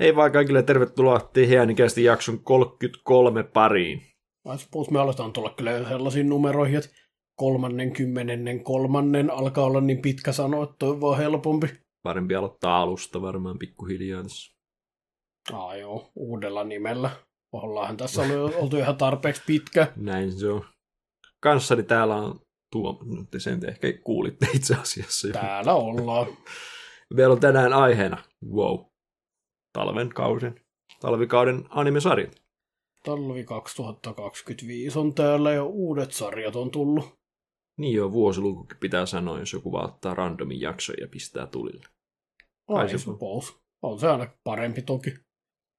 Hei vaan kaikille tervetuloa Tiheänikästi jakson 33 pariin. Suppose me aletaan tulla kyllä sellaisiin numeroihin, että kolmannen, kymmenennen, kolmannen alkaa olla niin pitkä sano, että on vaan helpompi. Parempi aloittaa alusta varmaan pikkuhiljaa tässä. Aa joo, uudella nimellä. Ollaanhan tässä oli oltu ihan tarpeeksi pitkä. Näin se on. Kanssani täällä on tuo, nyt te sen te ehkä kuulitte itse asiassa. jo. Täällä ollaan. Meillä on tänään aiheena, wow, talven kauden, talvikauden animesarjat. Talvi 2025 on täällä ja uudet sarjat on tullut. Niin joo, vuosilukukin pitää sanoa, jos joku vaan ottaa randomin jakson ja pistää tulille. Ai se- suppose. On se aina parempi toki.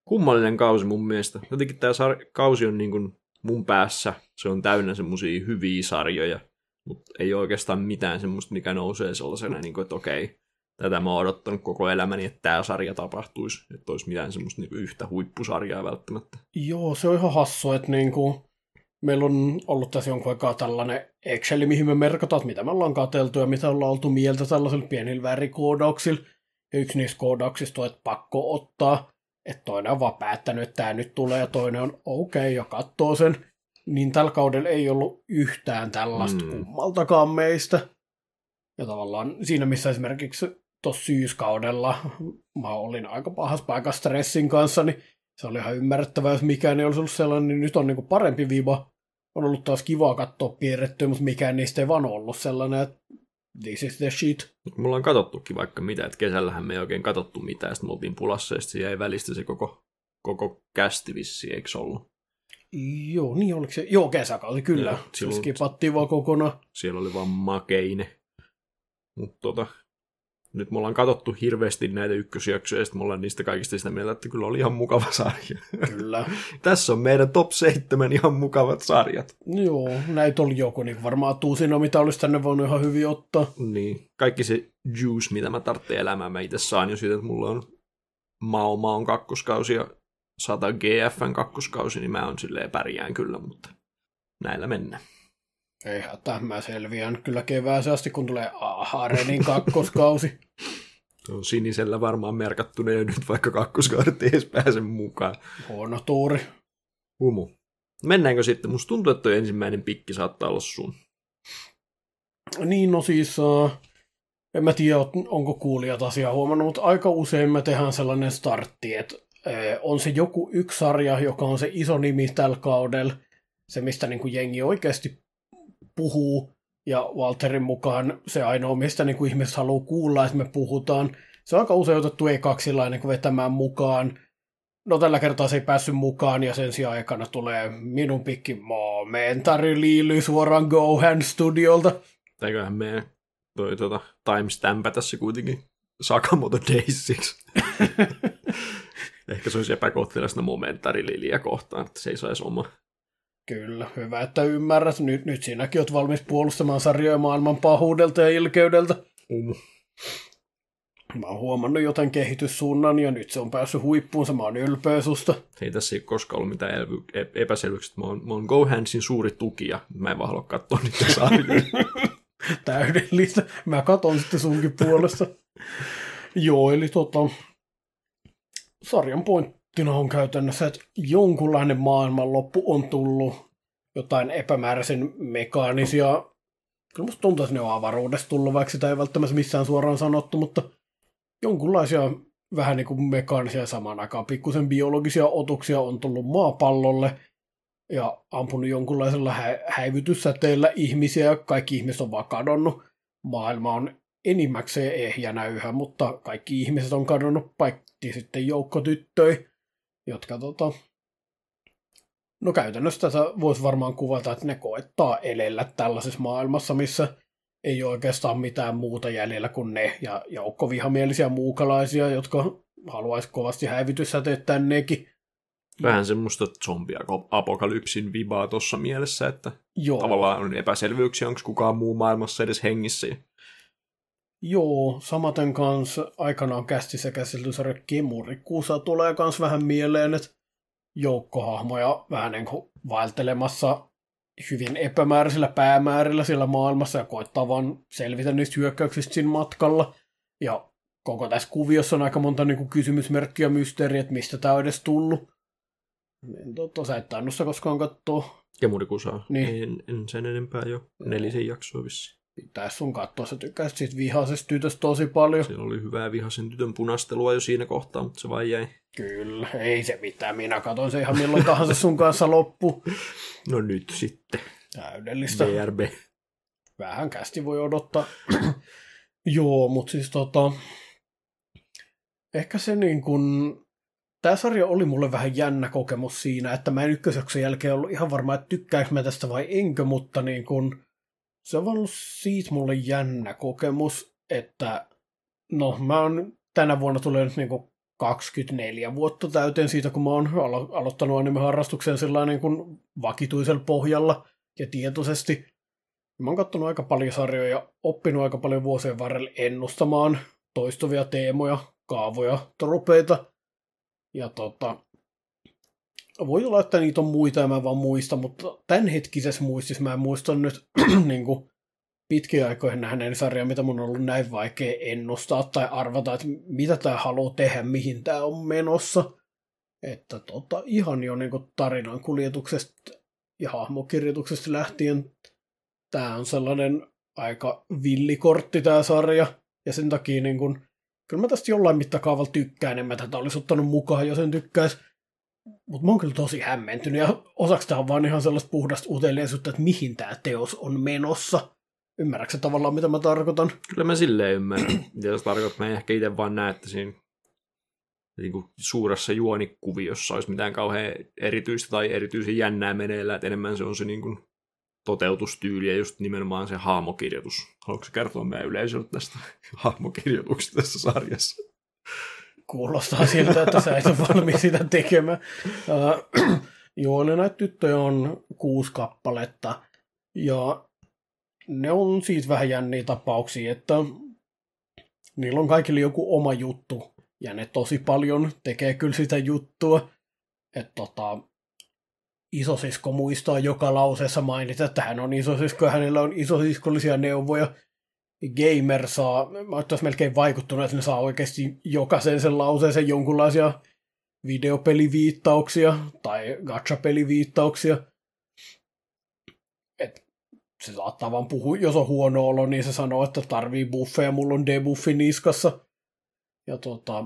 Kummallinen kausi mun mielestä. Jotenkin tämä sar- kausi on niin kuin mun päässä, se on täynnä semmosia hyviä sarjoja, mutta ei oikeastaan mitään semmoista, mikä nousee sellaisena, niin kuin, että okei, tätä mä oon odottanut koko elämäni, että tämä sarja tapahtuisi, että olisi mitään semmoista niin yhtä huippusarjaa välttämättä. Joo, se on ihan hassu, että niinku, meillä on ollut tässä jonkun aikaa tällainen Excel, mihin me merkataan, että mitä me ollaan katseltu ja mitä ollaan oltu mieltä tällaisilla pienillä värikoodauksilla. Ja yksi niistä koodauksista on, että pakko ottaa, että toinen on vaan päättänyt, että tämä nyt tulee ja toinen on okei okay, ja katsoo sen. Niin tällä kaudella ei ollut yhtään tällaista mm. kummaltakaan meistä. Ja tavallaan siinä, missä esimerkiksi tuossa syyskaudella mä olin aika pahassa paikassa stressin kanssa, niin se oli ihan ymmärrettävää, jos mikään ei olisi ollut sellainen, niin nyt on niinku parempi viba. On ollut taas kivaa katsoa piirrettyä, mutta mikään niistä ei vaan ollut sellainen, että this is the shit. Me ollaan katsottukin vaikka mitä, että kesällähän me ei oikein katsottu mitään, sitten me oltiin pulassa ja sitten jäi välistä se koko, koko kästi vissi, eikö se ollut? Joo, niin oliko se? Joo, kesäkausi, kyllä. Joo, Joo, se silloin- skipattiin vaan kokonaan. siellä oli vaan makeine. Mutta tota, nyt me ollaan katsottu hirveästi näitä ykkösjaksoja, ja sitten me ollaan niistä kaikista sitä mieltä, että kyllä oli ihan mukava sarja. Kyllä. Tässä on meidän top 7 ihan mukavat sarjat. Joo, näitä oli joku, niin varmaan tuusina, mitä olisi tänne voinut ihan hyvin ottaa. Niin, kaikki se juice, mitä mä tarvitsen elämään, mä itse saan jo siitä, että mulla on Mao Maon kakkoskausi ja 100 GFn kakkoskausi, niin mä on silleen pärjään kyllä, mutta näillä mennään. Ei hätää, mä selviän kyllä kevääseen asti, kun tulee Aharenin kakkoskausi. Se on sinisellä varmaan merkattuna jo nyt, vaikka kakkoskaudet ei edes pääse mukaan. Huono tuuri. Humu. Mennäänkö sitten? Musta tuntuu, että toi ensimmäinen pikki saattaa olla sun. Niin, no siis, uh, en mä tiedä, onko kuulijat asiaa huomannut, mutta aika usein me tehdään sellainen startti, että uh, on se joku yksi sarja, joka on se iso nimi tällä kaudella, se mistä niin kuin jengi oikeasti puhuu, ja Walterin mukaan se ainoa, mistä niin kuin ihmiset haluaa kuulla, että me puhutaan. Se on aika usein otettu ekaksi niin kuin vetämään mukaan. No tällä kertaa se ei päässyt mukaan, ja sen sijaan ekana tulee minun pikki momentari liily suoraan Gohan studiolta. Eiköhän meidän toi tota, timestampa tässä kuitenkin Sakamoto Daysiksi. Ehkä se olisi epäkohtelaisena momentarililiä kohtaan, että se ei saisi oma. Kyllä, hyvä, että ymmärrät. Nyt, nyt sinäkin olet valmis puolustamaan sarjoja maailman pahuudelta ja ilkeydeltä. Um. Mä oon huomannut jotain kehityssuunnan ja nyt se on päässyt huippuunsa. Mä oon ylpeä susta. Ei tässä ei koskaan ollut mitään elvy- e- epäselvyyksiä. Mä oon, mä oon Gohansin suuri tukija. Mä en vaan halua katsoa niitä sarjoja. Täydellistä. Mä katon sitten sunkin puolesta. Joo, eli tota, sarjan pointtina on käytännössä, että jonkunlainen maailmanloppu on tullut jotain epämääräisen mekaanisia. Kyllä musta tuntuu, että ne on avaruudesta tullut, vaikka sitä ei välttämättä missään suoraan sanottu, mutta jonkunlaisia vähän niin kuin mekaanisia samaan aikaan pikkusen biologisia otuksia on tullut maapallolle ja ampunut jonkunlaisella hä- häivytyssäteellä ihmisiä ja kaikki ihmiset on vaan kadonnut. Maailma on enimmäkseen ehjänä yhä, mutta kaikki ihmiset on kadonnut, paitsi sitten joukko tyttöjä, jotka tota... No käytännössä tätä voisi varmaan kuvata, että ne koettaa elellä tällaisessa maailmassa, missä ei ole oikeastaan mitään muuta jäljellä kuin ne ja joukko vihamielisiä muukalaisia, jotka haluaisi kovasti häivytyssäteet tännekin. Vähän semmoista zombiapokalypsin vibaa tuossa mielessä, että Joo. tavallaan on epäselvyyksiä, onko kukaan muu maailmassa edes hengissä. Joo, samaten kanssa aikanaan kästissä käsitelty sarja Kemurikuusa tulee kans vähän mieleen, että joukkohahmoja vähän niin kuin vaeltelemassa hyvin epämääräisillä päämäärillä siellä maailmassa ja koittaa vaan selvitä niistä hyökkäyksistä siinä matkalla. Ja koko tässä kuviossa on aika monta niin kuin kysymysmerkkiä mysteeriä, että mistä tämä on edes tullut. En totta, sä et koskaan katsoa. Kemurikusaa. Niin. En, en sen enempää jo. Nelisen jaksoa vissi. Pitäis sun katsoa, sä tykkäsit siitä vihaisesta tytöstä tosi paljon. Siellä oli hyvää vihaisen tytön punastelua jo siinä kohtaa, mutta se vain jäi. Kyllä, ei se mitään. Minä katon se ihan milloin tahansa sun kanssa loppu. No nyt sitten. Täydellistä. VRB. Vähän kästi voi odottaa. Joo, mutta siis tota... Ehkä se niin kun... Tämä sarja oli mulle vähän jännä kokemus siinä, että mä en ykkösjakson jälkeen ollut ihan varma, että tykkääkö mä tästä vai enkö, mutta niin kun... Se on ollut siitä mulle jännä kokemus, että no mä oon tänä vuonna tulee nyt niin 24 vuotta täyteen siitä, kun mä oon alo- aloittanut anime-harrastuksen sillä niin kuin vakituisella pohjalla ja tietoisesti. Mä oon katsonut aika paljon sarjoja ja oppinut aika paljon vuosien varrella ennustamaan toistuvia teemoja, kaavoja, tropeita. Ja tota, voi olla, että niitä on muita ja mä vaan muista, mutta tämänhetkisessä muistissa mä en muista nyt niin kuin, pitkiä aikoihin nähneen sarja, mitä mun on ollut näin vaikea ennustaa tai arvata, että mitä tämä haluaa tehdä, mihin tämä on menossa. Että tota, ihan jo niin tarinan kuljetuksesta ja hahmokirjoituksesta lähtien tämä on sellainen aika villikortti tämä sarja. Ja sen takia niin kun, kyllä mä tästä jollain mittakaavalla tykkään, en mä tätä olisi ottanut mukaan, jos en tykkäisi. Mutta mä oon kyllä tosi hämmentynyt ja osaksi tämä on vaan ihan sellaista puhdasta uteliaisuutta, että mihin tämä teos on menossa. Ymmärrätkö tavallaan, mitä mä tarkoitan? Kyllä mä silleen ymmärrän. Mitä se tarkoittaa, mä ehkä itse vaan näe, että siinä niin kuin suuressa juonikuviossa olisi mitään kauhean erityistä tai erityisen jännää meneillä, että enemmän se on se niin kuin toteutustyyli ja just nimenomaan se hahmokirjoitus. Haluatko kertoa meidän yleisölle tästä hahmokirjoituksesta tässä sarjassa? Kuulostaa siltä, että sä et ole valmis sitä tekemään. Uh, joo, ne näitä tyttöjä on kuusi kappaletta. Ja ne on siitä vähän jänniä tapauksia, että niillä on kaikille joku oma juttu, ja ne tosi paljon tekee kyllä sitä juttua, että tota, isosisko muistaa joka lauseessa mainita, että hän on isosisko ja hänellä on isosiskollisia neuvoja. Gamer saa, mä oon melkein vaikuttunut, että ne saa oikeasti jokaisen sen lauseeseen jonkunlaisia videopeliviittauksia tai gacha-peliviittauksia. Et se saattaa vaan puhua, jos on huono olo, niin se sanoo, että tarvii buffeja, mulla on debuffi niskassa. Ja tota,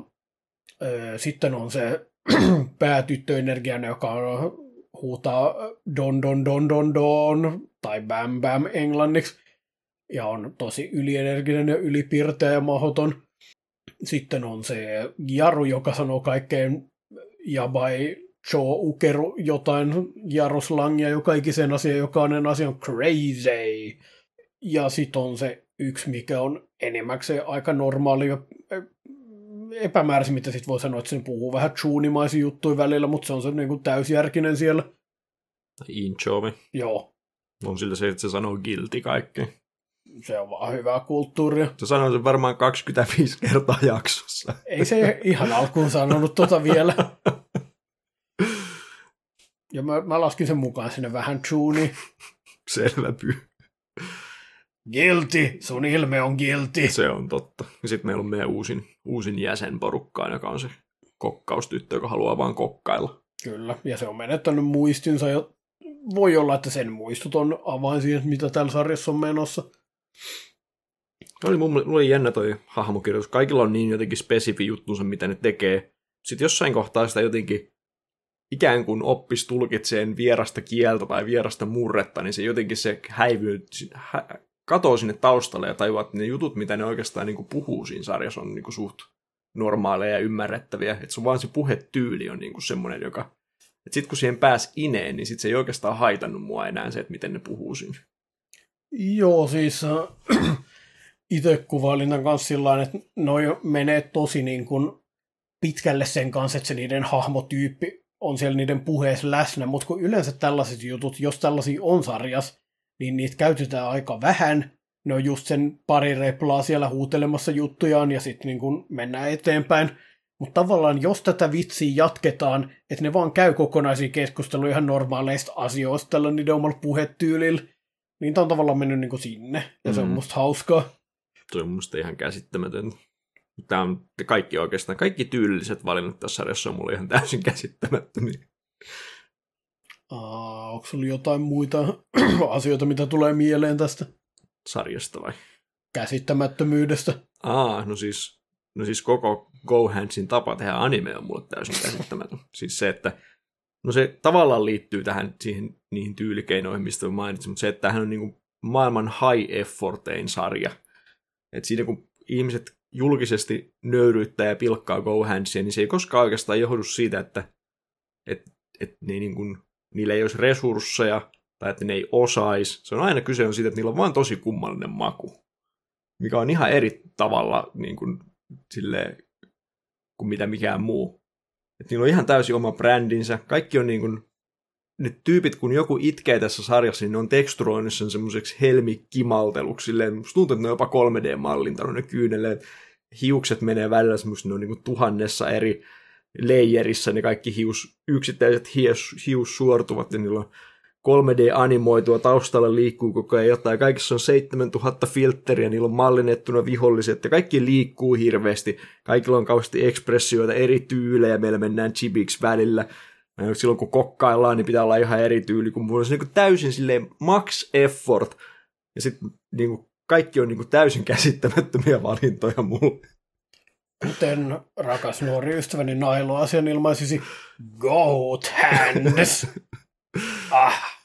ö, sitten on se päätyttöenergian, joka huutaa don don don don don tai bam bam englanniksi. Ja on tosi ylienerginen ja ylipirteä ja mahoton. Sitten on se Jaru, joka sanoo kaikkein jabai Joe Ukeru jotain jaroslangia joka ikisen asia, jokainen asia on crazy. Ja sitten on se yksi, mikä on enemmäkseen aika normaali ja epämääräisiä, mitä sitten voi sanoa, että se puhuu vähän chuunimaisia juttuja välillä, mutta se on se niinku täysjärkinen siellä. Inchove. Joo, On sillä se, että se sanoo guilty kaikkeen. Se on vaan hyvää kulttuuria. Se sanoo sen varmaan 25 kertaa jaksossa. Ei se ihan alkuun sanonut tota vielä. Ja mä, mä laskin sen mukaan sinne vähän chuuni. Selvä pyy. Guilty, sun ilme on guilty. Se on totta. Ja sitten meillä on meidän uusin, uusin jäsen porukkaan, joka on se kokkaustyttö, joka haluaa vaan kokkailla. Kyllä, ja se on menettänyt muistinsa ja voi olla, että sen muistut on avain siihen, mitä tällä sarjassa on menossa. Oli mun mulla oli jännä toi hahmokirjoitus. Kaikilla on niin jotenkin spesifi juttunsa, mitä ne tekee. Sitten jossain kohtaa sitä jotenkin ikään kuin oppisi tulkitseen vierasta kieltä tai vierasta murretta, niin se jotenkin se häivyy, hä, katoo sinne taustalle ja tajuaa, että ne jutut, mitä ne oikeastaan niin kuin puhuu siinä sarjassa, on niin kuin suht normaaleja ja ymmärrettäviä. Että se vaan se puhetyyli on niin kuin semmoinen, joka... Sitten kun siihen pääsi ineen, niin sit se ei oikeastaan haitannut mua enää se, että miten ne puhuu siinä. Joo, siis äh, itse kuvailin tämän kanssa sillä että noi menee tosi niin kuin pitkälle sen kanssa, että se niiden hahmotyyppi on siellä niiden puheessa läsnä, mutta kun yleensä tällaiset jutut, jos tällaisia on sarjas, niin niitä käytetään aika vähän. Ne on just sen pari replaa siellä huutelemassa juttujaan ja sitten niin kun mennään eteenpäin. Mutta tavallaan jos tätä vitsiä jatketaan, että ne vaan käy kokonaisia keskusteluja ihan normaaleista asioista tällä niiden omalla puhetyylillä, niin tämä on tavallaan mennyt niin kuin sinne. Ja se on Mhm. musta hauskaa. Se on musta ihan käsittämätöntä. Tämä on kaikki oikeastaan, kaikki tyylilliset valinnat tässä sarjassa on mulle ihan täysin käsittämättömiä. Aa, onko sulla jotain muita asioita, mitä tulee mieleen tästä Sarjasta vai? käsittämättömyydestä? Aa, no siis, no siis koko Gohansin tapa tehdä anime on mulle täysin käsittämätön. siis se, että no se tavallaan liittyy tähän siihen, niihin tyylikeinoihin, mistä mainitsin, mutta se, että tämähän on niin kuin maailman high effortein sarja. Et siinä kun ihmiset julkisesti nöyryyttää ja pilkkaa Gohansia, niin se ei koskaan oikeastaan johdu siitä, että et, et ne niin kuin, niillä ei olisi resursseja tai että ne ei osaisi. Se on aina kyse on siitä, että niillä on vaan tosi kummallinen maku, mikä on ihan eri tavalla niin kuin, silleen, kuin mitä mikään muu. Et niillä on ihan täysin oma brändinsä. Kaikki on niin kuin, ne tyypit, kun joku itkee tässä sarjassa, niin ne on teksturoinut sen semmoiseksi helmikkimalteluksi. Silleen, musta tuntuu, että ne on jopa 3D-mallintanut ne kyynelle. Hiukset menee välillä semmoista, ne on niin kuin tuhannessa eri leijerissä ne kaikki hius, yksittäiset hius, hius suortuvat ja niillä on 3D-animoitua, taustalla liikkuu koko ajan jotain, kaikissa on 7000 filtteriä, niillä on mallinnettuna viholliset ja kaikki liikkuu hirveästi, kaikilla on kauheasti ekspressioita, eri tyylejä, meillä mennään chibiksi välillä, silloin kun kokkaillaan, niin pitää olla ihan eri tyyli kuin mulla. Se on niin täysin silleen max effort, ja sitten niin kaikki on niin täysin käsittämättömiä valintoja mulle. Kuten rakas nuori ystäväni Nailo asian ilmaisisi Goat Hands. Ah.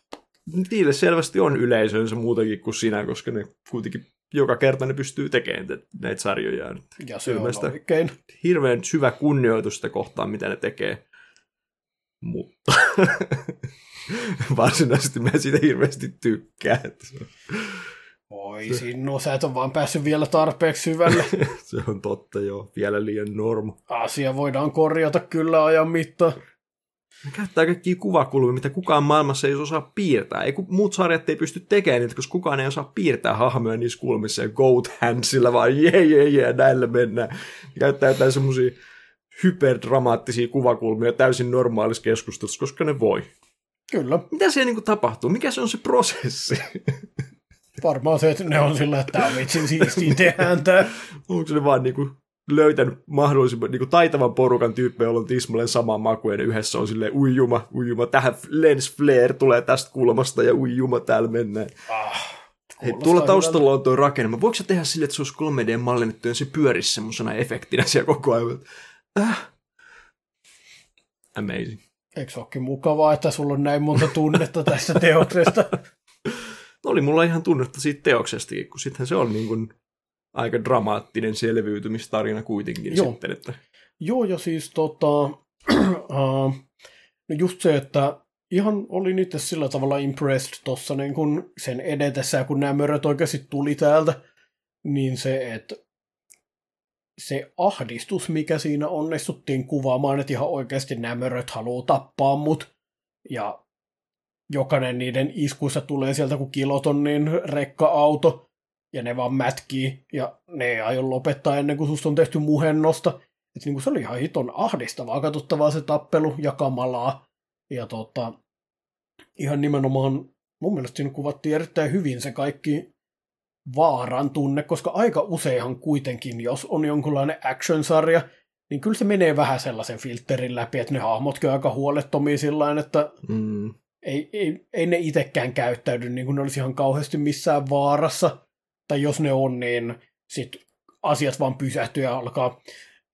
Niille selvästi on yleisönsä muutakin kuin sinä, koska ne kuitenkin joka kerta ne pystyy tekemään näitä sarjoja. Ja se on oikein. Hirveän syvä kunnioitusta kohtaan, mitä ne tekee. Mutta varsinaisesti mä siitä hirveästi tykkään. Oi, no sä et ole vaan päässyt vielä tarpeeksi syvälle. se on totta, joo. Vielä liian norma. Asia voidaan korjata kyllä ajan mittaan. Ne käyttää kaikkia kuvakulmia, mitä kukaan maailmassa ei osaa piirtää. Ei, muut sarjat ei pysty tekemään niitä, koska kukaan ei osaa piirtää hahmoja niissä kulmissa ja goat handsilla, vaan jee, jee, jee, näillä mennään. Ne käyttää jotain semmoisia hyperdramaattisia kuvakulmia täysin normaalissa keskustelussa, koska ne voi. Kyllä. Mitä siellä niin kuin tapahtuu? Mikä se on se prosessi? Varmaan se, että ne on sillä, että tämä on vitsin siistiä tehdään tämä. Onko se vaan niin kuin löytänyt mahdollisimman niin kuin taitavan porukan tyyppejä, jolla on tismalleen sama maku, ja yhdessä on silleen uijuma, uijuma, tähän lens flare tulee tästä kulmasta, ja uijuma, täällä mennään. Ah, Hei, tuolla taustalla on tuo rakenne. Voiko se tehdä sille, että se olisi 3D-mallinnettu, ja se pyörisi semmoisena efektinä siellä koko ajan? Äh. Amazing. Eikö se olekin mukavaa, että sulla on näin monta tunnetta tästä teoksesta? no oli mulla ihan tunnetta siitä teoksesta, kun sittenhän se on niin kuin aika dramaattinen selviytymistarina kuitenkin Joo. sitten. Että... Joo, ja siis tota, uh, no just se, että ihan olin itse sillä tavalla impressed tuossa niin kun sen edetessä, kun nämä möröt oikeasti tuli täältä, niin se, että se ahdistus, mikä siinä onnistuttiin kuvaamaan, että ihan oikeasti nämä möröt haluaa tappaa mut, ja jokainen niiden iskuissa tulee sieltä kuin kilotonnin rekka-auto, ja ne vaan mätkii, ja ne ei aio lopettaa ennen kuin susta on tehty muhennosta. Että niin se oli ihan hiton ahdistavaa, katsottavaa se tappelu ja kamalaa. Ja tota, ihan nimenomaan mun mielestä siinä kuvattiin erittäin hyvin se kaikki vaaran tunne, koska aika useinhan kuitenkin, jos on jonkunlainen action-sarja, niin kyllä se menee vähän sellaisen filterin läpi, että ne hahmotkin aika huolettomia sillä että mm. ei, ei, ei ne itsekään käyttäydy niin kuin ne olisi ihan kauheasti missään vaarassa tai jos ne on, niin sit asiat vaan pysähtyy ja alkaa,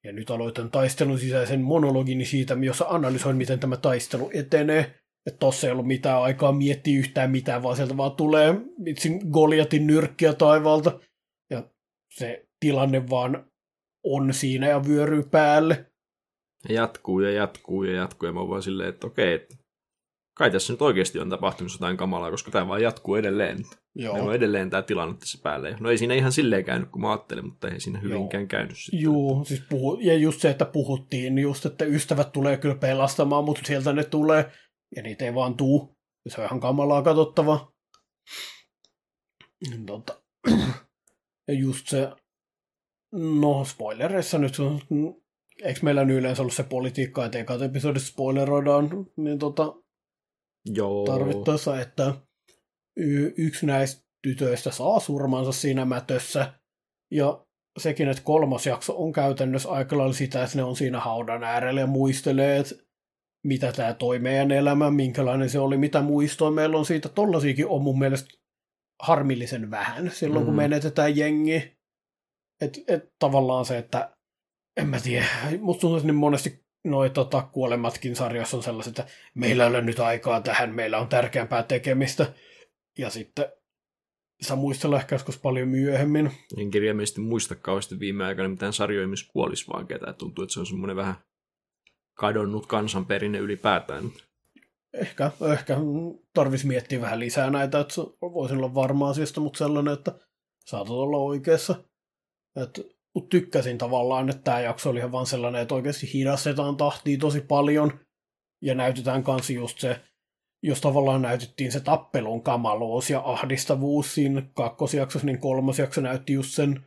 ja nyt aloitan taistelun sisäisen monologini siitä, jossa analysoin, miten tämä taistelu etenee. Että tossa ei ollut mitään aikaa miettiä yhtään mitään, vaan sieltä vaan tulee vitsin Goliatin nyrkkiä taivaalta. Ja se tilanne vaan on siinä ja vyöryy päälle. Ja jatkuu ja jatkuu ja jatkuu ja mä vaan silleen, että okei, että kai tässä nyt oikeasti on tapahtunut jotain kamalaa, koska tämä vaan jatkuu edelleen. Joo. Meillä on edelleen tämä tilanne tässä päällä. No ei siinä ihan silleen käynyt, kun mä ajattelin, mutta ei siinä hyvinkään Joo. käynyt sitten. Joo, siis puhu, ja just se, että puhuttiin, niin just, että ystävät tulee kyllä pelastamaan, mutta sieltä ne tulee, ja niitä ei vaan tuu. Se on ihan kamalaa katsottava. Niin tota. Ja just se, no spoilereissa nyt, eikö meillä nyt yleensä ollut se politiikka, että eka episodissa spoileroidaan, niin tota, Joo. tarvittaessa, että yksi näistä tytöistä saa surmansa siinä mätössä, ja sekin, että kolmas jakso on käytännössä aika lailla sitä, että ne on siinä haudan äärellä ja muistelee, että mitä tämä toi meidän elämä, minkälainen se oli, mitä muistoa meillä on siitä. Tollasiakin on mun mielestä harmillisen vähän silloin, mm. kun menetetään jengi. Että et, tavallaan se, että en mä tiedä, musta tuntuu, että niin monesti noi tota, kuolematkin sarjassa on sellaiset, että meillä ei ole nyt aikaa tähän, meillä on tärkeämpää tekemistä. Ja sitten sä muistella ehkä joskus paljon myöhemmin. En kirjaimellisesti muista kauheasti viime aikoina mitään sarjoja, missä kuolisi vaan ketään. Tuntuu, että se on semmoinen vähän kadonnut kansanperinne ylipäätään. Ehkä, ehkä tarvitsisi miettiä vähän lisää näitä, että voisin olla varma asiasta, mutta sellainen, että saatat olla oikeassa. Että tykkäsin tavallaan, että tämä jakso oli ihan vaan sellainen, että oikeasti hidastetaan tahtia tosi paljon ja näytetään kanssa just se, jos tavallaan näytettiin se tappelun kamaluus ja ahdistavuus siinä kakkosjaksossa, niin kolmosjakso näytti just sen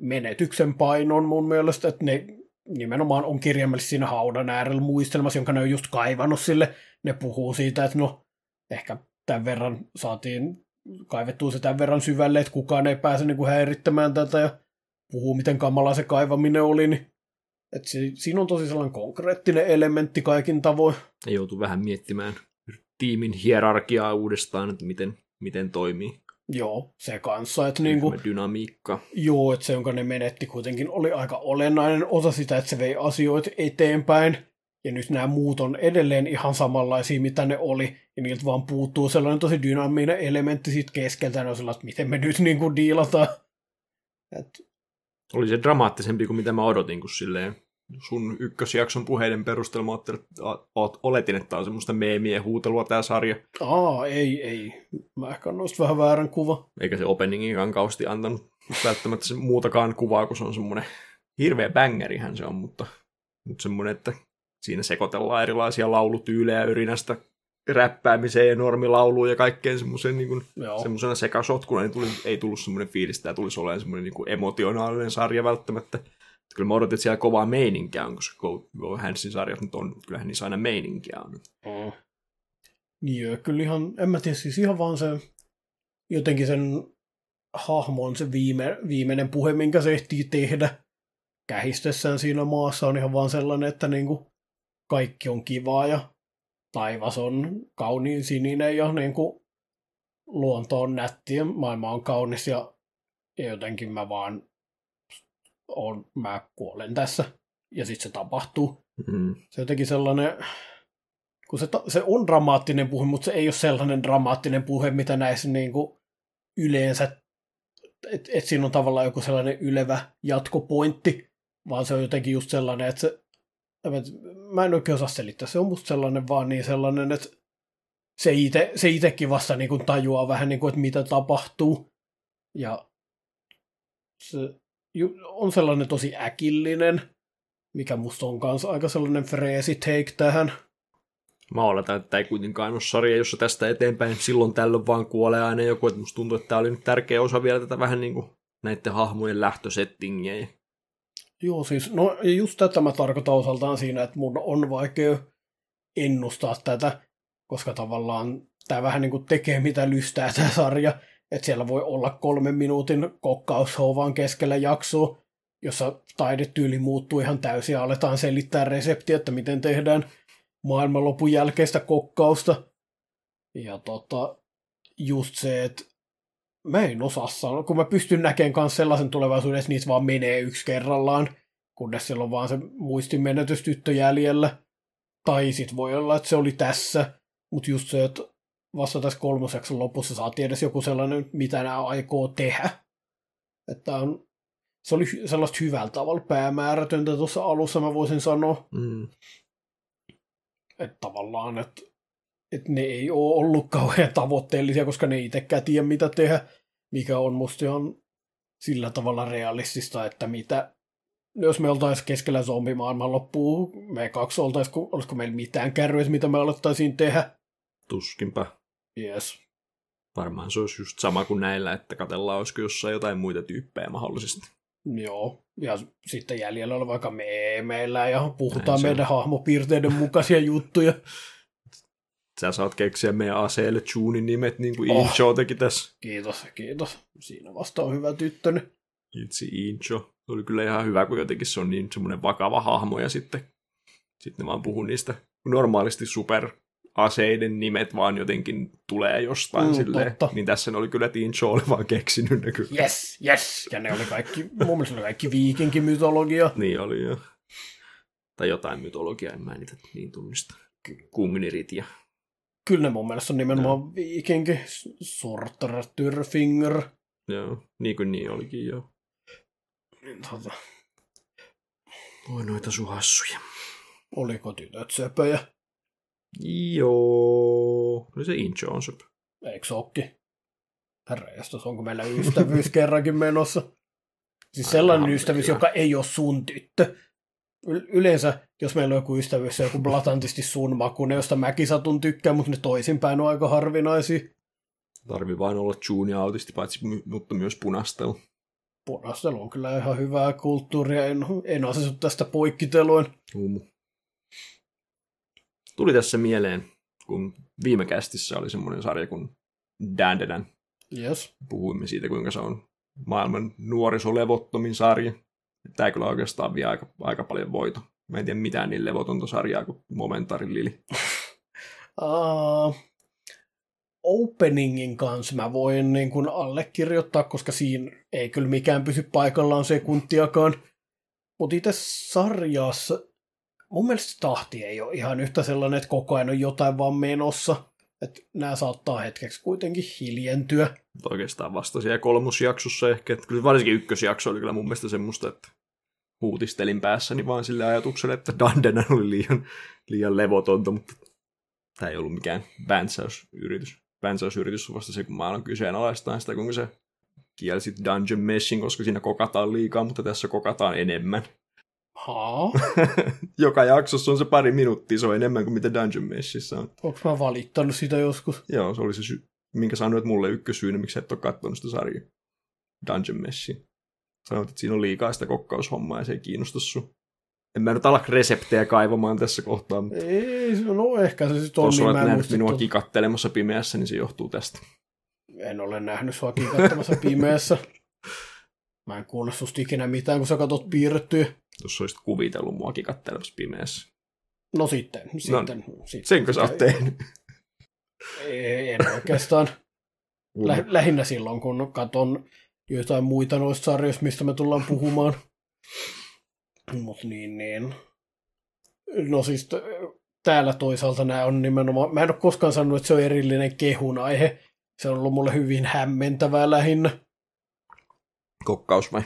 menetyksen painon mun mielestä, että ne nimenomaan on kirjaimellisesti siinä haudan äärellä muistelmassa, jonka ne on just kaivannut sille. Ne puhuu siitä, että no ehkä tämän verran saatiin kaivettua se tämän verran syvälle, että kukaan ei pääse niin kuin häirittämään tätä ja puhuu, miten kamalaa se kaivaminen oli, niin että siinä on tosi sellainen konkreettinen elementti kaikin tavoin. Ja joutuu vähän miettimään tiimin hierarkiaa uudestaan, että miten, miten toimii. Joo, se kanssa. Että niinku, dynamiikka. Joo, että se, jonka ne menetti kuitenkin, oli aika olennainen osa sitä, että se vei asioita eteenpäin. Ja nyt nämä muut on edelleen ihan samanlaisia, mitä ne oli. Ja niiltä vaan puuttuu sellainen tosi dynaaminen elementti siitä keskeltä. Ne on sellainen, että miten me nyt niinku diilataan. Et... Oli se dramaattisempi kuin mitä mä odotin, kun silleen sun ykkösjakson puheiden perusteella mä oletin, että on semmoista meemien huutelua tämä sarja. Aa, ei, ei. Mä ehkä on vähän väärän kuva. Eikä se openinginkaan kausti antanut välttämättä se muutakaan kuvaa, kun se on semmoinen hirveä bängerihän se on, mutta, mutta semmoinen, että siinä sekoitellaan erilaisia laulutyylejä yrinästä räppäämiseen ja normilauluun ja kaikkeen semmoisen niin semmoisena sekasotkuna, niin tuli, ei tullut semmoinen fiilis, että tämä tulisi olemaan semmoinen niin emotionaalinen sarja välttämättä kyllä mä odotin, että siellä kovaa meininkiä on, koska Go Handsin sarjat nyt on, kyllähän niissä aina meininkiä on. Oh. Joo, kyllä ihan, en mä tiedä, siis ihan vaan se jotenkin sen hahmon se viime, viimeinen puhe, minkä se ehtii tehdä kähistessään siinä maassa on ihan vaan sellainen, että niinku kaikki on kivaa ja taivas on kauniin sininen ja niinku luonto on nätti ja maailma on kaunis ja, ja jotenkin mä vaan on, mä kuolen tässä. Ja sitten se tapahtuu. Mm. Se on jotenkin sellainen, kun se, se on dramaattinen puhe, mutta se ei ole sellainen dramaattinen puhe, mitä näissä niin kuin yleensä, että et siinä on tavallaan joku sellainen ylevä jatkopointti, vaan se on jotenkin just sellainen, että se, mä en oikein osaa selittää, se on musta sellainen vaan niin sellainen, että se, ite, se itekin vasta niin kuin tajuaa vähän, niin kuin, että mitä tapahtuu. Ja se, on sellainen tosi äkillinen, mikä musta on kanssa aika sellainen freesi take tähän. Mä oletan, että tämä ei kuitenkaan ole sarja, jossa tästä eteenpäin silloin tällöin vaan kuolee aina joku, että musta tuntuu, että tämä oli nyt tärkeä osa vielä tätä vähän niin kuin näiden hahmojen lähtösettingiä. Joo, siis no just tätä mä tarkoitan osaltaan siinä, että mun on vaikea ennustaa tätä, koska tavallaan tämä vähän niin kuin tekee mitä lystää tämä sarja, että siellä voi olla kolmen minuutin kokkaushouvaan keskellä jaksoa, jossa taidetyyli muuttuu ihan täysin ja aletaan selittää reseptiä, että miten tehdään maailmanlopun jälkeistä kokkausta. Ja tota, just se, että mä en osaa sanoa, kun mä pystyn näkemään myös sellaisen tulevaisuuden, että niitä vaan menee yksi kerrallaan, kunnes siellä on vaan se muistimenetystyttö jäljellä. Tai sit voi olla, että se oli tässä, mutta just se, että vasta tässä kolmoseksen lopussa saatiin edes joku sellainen, mitä nämä aikoo tehdä. Että on, se oli sellaista hyvällä tavalla päämäärätöntä tuossa alussa, mä voisin sanoa. Mm. Että tavallaan, että, että ne ei ole ollut kauhean tavoitteellisia, koska ne ei itsekään tiedä, mitä tehdä, mikä on musta ihan sillä tavalla realistista, että mitä, jos me oltaisiin keskellä zombimaailman loppuun, me kaksi oltaisiin, olisiko meillä mitään kärryä, mitä me alettaisiin tehdä. Tuskinpä. Yes. Varmaan se olisi just sama kuin näillä, että katellaan, olisiko jossain jotain muita tyyppejä mahdollisesti. Joo, ja sitten jäljellä on vaikka meillä ja puhutaan Näin meidän hahmopiirteiden mukaisia juttuja. Sä saat keksiä meidän aseelle Junin nimet, niin kuin oh. Incho teki tässä. Kiitos, kiitos. Siinä vasta on hyvä tyttöni. Itse Incho. Se oli kyllä ihan hyvä, kun jotenkin se on niin semmoinen vakava hahmo ja sitten, sitten ne vaan puhun niistä normaalisti super aseiden nimet vaan jotenkin tulee jostain Mm, silleen. totta. Niin tässä ne oli kyllä Tincho oli vaan keksinyt ne kyllä. Yes, yes. Ja ne oli kaikki, mun mielestä ne oli kaikki viikinkimytologia. Niin oli jo. Tai jotain mytologiaa, en mä niitä niin tunnista. Kungnirit ja... Kyllä ne mun mielestä on nimenomaan viikinki. Sorter, Tyrfinger. Joo, niin kuin niin olikin jo. Tota, Oi noita suhassuja. oliko tytöt söpöjä? Joo. No se Incho on se. Eikö se ookin? Herranjestas, onko meillä ystävyys kerrankin menossa? Siis Ai sellainen ihan ystävyys, kyllä. joka ei ole sun tyttö. Y- yleensä, jos meillä on joku ystävyys, joku blatantisti sun makunen, josta mäkin satun tykkää, mutta ne toisinpäin on aika harvinaisia. Tarvii vain olla June ja autisti, paitsi my- mutta myös punastelu. Punastelu on kyllä ihan hyvää kulttuuria, en, en asetu tästä poikkiteluin. Huumu. Tuli tässä mieleen, kun viime kästissä oli semmoinen sarja kuin Dandadan. Yes. Puhuimme siitä, kuinka se on maailman nuorisolevottomin sarja. Tämä kyllä oikeastaan vie aika, aika paljon voito. Mä en tiedä mitään niin levotonta sarjaa kuin Momentarin Lili. Uh, openingin kanssa mä voin niin kuin allekirjoittaa, koska siinä ei kyllä mikään pysy paikallaan sekuntiakaan. Mutta itse sarjassa mun mielestä tahti ei ole ihan yhtä sellainen, että koko ajan on jotain vaan menossa. Että nämä saattaa hetkeksi kuitenkin hiljentyä. Oikeastaan vasta siellä kolmosjaksossa ehkä. Että kyllä varsinkin ykkösjakso oli kyllä mun mielestä semmoista, että huutistelin päässäni vaan sille ajatukselle, että Dandadan oli liian, liian levotonta, mutta tämä ei ollut mikään bäntsäysyritys. Bäntsäysyritys on vasta se, kun mä alan kyseenalaistaan sitä, kuinka se kielsit Dungeon Meshin, koska siinä kokataan liikaa, mutta tässä kokataan enemmän. Haa, Joka jaksossa on se pari minuuttia, se on enemmän kuin mitä Dungeon Meshissä on. onko mä valittanut sitä joskus? Joo, se oli se sy- minkä sanoit mulle ykkösyynä, miksi et ole katsonut sitä sarjaa. Dungeon Meshia. Sanoit, että siinä on liikaa sitä kokkaushommaa ja se ei kiinnosta sun. En mä nyt ala reseptejä kaivamaan tässä kohtaa, mutta Ei, no ehkä se sitten on, tuossa niin olet nähnyt minua tuota. kikattelemassa pimeässä, niin se johtuu tästä. En ole nähnyt sua kikattamassa pimeässä. Mä en kuule susta ikinä mitään, kun sä katot piirrettyjä. Jos olisit kuvitellut mua kikattelemassa pimeässä. No sitten. sitten, sitten Senkö sä oot tehnyt? Ei, en oikeastaan. Lä, lähinnä silloin, kun katon jotain muita noista sarjoista, mistä me tullaan puhumaan. Mut niin, niin. No siis täällä toisaalta nämä on nimenomaan, mä en ole koskaan sanonut, että se on erillinen kehun aihe. Se on ollut mulle hyvin hämmentävää lähinnä. Kokkaus vai?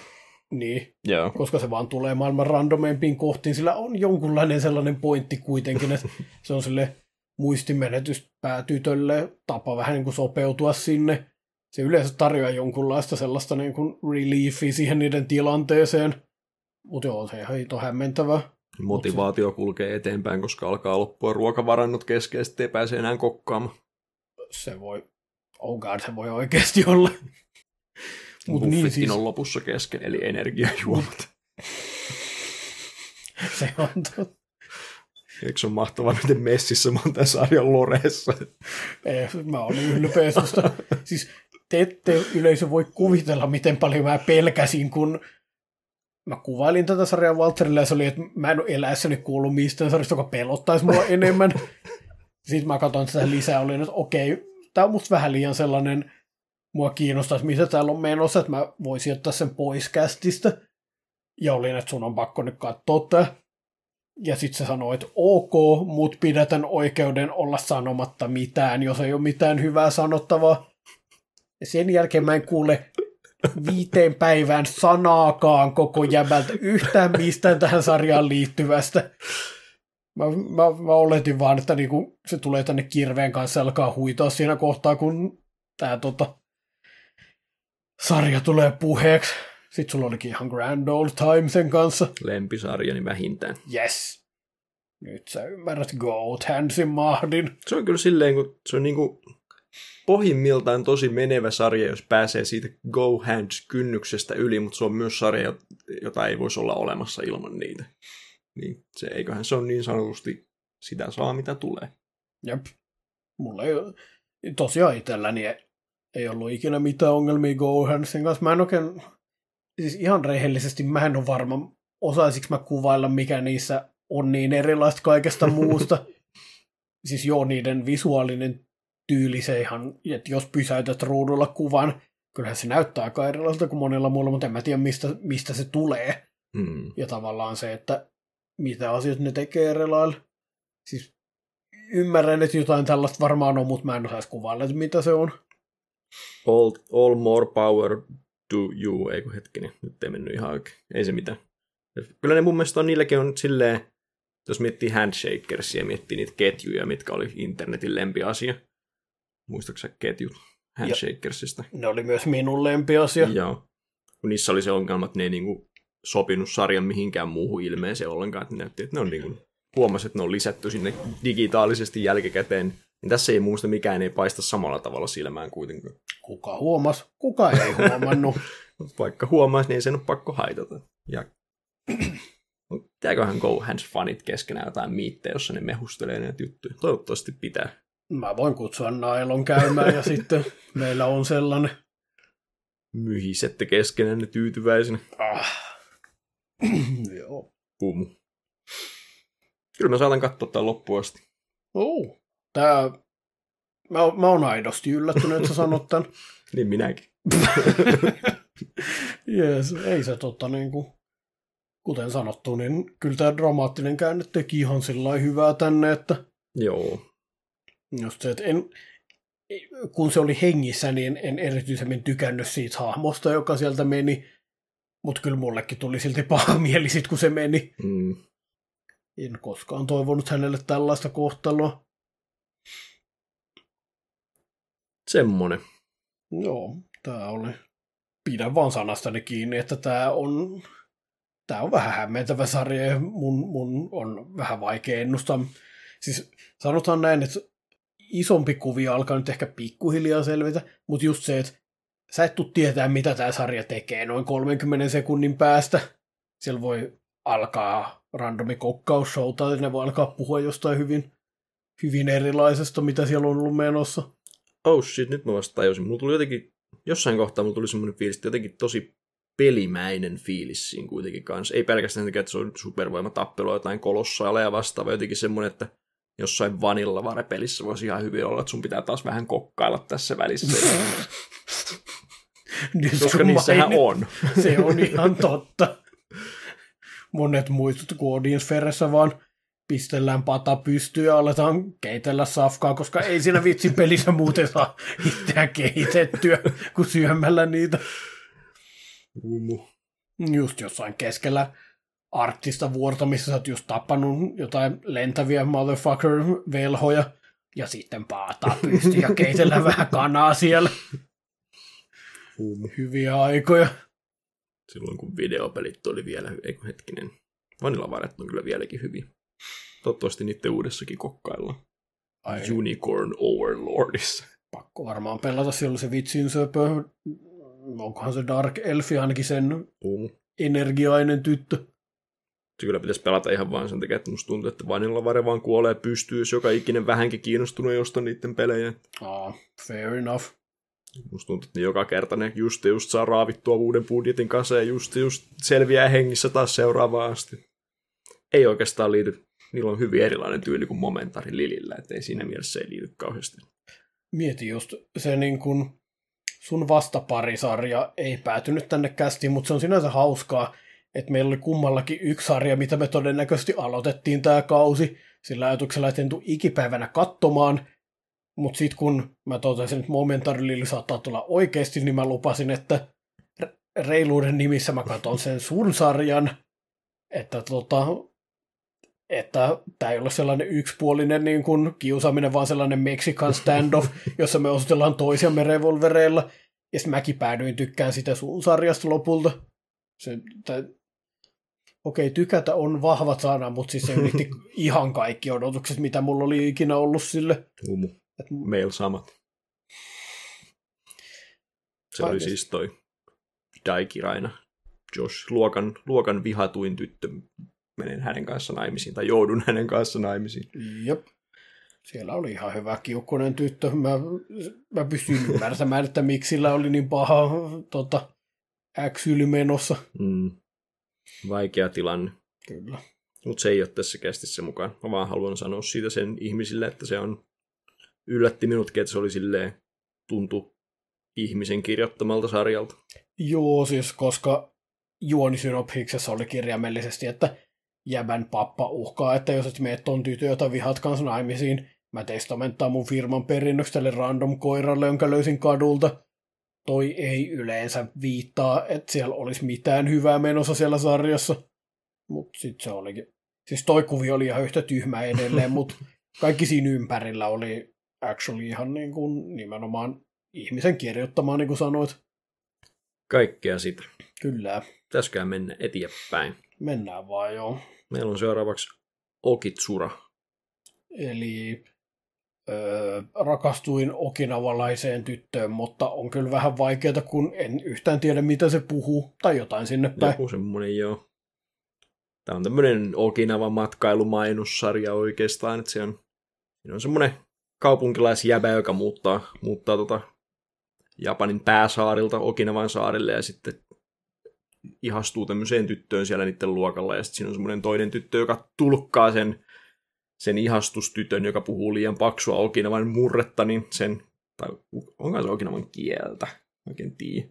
Niin, Joo. koska se vaan tulee maailman randomeimpiin kohtiin, sillä on jonkunlainen sellainen pointti kuitenkin, että se on sille muistimenetys päätytölle tapa vähän niin kuin sopeutua sinne. Se yleensä tarjoaa jonkunlaista sellaista niin kuin reliefia siihen niiden tilanteeseen. Mutta joo, se ihan hito hämmentävää. Motivaatio kulkee eteenpäin, koska alkaa loppua ruokavarannot kesken sitten ei pääse enää kokkaamaan. Se voi, oh god, se voi oikeasti olla. Mut Buffetkin niin siis- on lopussa kesken, eli energiajuomat. Se on totta. Eikö se ole mahtavaa, miten messissä mä oon tämän sarjan loreessa? Ei, mä olin ylpeä susta. Siis te ette yleisö voi kuvitella, miten paljon mä pelkäsin, kun mä kuvailin tätä sarjaa Walterille, ja se oli, että mä en ole eläessäni kuullut mistään sarjasta, joka pelottaisi mua enemmän. Sitten mä katsoin tätä lisää, olin, että okei, tää on musta vähän liian sellainen, mua kiinnostaisi, mitä täällä on menossa, että mä voisin ottaa sen pois kästistä. Ja olin, että sun on pakko nyt katsoa tää. Ja sitten se sanoi, että ok, mut pidätän oikeuden olla sanomatta mitään, jos ei ole mitään hyvää sanottavaa. Ja sen jälkeen mä en kuule viiteen päivään sanaakaan koko jäbältä yhtään mistään tähän sarjaan liittyvästä. Mä, mä, mä oletin vaan, että niinku se tulee tänne kirveen kanssa ja alkaa huitaa siinä kohtaa, kun tää tota, sarja tulee puheeksi. Sitten sulla olikin ihan grand old time sen kanssa. Lempisarjani vähintään. Yes. Nyt sä ymmärrät Goat Handsin mahdin. Se on kyllä silleen, kun se on niinku pohjimmiltaan tosi menevä sarja, jos pääsee siitä Go Hands-kynnyksestä yli, mutta se on myös sarja, jota ei voisi olla olemassa ilman niitä. Niin se, eiköhän se on niin sanotusti sitä saa, mitä tulee. Jep. Mulla ei tosiaan itselläni ei, ollut ikinä mitään ongelmia Go Handsin kanssa. Mä en oikein, siis ihan rehellisesti mä en ole varma, osaisinko mä kuvailla, mikä niissä on niin erilaista kaikesta muusta. siis joo, niiden visuaalinen tyyli, se ihan, että jos pysäytät ruudulla kuvan, kyllähän se näyttää aika erilaiselta kuin monilla muilla, mutta en mä tiedä, mistä, mistä se tulee. Mm. Ja tavallaan se, että mitä asiat ne tekee eri lailla. Siis ymmärrän, että jotain tällaista varmaan on, mutta mä en osaisi kuvailla, että mitä se on. All, all more power to you, ei kun hetkinen, nyt ei mennyt ihan oikein, ei se mitään. Kyllä ne mun mielestä on, niilläkin on silleen, jos miettii handshakersia ja miettii niitä ketjuja, mitkä oli internetin lempiasia. Muistaaksä ketjut handshakersista? Ne oli myös minun lempiasia. Joo. Kun niissä oli se ongelma, että ne ei niinku sopinut sarjan mihinkään muuhun ilmeeseen ollenkaan, että ne näytti, että ne on niinku, huomasi, että ne on lisätty sinne digitaalisesti jälkikäteen. Niin tässä ei muusta mikään ei paista samalla tavalla silmään kuitenkaan. Kuka huomas? Kuka ei huomannut? Vaikka huomaisi, niin ei sen ole pakko haitata. Ja pitääköhän Go Hands fanit keskenään jotain miittejä, jossa ne mehustelee näitä juttuja. Toivottavasti pitää. Mä voin kutsua Nailon käymään ja sitten meillä on sellainen. Myhisette keskenään ne tyytyväisenä. Ah. Joo. Pum. Kyllä mä saatan katsoa tämän loppuun asti. Oh. Tää... Mä, mä oon aidosti yllättynyt, että sä sanot tän. Niin minäkin. Jees, ei se totta niin kuin, kuten sanottu, niin kyllä tämä dramaattinen käänne teki ihan sillä hyvää tänne, että Joo. just se, että en, kun se oli hengissä, niin en erityisemmin tykännyt siitä hahmosta, joka sieltä meni, mutta kyllä mullekin tuli silti paha mieli sit, kun se meni. Mm. En koskaan toivonut hänelle tällaista kohtalua. Semmonen. Joo, tämä oli. Pidän vaan sanastani kiinni, että tämä on, tämä on vähän hämmentävä sarja ja mun, mun on vähän vaikea ennustaa. Siis sanotaan näin, että isompi kuvia alkaa nyt ehkä pikkuhiljaa selvitä, mutta just se, että sä et tuu tietää, mitä tämä sarja tekee noin 30 sekunnin päästä. Siellä voi alkaa randomi kokkausshow tai ne voi alkaa puhua jostain hyvin, hyvin erilaisesta, mitä siellä on ollut menossa. Oh shit, nyt mä vasta tajusin. Mulla tuli jotenkin, jossain kohtaa mulla tuli semmoinen fiilis, että jotenkin tosi pelimäinen fiilis siinä kuitenkin kanssa. Ei pelkästään että se on supervoimatappelu jotain kolossaaleja vastaava, jotenkin semmoinen, että jossain vanilla varepelissä voisi ihan hyvin olla, että sun pitää taas vähän kokkailla tässä välissä. Niin se Koska on niissähän on. Se on ihan totta. Monet muistut, kun Audience vaan pistellään pata pystyyn ja aletaan keitellä safkaa, koska ei siinä vitsin pelissä muuten saa itseään kehitettyä kuin syömällä niitä. Umu. Just jossain keskellä arktista vuorta, missä sä oot just tappanut jotain lentäviä motherfucker-velhoja, ja sitten paataa pystyyn ja keitellään vähän kanaa siellä. Umu. Hyviä aikoja. Silloin kun videopelit oli vielä, eikö hetkinen, vanillavaret on kyllä vieläkin hyviä. Toivottavasti niiden uudessakin kokkaillaan. Ai, Unicorn Overlordissa. pakko varmaan pelata, siellä se vitsin söpö. Onkohan se Dark Elfi ainakin sen Umu. energiainen tyttö. Se kyllä pitäisi pelata ihan vaan sen takia, että musta tuntuu, että vanillavare vaan kuolee pystyy, jos joka ikinen vähänkin kiinnostunut jostain niiden pelejä. Ah, fair enough. Musta tuntuu, että joka kerta ne just just saa raavittua uuden budjetin kanssa ja just just selviää hengissä taas seuraavaan asti. Ei oikeastaan liity. Niillä on hyvin erilainen tyyli kuin Momentari Lilillä, että ei siinä mielessä ei liity kauheasti. Mieti just se niin kun sun vastaparisarja ei päätynyt tänne kästiin, mutta se on sinänsä hauskaa, että meillä oli kummallakin yksi sarja, mitä me todennäköisesti aloitettiin tämä kausi, sillä ajatuksella, että en tule ikipäivänä katsomaan, mutta sitten kun mä totesin, että Momentary Lily saattaa tulla oikeasti, niin mä lupasin, että re- reiluuden nimissä mä katson sen sun sarjan, että tota, että tämä ei ole sellainen yksipuolinen niin kuin kiusaaminen, vaan sellainen Mexican standoff, jossa me osoitellaan toisiamme revolvereilla. Ja sitten mäkin päädyin tykkään sitä sun sarjasta lopulta. Se, tai, okei, tykätä on vahva sana, mutta siis se ylitti ihan kaikki odotukset, mitä mulla oli ikinä ollut sille. Umu. Et, Meillä samat. Se oli Kaikesta. siis toi Daikiraina. Josh, luokan, luokan vihatuin tyttö. Menen hänen kanssa naimisiin, tai joudun hänen kanssa naimisiin. jep. Siellä oli ihan hyvä kiukkunen tyttö. Mä, mä pystyin ymmärtämään, että miksi sillä oli niin paha tota, X yli menossa. Mm. Vaikea tilanne. Kyllä. Mutta se ei ole tässä kästissä mukaan. Mä vaan haluan sanoa siitä sen ihmisille, että se on yllätti minutkin, että se oli silleen tuntu ihmisen kirjoittamalta sarjalta. Joo, siis koska juonisynopsiksessa oli kirjaimellisesti, että jäbän pappa uhkaa, että jos et mene ton tytön, jota vihat kanssa naimisiin, mä testamentaan mun firman perinnöksi tälle random koiralle, jonka löysin kadulta. Toi ei yleensä viittaa, että siellä olisi mitään hyvää menossa siellä sarjassa. Mutta sitten se olikin. Siis toi kuvio oli ihan yhtä tyhmä edelleen, mutta kaikki siinä ympärillä oli actually ihan niin kuin nimenomaan ihmisen kirjoittamaan, niin kuin sanoit. Kaikkea sitä. Kyllä. Pitäisikään mennä eteenpäin. Mennään vaan joo. Meillä on seuraavaksi Okitsura. Eli öö, rakastuin okinavalaiseen tyttöön, mutta on kyllä vähän vaikeaa, kun en yhtään tiedä, mitä se puhuu, tai jotain sinne päin. Joku semmonen joo. Tämä on tämmöinen Okinavan matkailumainossarja oikeastaan, että se on, siinä on semmoinen kaupunkilaisjäbä, joka muuttaa, muuttaa tota Japanin pääsaarilta Okinavan saarille ja sitten ihastuu tämmöiseen tyttöön siellä niiden luokalla ja sitten siinä on semmoinen toinen tyttö, joka tulkkaa sen, sen ihastustytön, joka puhuu liian paksua Okinavan murretta, niin sen, tai onko se Okinavan kieltä, oikein tiedä.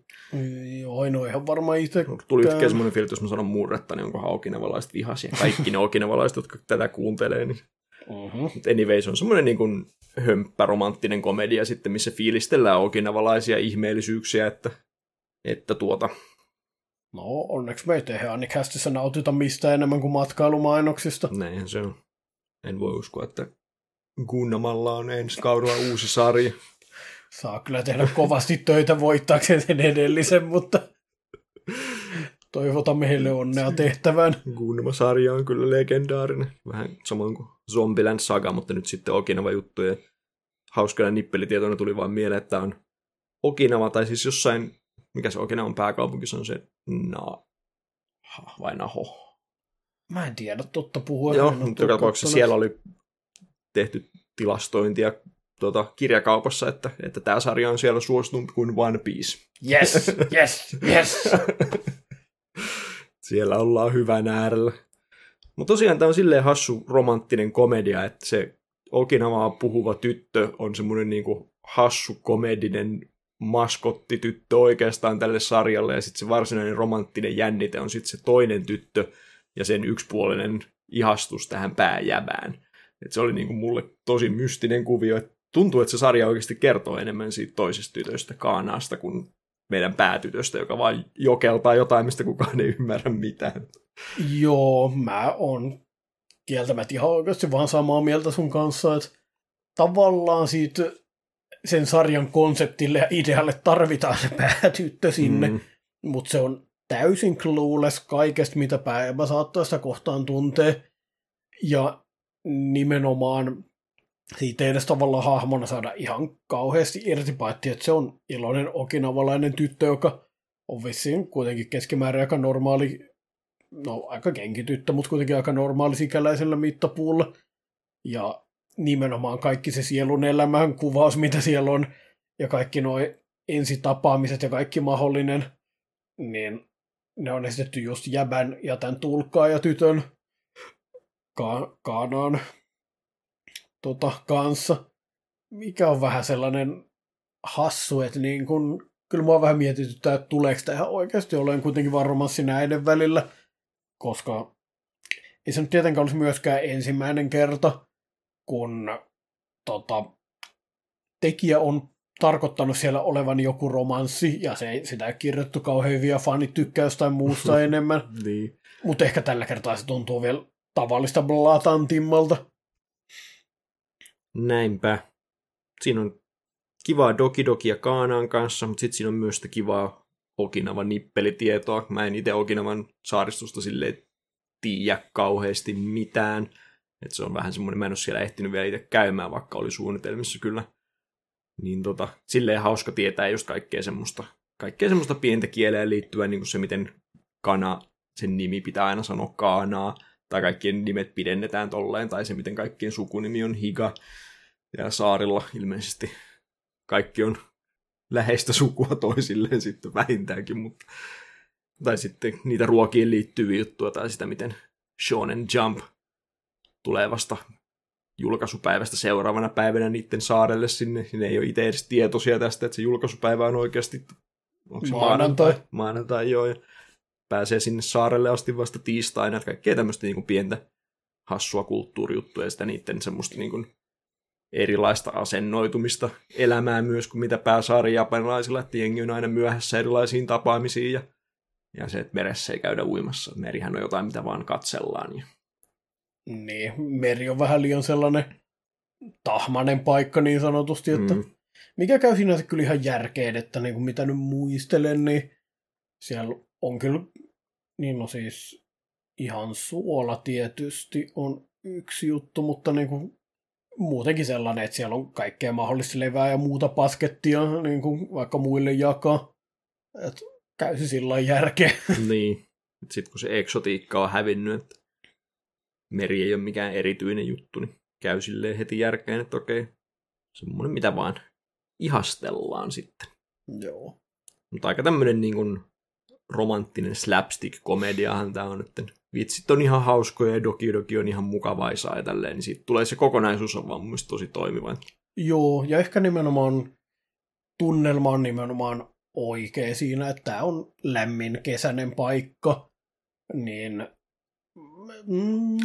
Joo, no ihan varmaan itse. Tuli yhtäkkiä semmoinen fiilis, jos mä sanon murretta, niin onkohan okinavalaiset vihaisia. Kaikki ne okinavalaiset, jotka tätä kuuntelee. Niin. Uh-huh. Mutta anyway, se on semmoinen niin kuin hömppä romanttinen komedia sitten, missä fiilistellään okinavalaisia ihmeellisyyksiä, että, että tuota... No, onneksi me ei tehdä Annikästissä nautita mistä enemmän kuin matkailumainoksista. Näinhän se on. En voi uskoa, että Gunnamalla on ensi kaudella uusi sarja. Saa kyllä tehdä kovasti töitä voittaakseen sen edellisen, mutta toivotamme heille onnea tehtävään. Gunnama-sarja on kyllä legendaarinen. Vähän samoin kuin Zombieland Saga, mutta nyt sitten Okinava juttu. Ja hauskana nippelitietona tuli vaan mieleen, että on Okinava, tai siis jossain, mikä se Okinavan pääkaupunki, se on se Na... vai Naho. Mä en tiedä totta puhua. Joo, mutta joka tapauksessa siellä oli tehty tilastointia tuota, kirjakaupassa, että, että tämä sarja on siellä suostunut kuin One Piece. Yes, yes, yes. siellä ollaan hyvän äärellä. Mutta tosiaan tämä on silleen hassu romanttinen komedia, että se Okinavaa puhuva tyttö on semmoinen niinku hassu komedinen maskottityttö oikeastaan tälle sarjalle, ja sitten se varsinainen romanttinen jännite on sitten se toinen tyttö ja sen yksipuolinen ihastus tähän pääjävään. Et se oli niinku mulle tosi mystinen kuvio, että tuntuu, että se sarja oikeasti kertoo enemmän siitä toisesta tytöstä Kaanaasta kuin meidän päätytöstä, joka vaan jokeltaa jotain, mistä kukaan ei ymmärrä mitään. Joo, mä oon kieltämättä ihan oikeasti vaan samaa mieltä sun kanssa, että tavallaan siitä sen sarjan konseptille ja idealle tarvitaan se päätyttö sinne, mm. mutta se on täysin clueless kaikesta, mitä päivä saattaa sitä kohtaan tuntea. Ja nimenomaan siitä ei edes tavallaan hahmona saada ihan kauheasti irti, paitsi että se on iloinen okinavalainen tyttö, joka on vissiin kuitenkin keskimäärin aika normaali, no aika kenkityttö, mutta kuitenkin aika normaali sikäläisellä mittapuulla. Ja nimenomaan kaikki se sielun elämän kuvaus, mitä siellä on, ja kaikki nuo ensitapaamiset ja kaikki mahdollinen, niin ne on esitetty just jäbän ja tämän tulkkaa ja tytön ka- kanaan tota, kanssa, mikä on vähän sellainen hassu, että niin kun, kyllä mua vähän mietityttää, että tuleeko tähän oikeasti. Olen kuitenkin vaan romanssi näiden välillä, koska ei se nyt tietenkään olisi myöskään ensimmäinen kerta, kun tota, tekijä on tarkoittanut siellä olevan joku romanssi, ja se, sitä ei kirjoittu kauhean hyviä fanit tykkää jostain muusta enemmän. niin. Mutta ehkä tällä kertaa se tuntuu vielä tavallista blatantimmalta. Näinpä. Siinä on kivaa Doki Dokia Kaanaan kanssa, mutta sitten siinä on myös sitä kivaa Okinavan nippelitietoa. Mä en itse Okinavan saaristusta silleen tiedä kauheasti mitään. Et se on vähän semmoinen, mä en ole siellä ehtinyt vielä itse käymään, vaikka oli suunnitelmissa kyllä. Niin tota, silleen hauska tietää just kaikkea semmoista, kaikkea semmoista pientä kieleen liittyvää, niin kuin se miten kana, sen nimi pitää aina sanoa kaanaa, tai kaikkien nimet pidennetään tolleen, tai se miten kaikkien sukunimi on higa, ja saarilla ilmeisesti kaikki on läheistä sukua toisilleen sitten vähintäänkin, mutta Tai sitten niitä ruokiin liittyviä juttuja, tai sitä, miten Shonen Jump tulee vasta julkaisupäivästä seuraavana päivänä niiden saarelle sinne. Ne ei ole itse edes tietoisia tästä, että se julkaisupäivä on oikeasti onko se Maanantai. maanantai, maanantai joo, ja pääsee sinne saarelle asti vasta tiistaina, että kaikkea tämmöistä niin kuin pientä hassua kulttuurijuttuja ja sitä niiden semmoista niin kuin erilaista asennoitumista elämään myös kuin mitä pääsaari japanilaisilla, että jengi on aina myöhässä erilaisiin tapaamisiin ja, ja se, että meressä ei käydä uimassa. Merihän on jotain, mitä vaan katsellaan. Ja, Niin, meri on vähän liian sellainen tahmanen paikka niin sanotusti, että mm. mikä käy sinänsä kyllä ihan järkeen, että niin kuin mitä nyt muistelen, niin siellä on kyllä, niin no siis ihan suola tietysti on yksi juttu, mutta niin kuin muutenkin sellainen, että siellä on kaikkea mahdollista levää ja muuta paskettia, niin kuin vaikka muille jakaa. Että käy se sillä järkeä. niin. Sitten kun se eksotiikka on hävinnyt, että meri ei ole mikään erityinen juttu, niin käy silleen heti järkeen, että okei, semmoinen mitä vaan ihastellaan sitten. Joo. Mutta aika tämmöinen niin kuin romanttinen slapstick-komediahan tämä on, että vitsit on ihan hauskoja ja Doki Doki on ihan mukavaisaa ja tälleen, niin siitä tulee se kokonaisuus on vaan mun tosi toimiva. Joo, ja ehkä nimenomaan tunnelma on nimenomaan oikea siinä, että tämä on lämmin kesäinen paikka, niin mm,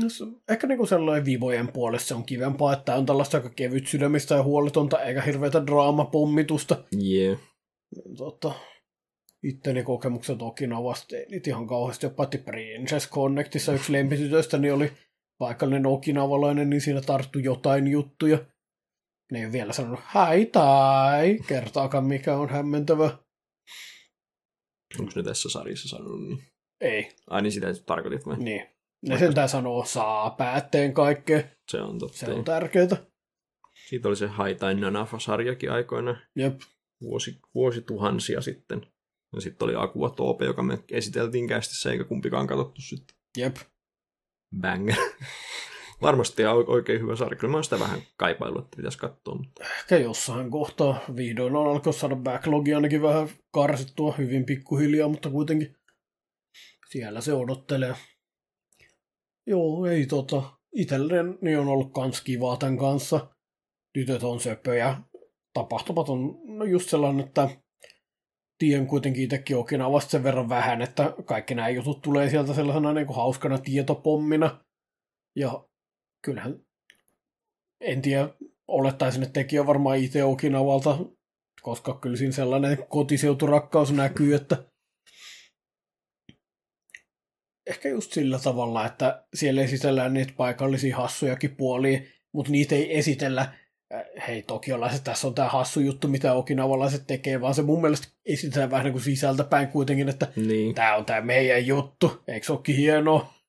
ehkä niinku sellainen vivojen puolesta se on kivempaa, että on tällaista aika kevyt sydämistä ja huoletonta, eikä hirveätä draamapommitusta. Yeah. Tota, itteni kokemukset Okinawasta ei niitä ihan kauheasti paitsi Princess Connectissa yksi lempitytöstäni oli paikallinen okinavalainen, niin siinä tarttui jotain juttuja. Ne ei ole vielä sanonut hai tai kertaakaan mikä on hämmentävä. Onko ne tässä sarjassa sanonut niin? Ei, Ai niin sitä tarkoitit vai? niin. Ne sentään sanoo saa päätteen kaikkea. Se on totta. Se on tärkeää. Siitä oli se Haitain Nanafa-sarjakin aikoina Jep. vuosi, vuosituhansia sitten. Ja sitten oli Aqua Tope, joka me esiteltiin kästissä, eikä kumpikaan katsottu sitten. Jep. Banger. Varmasti ihan oikein hyvä sarja. Kyllä mä oon sitä vähän kaipailu, että pitäisi katsoa. Mutta Ehkä jossain kohtaa vihdoin on alkoi saada backlogia ainakin vähän karsittua hyvin pikkuhiljaa, mutta kuitenkin siellä se odottelee. Joo, ei tota. Itselleni on ollut kans kivaa tämän kanssa. Tytöt on söpöjä. Tapahtumat on no just sellainen, että tien kuitenkin itsekin Okinawasta sen verran vähän, että kaikki nämä jutut tulee sieltä sellaisena niin kuin hauskana tietopommina. Ja kyllähän, en tiedä, olettaisin, että teki on varmaan itse Okinavalta, koska kyllä siinä sellainen kotiseuturakkaus näkyy, että ehkä just sillä tavalla, että siellä esitellään niitä paikallisia hassujakin puolia, mutta niitä ei esitellä, äh, hei tokiolaiset, tässä on tämä hassu juttu, mitä okinavalaiset tekee, vaan se mun mielestä esitellään vähän niin kuin sisältäpäin kuitenkin, että niin, tämä on tämä meidän juttu, eikö se olekin hienoa?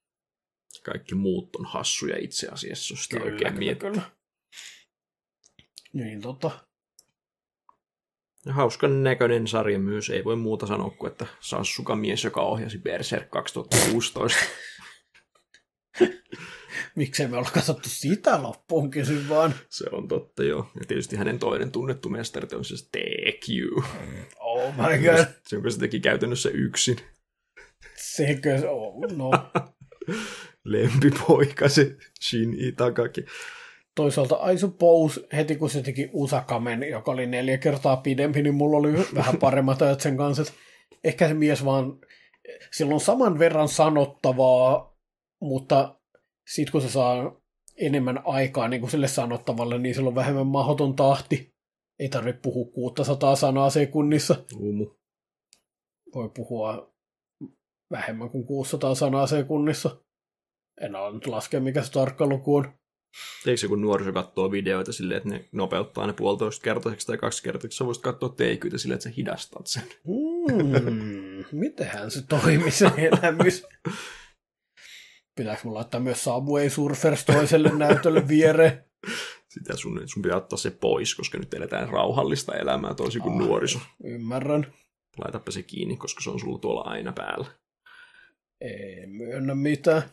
kaikki muut on hassuja itse asiassa, jos sitä oikein miettii. kyllä. Niin tota, Hauskan näköinen sarja myös, ei voi muuta sanoa kuin, että Sassuka mies, joka ohjasi Berserk 2016. miksei me olla katsottu sitä loppuun kysyn vaan. Se on totta, joo. Ja tietysti hänen toinen tunnettu mestari on siis TQ. Oh my god. Se, jonka se teki käytännössä yksin. Sekö se on? No, Lempipoika se Shin Itakaki. Toisaalta I suppose heti kun se teki Usakamen, joka oli neljä kertaa pidempi, niin mulla oli vähän paremmat ajat sen kanssa. että Ehkä se mies vaan, sillä on saman verran sanottavaa, mutta sitten kun se saa enemmän aikaa niin kuin sille sanottavalle, niin sillä on vähemmän mahdoton tahti. Ei tarvitse puhua 600 sanaa sekunnissa. Uumu. Voi puhua vähemmän kuin 600 sanaa sekunnissa. En ole nyt laskea, mikä se tarkka luku on. Eikö kun nuoriso katsoo videoita silleen, että ne nopeuttaa ne puolitoista kertaiseksi tai kaksi kertaiseksi, sä voisit katsoa teikyitä silleen, että sä hidastat sen. Hmm, mitenhän se toimi se elämys? Pitääkö mulla laittaa myös Subway Surfers toiselle näytölle viereen? Sitä sun, sun pitää ottaa se pois, koska nyt eletään rauhallista elämää toisin kuin Ai. nuoriso. Ymmärrän. Laitapa se kiinni, koska se on sulla tuolla aina päällä. Ei myönnä mitään.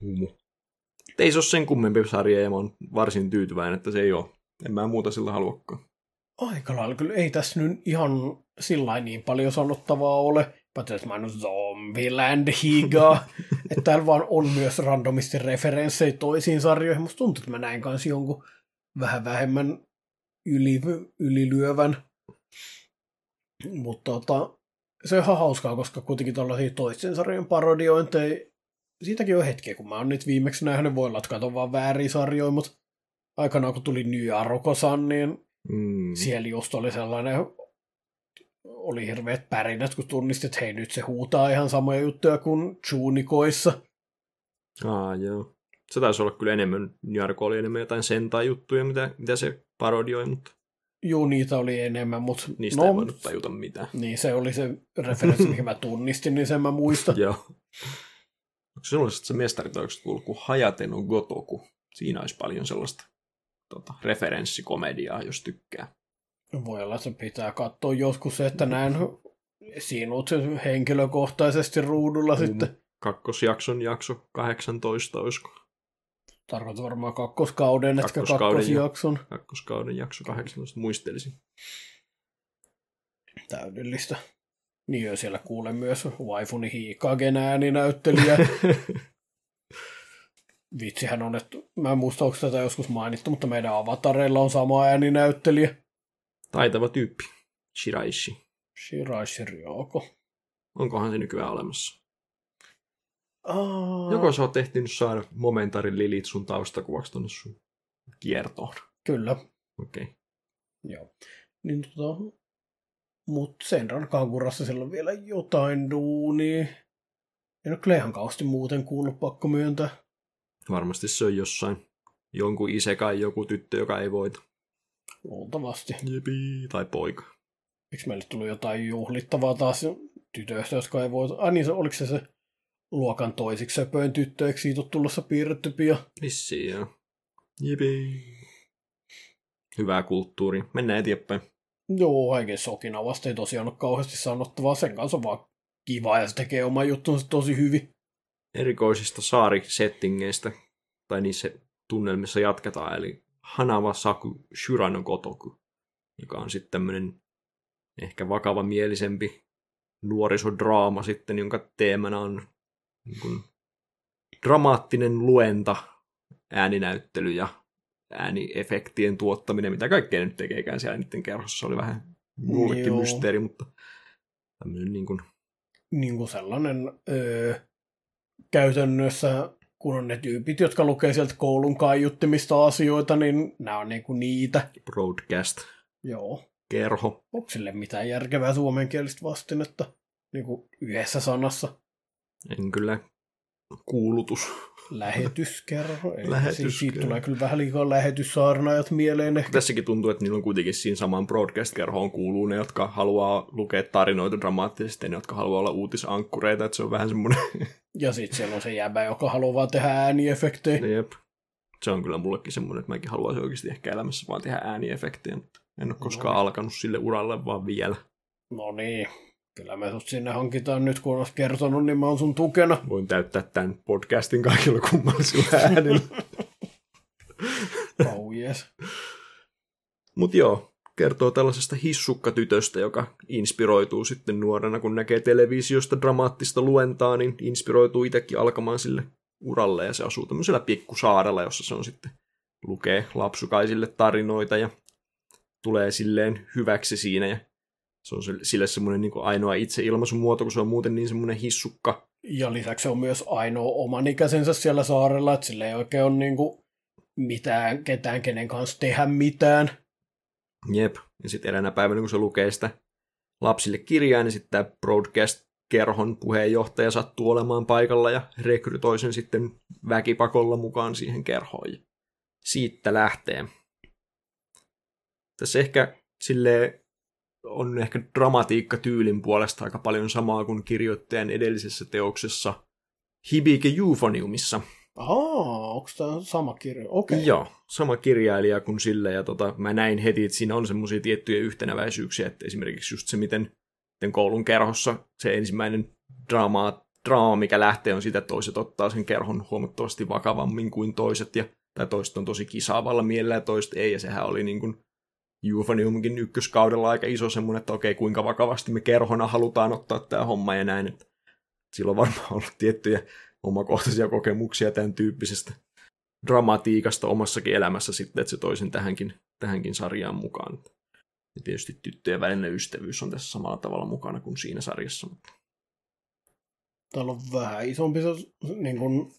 Humu. Ei se ole sen kummempi sarja ja mä oon varsin tyytyväinen, että se ei ole. En mä muuta sillä haluakaan. Aika lailla kyllä ei tässä nyt ihan sillä niin paljon sanottavaa ole. Paitsi että mä en ole Zombieland higa. että täällä vaan on myös randomisti referenssejä toisiin sarjoihin. Musta tuntuu, että mä näin kanssa jonkun vähän vähemmän yli, ylilyövän. Mutta tota, se on ihan hauskaa, koska kuitenkin tällaisia toisten sarjojen parodiointeja, siitäkin on hetkiä, kun mä oon nyt viimeksi nähnyt, voi olla, että vaan väärin sarjoja, mutta aikanaan kun tuli New Arokosan, niin mm. siellä just oli sellainen, oli hirveät pärinät, kun tunnistit, että hei nyt se huutaa ihan samoja juttuja kuin Junikoissa. Aa, joo. Se taisi olla kyllä enemmän, Jarko oli enemmän jotain sentai-juttuja, mitä, mitä se parodioi, mutta... Joo, niitä oli enemmän, mutta... Niistä no, ei voinut tajuta mitään. Niin, se oli se referenssi, mihin mä tunnistin, niin sen mä muistan. Joo. Onko sinulla se mestaritoimeksi kuullut kuin Hayaten no Gotoku? Siinä olisi paljon sellaista tota, referenssikomediaa, jos tykkää. Voi olla, että pitää katsoa joskus että näen sinut henkilökohtaisesti ruudulla um, sitten. Kakkosjakson jakso 18, olisiko? Tarkoitan varmaan kakkoskauden, etkä kakkosjakson. Kakkoskauden jakso 18, muistelisin. Täydellistä. Niin siellä kuulen myös waifuni Hiikagen ääninäyttelijä. Vitsihän on, että mä en muista, onko tätä joskus mainittu, mutta meidän avatareilla on sama ääninäyttelijä. Taitava tyyppi. Shiraishi. Shiraishi Ryoko. Onkohan se nykyään olemassa? Uh... Joko sä oot ehtinyt saada momentarin lilit sun taustakuvaksi tuonne sun kiertoon? Kyllä. Okei. Okay. Joo. Niin tota, mutta Senran Kagurassa siellä on vielä jotain duunia. En ole Klehan kausti muuten kuullut, pakko myöntää. Varmasti se on jossain jonkun isekai joku tyttö, joka ei voita. Luultavasti. Jepi, tai poika. Miksi meille tuli jotain juhlittavaa taas tytöistä, jotka ei voita? Ai niin, se, oliko se se luokan toisiksi söpöin tyttö, eikö siitä ole tulossa piirretty pian? Vissiin, joo. Jepi. Hyvää kulttuuri. Mennään eteenpäin. Joo, oikein Sokinavasta ei tosiaan ole kauheasti sanottavaa. Sen kanssa on vaan kiva ja se tekee oma juttunsa tosi hyvin. Erikoisista saarisettingeistä, tai niissä tunnelmissa jatketaan, eli Hanawa Saku Shurano Gotoku, joka on sitten tämmöinen ehkä vakava mielisempi nuorisodraama sitten, jonka teemana on niin kuin, dramaattinen luenta, ääninäyttely ja ääniefektien tuottaminen, mitä kaikkea nyt tekeekään siellä niiden kerhossa, oli vähän mullekin Joo. mysteeri, mutta tämmöinen niin kuin... Niin kuin sellainen öö, käytännössä, kun on ne tyypit, jotka lukee sieltä koulun kaiuttimista asioita, niin nämä on niin kuin niitä. Broadcast. Joo. Kerho. Onko sille mitään järkevää suomenkielistä vastinetta niin kuin yhdessä sanassa? En kyllä kuulutus. Lähetyskerho. Lähetyskerho. Siitä tulee kyllä vähän liikaa lähetyssaarnaajat mieleen ehkä. Tässäkin tuntuu, että niillä on kuitenkin siinä saman broadcast-kerhoon kuuluu ne, jotka haluaa lukea tarinoita dramaattisesti ne, jotka haluaa olla uutisankkureita, että se on vähän semmoinen... Ja sitten siellä on se jäbä, joka haluaa tehdä ääniefektejä. Jep. Se on kyllä mullekin semmoinen, että mäkin haluaisin oikeasti ehkä elämässä vaan tehdä ääniefektejä, mutta en ole koskaan no. alkanut sille uralle vaan vielä. No niin, Kyllä me sut sinne hankitaan nyt, kun olet kertonut, niin mä oon sun tukena. Voin täyttää tämän podcastin kaikilla kummallisilla äänillä. oh yes. Mut joo, kertoo tällaisesta hissukkatytöstä, joka inspiroituu sitten nuorena, kun näkee televisiosta dramaattista luentaa, niin inspiroituu itsekin alkamaan sille uralle, ja se asuu tämmöisellä pikkusaarella, jossa se on sitten lukee lapsukaisille tarinoita ja tulee silleen hyväksi siinä ja se on sille semmoinen niin ainoa itseilmaisun muoto, kun se on muuten niin semmoinen hissukka. Ja lisäksi se on myös ainoa oman ikäisensä siellä saarella, että sillä ei oikein ole niin kuin mitään, ketään, kenen kanssa tehdä mitään. Jep, ja sitten eräänä päivänä, kun se lukee sitä lapsille kirjaa, niin sitten tämä broadcast-kerhon puheenjohtaja sattuu olemaan paikalla ja rekrytoi sen sitten väkipakolla mukaan siihen kerhoon. Siitä lähtee. Tässä ehkä silleen on ehkä dramatiikka tyylin puolesta aika paljon samaa kuin kirjoittajan edellisessä teoksessa Hibike Euphoniumissa. Aa, onko tämä sama kirja? Okay. Joo, sama kirjailija kuin sille, ja tota, mä näin heti, että siinä on semmoisia tiettyjä yhtenäväisyyksiä, että esimerkiksi just se, miten, miten koulun kerhossa se ensimmäinen draama, draama, mikä lähtee, on sitä, että toiset ottaa sen kerhon huomattavasti vakavammin kuin toiset, ja, tai toiset on tosi kisaavalla mielellä ja toiset ei, ja sehän oli niin kuin Eufoniumkin ykköskaudella aika iso semmoinen, että okei, kuinka vakavasti me kerhona halutaan ottaa tämä homma ja näin. Että sillä on varmaan ollut tiettyjä omakohtaisia kokemuksia tämän tyyppisestä dramatiikasta omassakin elämässä sitten, että se toisin tähänkin, tähänkin sarjaan mukaan. Ja tietysti tyttöjen välinen ystävyys on tässä samalla tavalla mukana kuin siinä sarjassa. Täällä on vähän isompi se, niin kuin,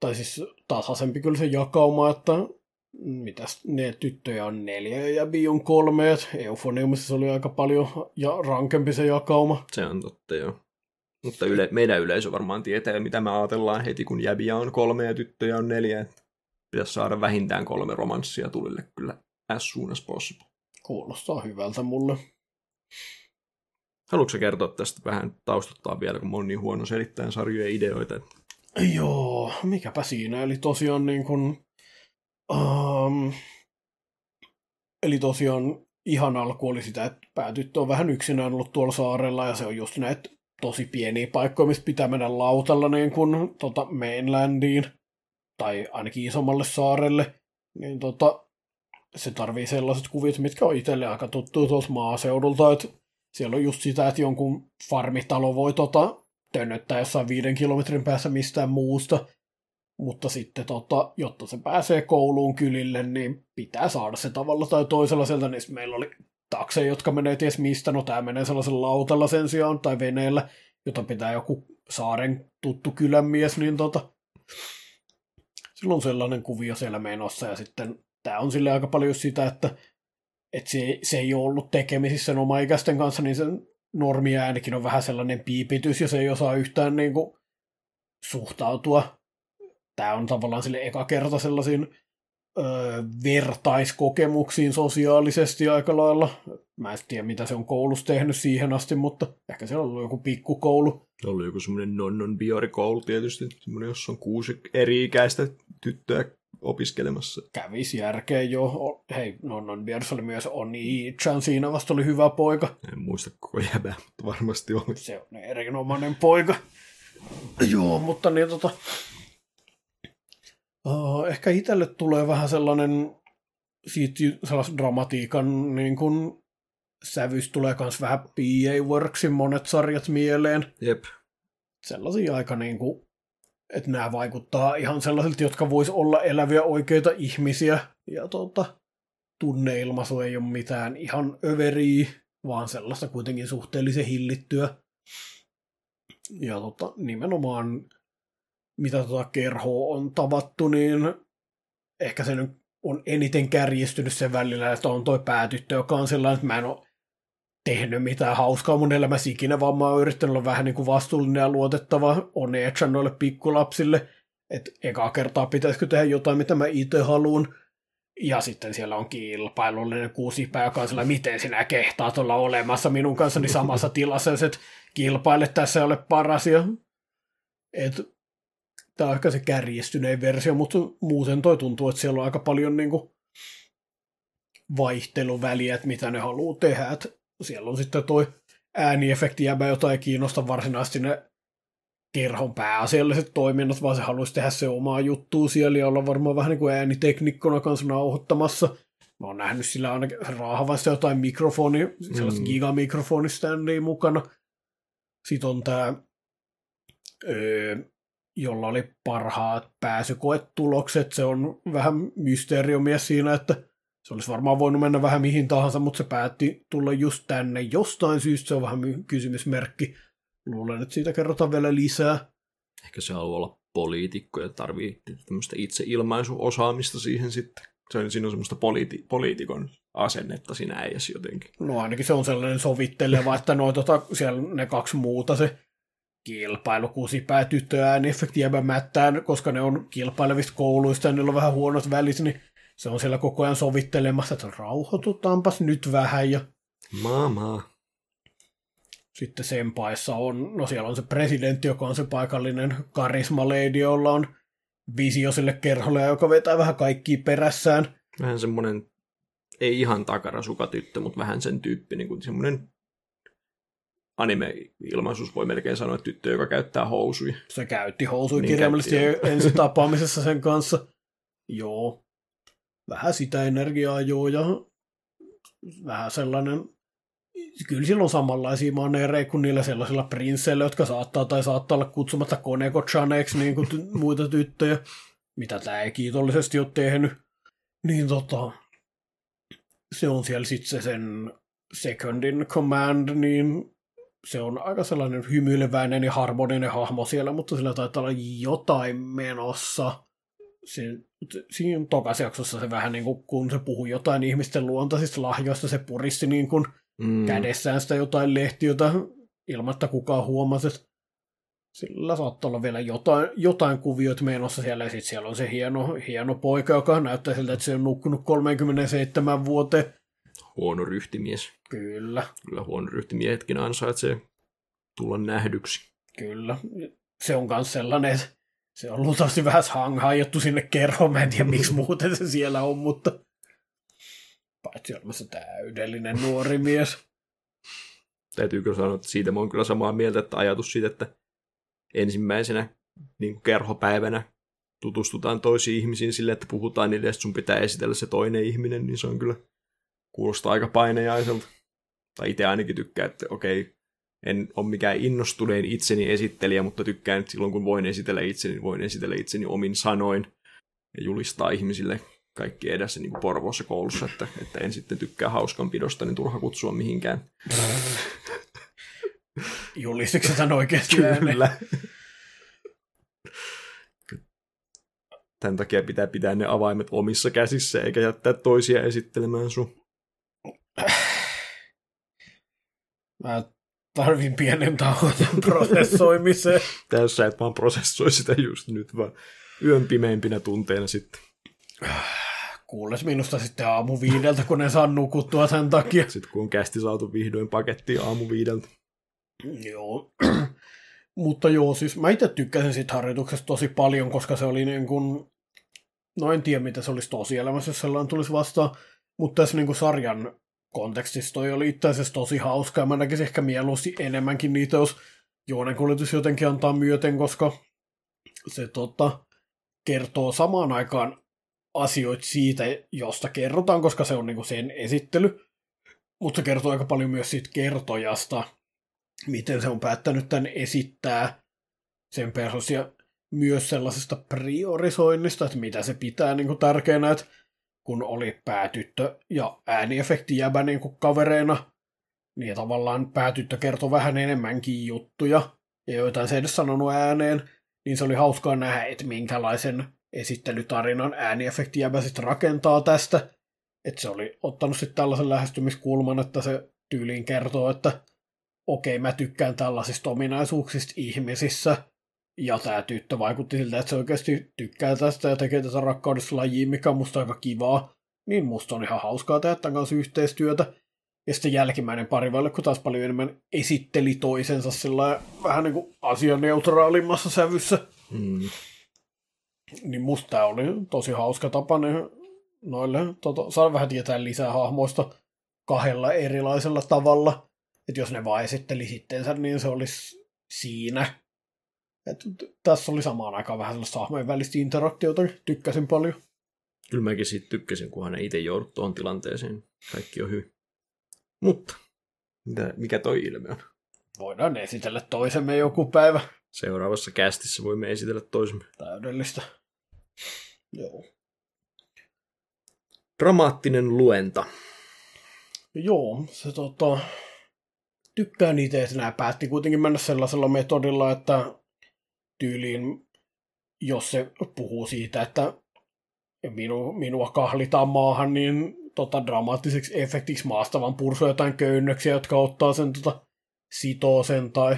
tai siis tasaisempi kyllä se jakauma, että mitäs ne tyttöjä on neljä ja Bi on kolme, Eufoniumissa oli aika paljon ja rankempi se jakauma. Se on totta, joo. Mutta yle, meidän yleisö varmaan tietää, mitä me ajatellaan heti, kun jäbiä on kolme ja tyttöjä on neljä. Pitäisi saada vähintään kolme romanssia tulille kyllä as soon as possible. Kuulostaa hyvältä mulle. Haluatko kertoa tästä vähän taustuttaa vielä, kun mä oon niin huono selittämään sarjojen ideoita? Että... Joo, mikäpä siinä. Eli tosiaan niin kuin, um, eli tosiaan ihan alku oli sitä, että päätyttö on vähän yksinään ollut tuolla saarella ja se on just näitä tosi pieniä paikkoja, mistä pitää mennä lautalla niin kuin tota mainlandiin tai ainakin isommalle saarelle. Niin tota, se tarvii sellaiset kuvit, mitkä on itselle aika tuttuja tuolta maaseudulta, että siellä on just sitä, että jonkun farmitalo voi tota, tönnöttää jossain viiden kilometrin päässä mistään muusta, mutta sitten tota, jotta se pääsee kouluun kylille, niin pitää saada se tavalla tai toisella sieltä, niin meillä oli takseja, jotka menee ties mistä, no tämä menee sellaisella lautalla sen sijaan, tai veneellä, jota pitää joku saaren tuttu kylänmies, niin tota, silloin sellainen kuvio siellä menossa, ja sitten tämä on sille aika paljon sitä, että, että se, se ei ole ollut tekemisissä sen omaikäisten kanssa, niin sen normiäänikin on vähän sellainen piipitys, ja se ei osaa yhtään niin kuin, suhtautua. Tämä on tavallaan sille eka kerta sellaisiin ö, vertaiskokemuksiin sosiaalisesti aika lailla. Mä en tiedä, mitä se on koulussa tehnyt siihen asti, mutta ehkä siellä on ollut joku pikkukoulu. Se on ollut joku semmoinen nonnon biorikoulu tietysti, semmoinen, jossa on kuusi eri-ikäistä tyttöä opiskelemassa. Kävisi järkeen jo. Hei, Nonnon Bears oli myös Oni Chan siinä vasta oli hyvä poika. En muista koko jäbää, mutta varmasti oli. Se on erinomainen poika. Joo, mutta niin tota... Uh, ehkä itselle tulee vähän sellainen siitä sellaisen dramatiikan niin kun sävys tulee myös vähän PA Worksin monet sarjat mieleen. Jep. Sellaisia aika niin kuin että nämä vaikuttaa ihan sellaisilta, jotka vois olla eläviä oikeita ihmisiä. Ja tuota, tunneilmaisu ei ole mitään ihan överiä, vaan sellaista kuitenkin suhteellisen hillittyä. Ja tota, nimenomaan mitä tota kerhoa on tavattu, niin ehkä se nyt on eniten kärjistynyt sen välillä, että on toi päätyttö, joka on sellainen, että mä en ole tehnyt mitään hauskaa mun elämässä ikinä, vaan mä oon yrittänyt olla vähän niin kuin vastuullinen ja luotettava onneeksi noille pikkulapsille, että eka kertaa pitäisikö tehdä jotain, mitä mä itse haluan. Ja sitten siellä on kilpailullinen kuusipää, joka on sellainen, miten sinä kehtaat olla olemassa minun kanssani samassa tilassa, että kilpaile tässä ei ole paras. Ja, et, tämä on ehkä se kärjistynein versio, mutta muuten toi tuntuu, että siellä on aika paljon niin kuin, vaihteluväliä, että mitä ne haluaa tehdä. Et siellä on sitten toi ääniefekti jäbä, jota ei kiinnosta varsinaisesti ne kerhon pääasialliset toiminnot, vaan se haluaisi tehdä se omaa juttua siellä ja olla varmaan vähän niin kuin ääniteknikkona kanssa nauhoittamassa. Mä oon nähnyt sillä ainakin raahavasti jotain mikrofoni, sellaista mm. gigamikrofoniständiä mukana. Sitten on tämä, öö, jolla oli parhaat pääsykoetulokset. Se on vähän mysteeriomies siinä, että se olisi varmaan voinut mennä vähän mihin tahansa, mutta se päätti tulla just tänne jostain syystä. Se on vähän kysymysmerkki. Luulen, että siitä kerrotaan vielä lisää. Ehkä se haluaa olla poliitikko ja tarvii tämmöistä itseilmaisuosaamista siihen sitten. Se on, siinä on semmoista poliiti- poliitikon asennetta siinä äijässä jotenkin. No ainakin se on sellainen sovitteleva, että no, tota, siellä ne kaksi muuta se kilpailu, kusipää, ja mättään, koska ne on kilpailevista kouluista ja niillä on vähän huonot välit, niin se on siellä koko ajan sovittelemassa, että rauhoitutaanpas nyt vähän. Ja... Mama. Sitten Sempaissa on, no siellä on se presidentti, joka on se paikallinen karisma lady, jolla on visio sille kerholle, joka vetää vähän kaikkia perässään. Vähän semmoinen, ei ihan takarasukatyttö, mutta vähän sen tyyppi, niin kuin semmoinen anime-ilmaisuus voi melkein sanoa, että tyttö, joka käyttää housuja. Se käytti housuja niin kirjaimellisesti ensi tapaamisessa sen kanssa. Joo vähän sitä energiaa joo, ja vähän sellainen, kyllä sillä on samanlaisia maneereja kuin niillä sellaisilla prinsseillä, jotka saattaa tai saattaa olla kutsumatta koneko niin kuin ty- muita tyttöjä, mitä tämä ei kiitollisesti ole tehnyt. Niin tota, se on siellä sitten se sen second in command, niin se on aika sellainen hymyileväinen ja harmoninen hahmo siellä, mutta sillä taitaa olla jotain menossa. Se, siinä tokassa jaksossa se vähän niin kuin, kun se puhui jotain ihmisten luontaisista lahjoista, se puristi niin kuin mm. kädessään sitä jotain lehtiötä ilman, että kukaan huomasi, että sillä saattaa olla vielä jotain, jotain kuvioita menossa siellä, ja sitten siellä on se hieno, hieno poika, joka näyttää siltä, että se on nukkunut 37 vuoteen. Huono ryhtimies. Kyllä. Kyllä huono ryhtimiehetkin ansaitsee tulla nähdyksi. Kyllä. Se on myös sellainen, että se on luultavasti vähän hanghaiottu sinne kerhoon. Mä en tiedä, miksi muuten se siellä on, mutta paitsi olemassa täydellinen nuori mies. Täytyy kyllä sanoa, että siitä mä oon kyllä samaa mieltä, että ajatus siitä, että ensimmäisenä niin kuin kerhopäivänä tutustutaan toisiin ihmisiin sille, että puhutaan niille, että sun pitää esitellä se toinen ihminen, niin se on kyllä kuulostaa aika painajaiselta. Tai itse ainakin tykkää, että okei, en ole mikään innostunein itseni esittelijä, mutta tykkään, että silloin kun voin esitellä itseni, niin voin esitellä itseni omin sanoin ja julistaa ihmisille kaikki edessä niin kuin Porvoossa koulussa, että, että en sitten tykkää hauskanpidosta, niin turha kutsua mihinkään. Julistiko tämän oikeasti Kyllä. Tämän takia pitää pitää ne avaimet omissa käsissä, eikä jättää toisia esittelemään sun. Mä tarvin pienen tauon prosessoimiseen. Tässä et vaan prosessoi sitä just nyt, vaan yön pimeimpinä tunteina sitten. Kuules minusta sitten aamu viideltä, kun ne saa nukuttua sen takia. Sitten kun on kästi saatu vihdoin pakettiin aamu viideltä. Joo. Mutta joo, siis mä itse tykkäsin siitä harjoituksesta tosi paljon, koska se oli niin kuin, no en tiedä mitä se olisi tosielämässä, jos sellainen tulisi vastaan, mutta tässä niin kuin sarjan kontekstissa toi oli itse asiassa tosi hauska, ja mä näkisin ehkä mieluusti enemmänkin niitä, jos juonenkuljetus jotenkin antaa myöten, koska se tota, kertoo samaan aikaan asioita siitä, josta kerrotaan, koska se on niinku sen esittely, mutta se kertoo aika paljon myös siitä kertojasta, miten se on päättänyt tämän esittää. Sen persoon, ja myös sellaisesta priorisoinnista, että mitä se pitää niin kuin tärkeänä, että kun oli päätyttö ja ääniefekti jäbä niin kuin kavereina, niin tavallaan päätyttö kertoi vähän enemmänkin juttuja, ja joitain se edes sanonut ääneen, niin se oli hauskaa nähdä, että minkälaisen esittelytarinan ääniefekti jäbä sitten rakentaa tästä. Että se oli ottanut sitten tällaisen lähestymiskulman, että se tyyliin kertoo, että okei, mä tykkään tällaisista ominaisuuksista ihmisissä, ja tämä tyttö vaikutti siltä, että se oikeasti tykkää tästä ja tekee tätä rakkaudessa lajiin, mikä on musta aika kivaa. Niin musta on ihan hauskaa tehdä tämän kanssa yhteistyötä. Ja sitten jälkimmäinen parivallikko taas paljon enemmän esitteli toisensa sillä vähän niin kuin asianeutraalimmassa sävyssä. Hmm. Niin musta tämä oli tosi hauska tapa niin noille, tota, saa vähän tietää lisää hahmoista kahdella erilaisella tavalla. Että jos ne vaan esitteli sittensä, niin se olisi siinä. Et tässä oli samaan aikaan vähän sellaista hahmojen välistä interaktiota, tykkäsin paljon. Kyllä mäkin siitä tykkäsin, kunhan ne itse joudut tuohon tilanteeseen. Kaikki on hyvin. Mutta, mitä, mikä toi ilme on? Voidaan esitellä toisemme joku päivä. Seuraavassa kästissä voimme esitellä toisemme. Täydellistä. Joo. Dramaattinen luenta. Joo, se tota, tykkään itse, että nämä päätti kuitenkin mennä sellaisella metodilla, että tyyliin, jos se puhuu siitä, että minu, minua kahlitaan maahan, niin tota, dramaattiseksi efektiksi maasta vaan pursuu jotain köynnöksiä, jotka ottaa sen tota, sitoo sen, tai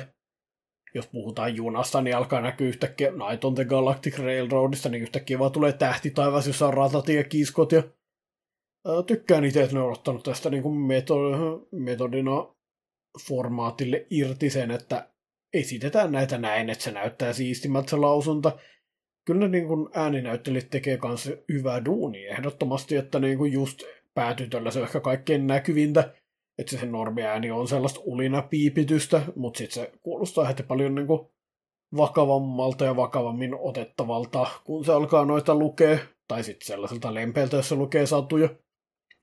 jos puhutaan junasta, niin alkaa näkyä yhtäkkiä Night on the Galactic Railroadista, niin yhtäkkiä vaan tulee tähti taivas, jossa on ratatiekiskot, ja ää, tykkään itse, että ne on ottanut tästä niin kuin metodina formaatille irti sen, että esitetään näitä näin, että se näyttää siistimältä se lausunta. Kyllä niin kuin ääninäyttelijät tekee myös hyvää duunia ehdottomasti, että niin kuin just päätytöllä se on ehkä kaikkein näkyvintä, että se normiääni on sellaista ulina piipitystä, mutta sitten se kuulostaa heti paljon niin kuin vakavammalta ja vakavammin otettavalta, kun se alkaa noita lukea, tai sitten sellaiselta lempeältä, jos se lukee satuja.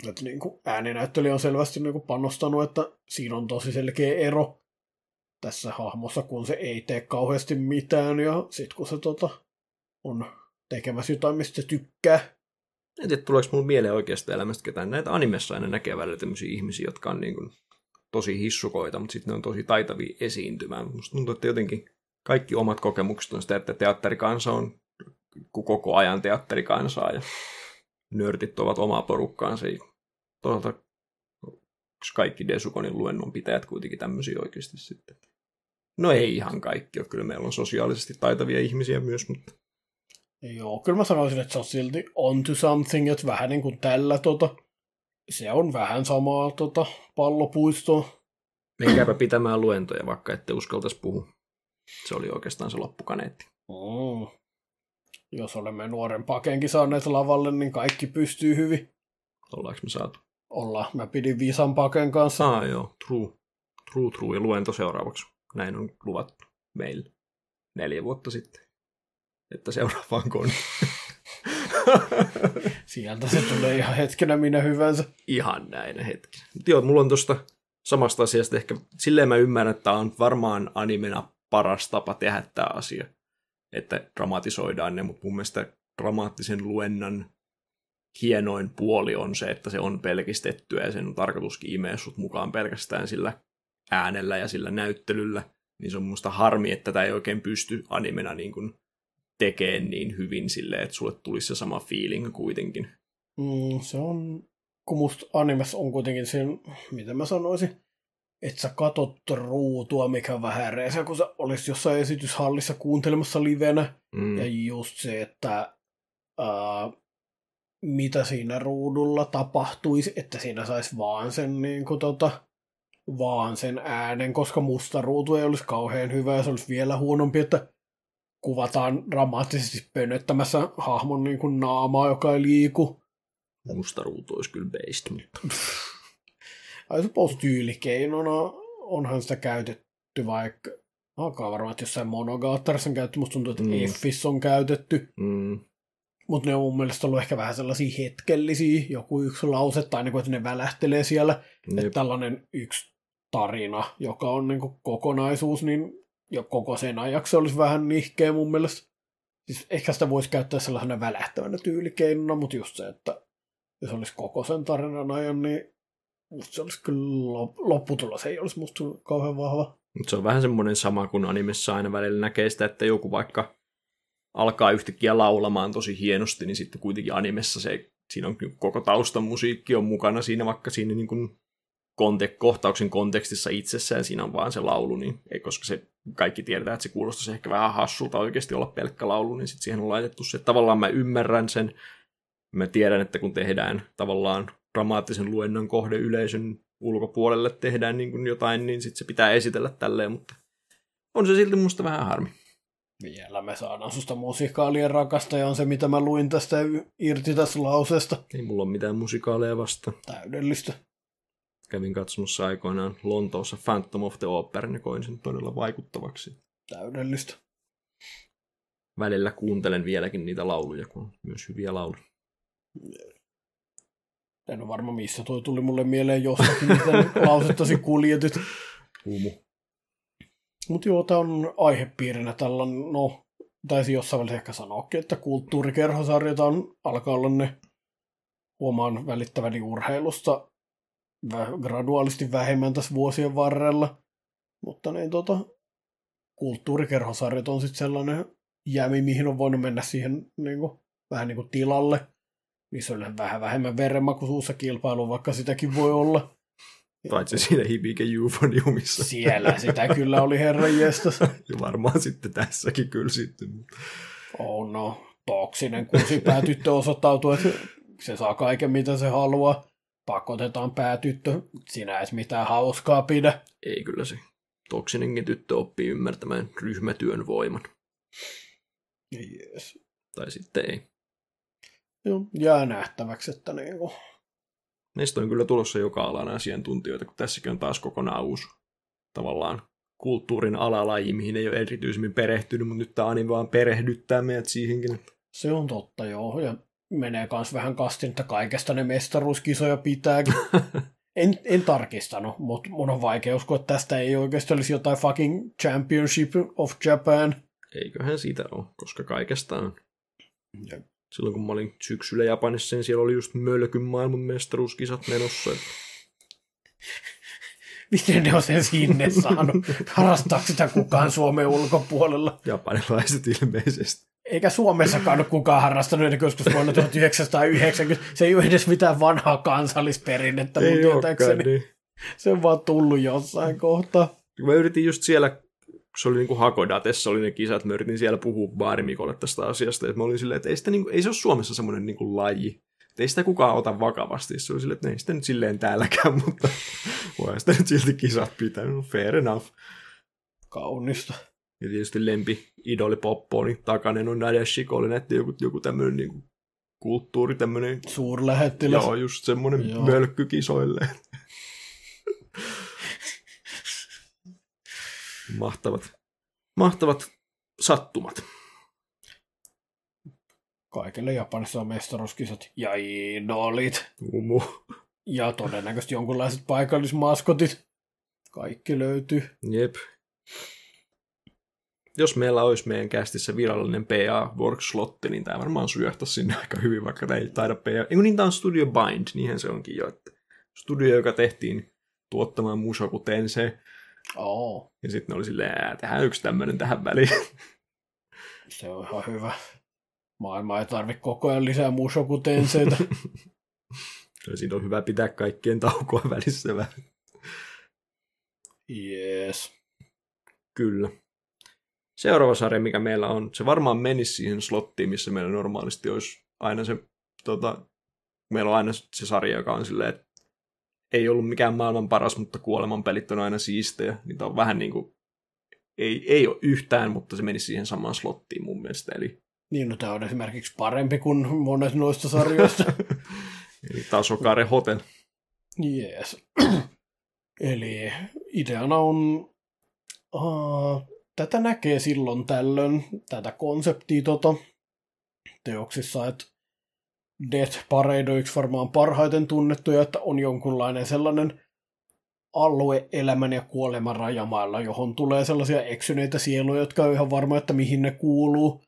Että niin kuin ääninäyttelijä on selvästi niin kuin panostanut, että siinä on tosi selkeä ero tässä hahmossa, kun se ei tee kauheasti mitään, ja sitten kun se tota, on tekemässä jotain, mistä se tykkää. En tiedä, tuleeko mun mieleen oikeasta elämästä ketään. Näitä animessa aina näkee välillä tämmöisiä ihmisiä, jotka on niin kuin tosi hissukoita, mutta sitten ne on tosi taitavia esiintymään. Musta tuntuu, että jotenkin kaikki omat kokemukset on sitä, että teatterikansa on koko ajan teatterikansaa ja nörtit ovat omaa porukkaansa. Toisaalta kaikki Desukonin luennon pitäjät kuitenkin tämmöisiä oikeasti sitten. No ei ihan kaikki ole. Kyllä meillä on sosiaalisesti taitavia ihmisiä myös, mutta... Joo, kyllä mä sanoisin, että se on silti on to something, että vähän niin kuin tällä tota, se on vähän samaa tota, pallopuistoa. Menkääpä pitämään luentoja, vaikka ette uskaltaisi puhua. Se oli oikeastaan se loppukaneetti. Mm. Jos olemme nuoren pakenkin saaneet lavalle, niin kaikki pystyy hyvin. Ollaanko me saatu? Olla. Mä pidin Visan paken kanssa. Ah joo, true. True, true. Ja luento seuraavaksi. Näin on luvattu meille neljä vuotta sitten. Että seuraavaan koni. Sieltä se tulee ihan hetkenä minä hyvänsä. Ihan näin hetki. Mutta joo, mulla on tuosta samasta asiasta ehkä, silleen mä ymmärrän, että on varmaan animena paras tapa tehdä tämä asia, että dramatisoidaan ne, mutta mun mielestä dramaattisen luennan hienoin puoli on se, että se on pelkistettyä ja sen on tarkoituskin imeä sut mukaan pelkästään sillä äänellä ja sillä näyttelyllä, niin se on musta harmi, että tämä ei oikein pysty animena niin kuin tekemään niin hyvin silleen, että sulle tulisi se sama feeling kuitenkin. Mm, se on, kun musta animessa on kuitenkin se, miten mä sanoisin, että sä katot ruutua, mikä on vähän reisä, kun sä olisit jossain esityshallissa kuuntelemassa livenä. Mm. Ja just se, että ää, mitä siinä ruudulla tapahtuisi, että siinä saisi vaan sen, niin kuin, tota, vaan sen äänen, koska musta ruutu ei olisi kauhean hyvä ja se olisi vielä huonompi, että kuvataan dramaattisesti pönöttämässä hahmon niin kuin naamaa, joka ei liiku. Musta ruutu olisi kyllä based, mutta... I suppose tyylikeinona onhan sitä käytetty vaikka, alkaa varmaan, että jossain monogaattarissa on käytetty, musta tuntuu, että mm. On käytetty. Mm. Mutta ne on mun mielestä ollut ehkä vähän sellaisia hetkellisiä, joku yksi lause, tai niin kuin, että ne välähtelee siellä. Jep. Että tällainen yksi tarina, joka on niin kuin kokonaisuus, niin jo koko sen ajaksi olisi vähän nihkeä mun mielestä. Siis ehkä sitä voisi käyttää sellaisena välähtävänä tyylikeinona, mutta just se, että jos olisi koko sen tarinan ajan, niin musta se olisi kyllä lopputulos ei olisi musta kauhean vahva. Mutta se on vähän semmoinen sama kuin animessa aina välillä näkee sitä, että joku vaikka alkaa yhtäkkiä laulamaan tosi hienosti, niin sitten kuitenkin animessa se, siinä on koko taustan musiikki on mukana siinä, vaikka siinä niin kuin konte- kohtauksen kontekstissa itsessään siinä on vaan se laulu, niin ei, koska se kaikki tiedetään, että se kuulostaisi ehkä vähän hassulta oikeasti olla pelkkä laulu, niin sitten siihen on laitettu se, että tavallaan mä ymmärrän sen, mä tiedän, että kun tehdään tavallaan dramaattisen luennon kohde yleisön ulkopuolelle tehdään niin kuin jotain, niin sitten se pitää esitellä tälleen, mutta on se silti musta vähän harmi. Vielä me saadaan susta musikaalien rakastaja on se, mitä mä luin tästä irti tästä lauseesta. Ei mulla ole mitään musikaaleja vasta. Täydellistä kävin katsomassa aikoinaan Lontoossa Phantom of the Opera, niin koin sen todella vaikuttavaksi. Täydellistä. Välillä kuuntelen vieläkin niitä lauluja, kun on myös hyviä lauluja. En ole varma, missä toi tuli mulle mieleen jostakin, miten lausettasi kuljetit. Humu. Mutta joo, tämä on aihepiirinä tällainen, no, taisi jossain välissä ehkä sanoakin, että kulttuurikerhosarjat on, alkaa olla ne huomaan välittäväni urheilusta graduaalisti vähemmän tässä vuosien varrella. Mutta niin tota, kulttuurikerhosarjat on sitten sellainen jämi, mihin on voinut mennä siihen niin kuin, vähän niin kuin tilalle. Niissä on vähän vähemmän verenmakuisuussa kilpailu, vaikka sitäkin voi olla. Paitsi siinä Hibike Eufoniumissa. Siellä sitä kyllä oli herran jestas. ja varmaan sitten tässäkin kyllä sitten. Oh no, toksinen kuusipäätyttö osoittautuu, että se saa kaiken mitä se haluaa pakotetaan päätyttö, sinä edes mitään hauskaa pidä. Ei kyllä se toksinenkin tyttö oppii ymmärtämään ryhmätyön voiman. Yes. Tai sitten ei. Joo, jää nähtäväksi, että niinku... Meistä on kyllä tulossa joka alan asiantuntijoita, kun tässäkin on taas kokonaan uusi tavallaan kulttuurin alalaji, mihin ei ole erityisemmin perehtynyt, mutta nyt tämä anime vaan perehdyttää meidät siihenkin. Se on totta, joo. Ja menee kans vähän kastin, että kaikesta ne mestaruuskisoja pitääkin. en, en tarkistanut, mutta mun on vaikea uskoa, että tästä ei oikeasti olisi jotain fucking Championship of Japan. Eiköhän siitä ole, koska kaikesta on. Jep. Silloin kun mä olin syksyllä Japanissa, niin siellä oli just Mölkyn maailman mestaruuskisat menossa. Miten ne on sen sinne saanut? Harrastaako sitä kukaan Suomen ulkopuolella? Japanilaiset ilmeisesti. Eikä Suomessakaan ole kukaan harrastanut ennen joskus vuonna 1990. Se ei ole edes mitään vanhaa kansallisperinnettä, Ei mun tietääkseni. niin. Se on vaan tullut jossain kohtaa. Mä yritin just siellä, se oli niin kuin Hakodatessa oli ne kisat, mä yritin siellä puhua Baarimikolle tästä asiasta, että mä olin silleen, että ei, sitä niin kuin, ei se ole Suomessa semmoinen niin kuin laji. Että ei sitä kukaan ota vakavasti. Se oli silleen, että ei sitä nyt silleen täälläkään, mutta voi sitä nyt silti kisat pitää. No, fair enough. Kaunista. Ja tietysti lempi idoli Popponi Takanen on Nadeshiko oli näette joku, joku tämmöinen niin kuin kulttuuri, tämmöinen, Suurlähettiläs. joo, just semmoinen mölkky kisoille. mahtavat, mahtavat sattumat. Kaikille Japanissa on mestaruuskisat ja idolit. Umu. Ja todennäköisesti jonkunlaiset paikallismaskotit. Kaikki löytyy. Jep. Jos meillä olisi meidän kästissä virallinen PA Workslotti, niin tämä varmaan syöhtäisi sinne aika hyvin, vaikka tämä ei taida PA. Ei niin tämä on Studio Bind, niinhän se onkin jo. Että studio, joka tehtiin tuottamaan Mushoku Tensei, Oo, ja sitten ne oli silleen, "Ää, tehdään yksi tämmöinen tähän väliin. se on ihan hyvä. Maailma ei tarvitse koko ajan lisää Mushoku Tenseitä. Ja siinä on hyvä pitää kaikkien taukoa välissä vähän. Jees. Kyllä. Seuraava sarja, mikä meillä on, se varmaan menisi siihen slottiin, missä meillä normaalisti olisi aina se, tota, meillä on aina se sarja, joka on silleen, että ei ollut mikään maailman paras, mutta kuoleman pelit on aina siistejä. Niitä on vähän niin kuin, ei, ei ole yhtään, mutta se menisi siihen samaan slottiin mun mielestä. Eli, Niin, no tämä on esimerkiksi parempi kuin monet noista sarjoista. eli Tasokare Hotel. Jees. Eli ideana on, uh, tätä näkee silloin tällöin, tätä konseptia tota, teoksissa, että Death yksi varmaan parhaiten tunnettuja, että on jonkunlainen sellainen alue elämän ja kuoleman rajamailla, johon tulee sellaisia eksyneitä sieluja, jotka on ihan varma, että mihin ne kuuluu.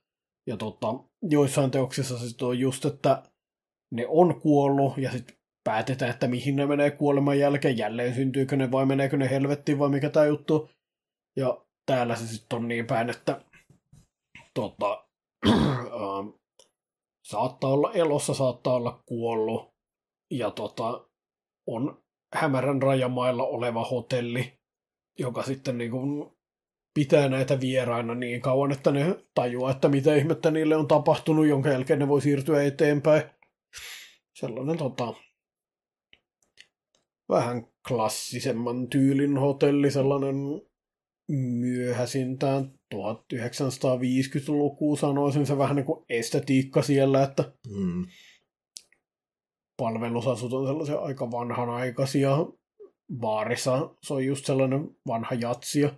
Ja tota, joissain teoksissa se sit on just, että ne on kuollut ja sitten päätetään, että mihin ne menee kuoleman jälkeen, jälleen syntyykö ne vai meneekö ne helvettiin vai mikä tämä juttu. Ja täällä se sitten on niin päin, että tota, ähm, saattaa olla elossa, saattaa olla kuollut ja tota, on hämärän rajamailla oleva hotelli, joka sitten niin kuin pitää näitä vieraina niin kauan, että ne tajuaa, että mitä ihmettä niille on tapahtunut, jonka jälkeen ne voi siirtyä eteenpäin. Sellainen tota, vähän klassisemman tyylin hotelli, sellainen myöhäisintään 1950-lukuun sanoisin se vähän niin kuin estetiikka siellä, että Mm. palvelusasut on sellaisia aika vanhanaikaisia. Baarissa se on just sellainen vanha jatsi ja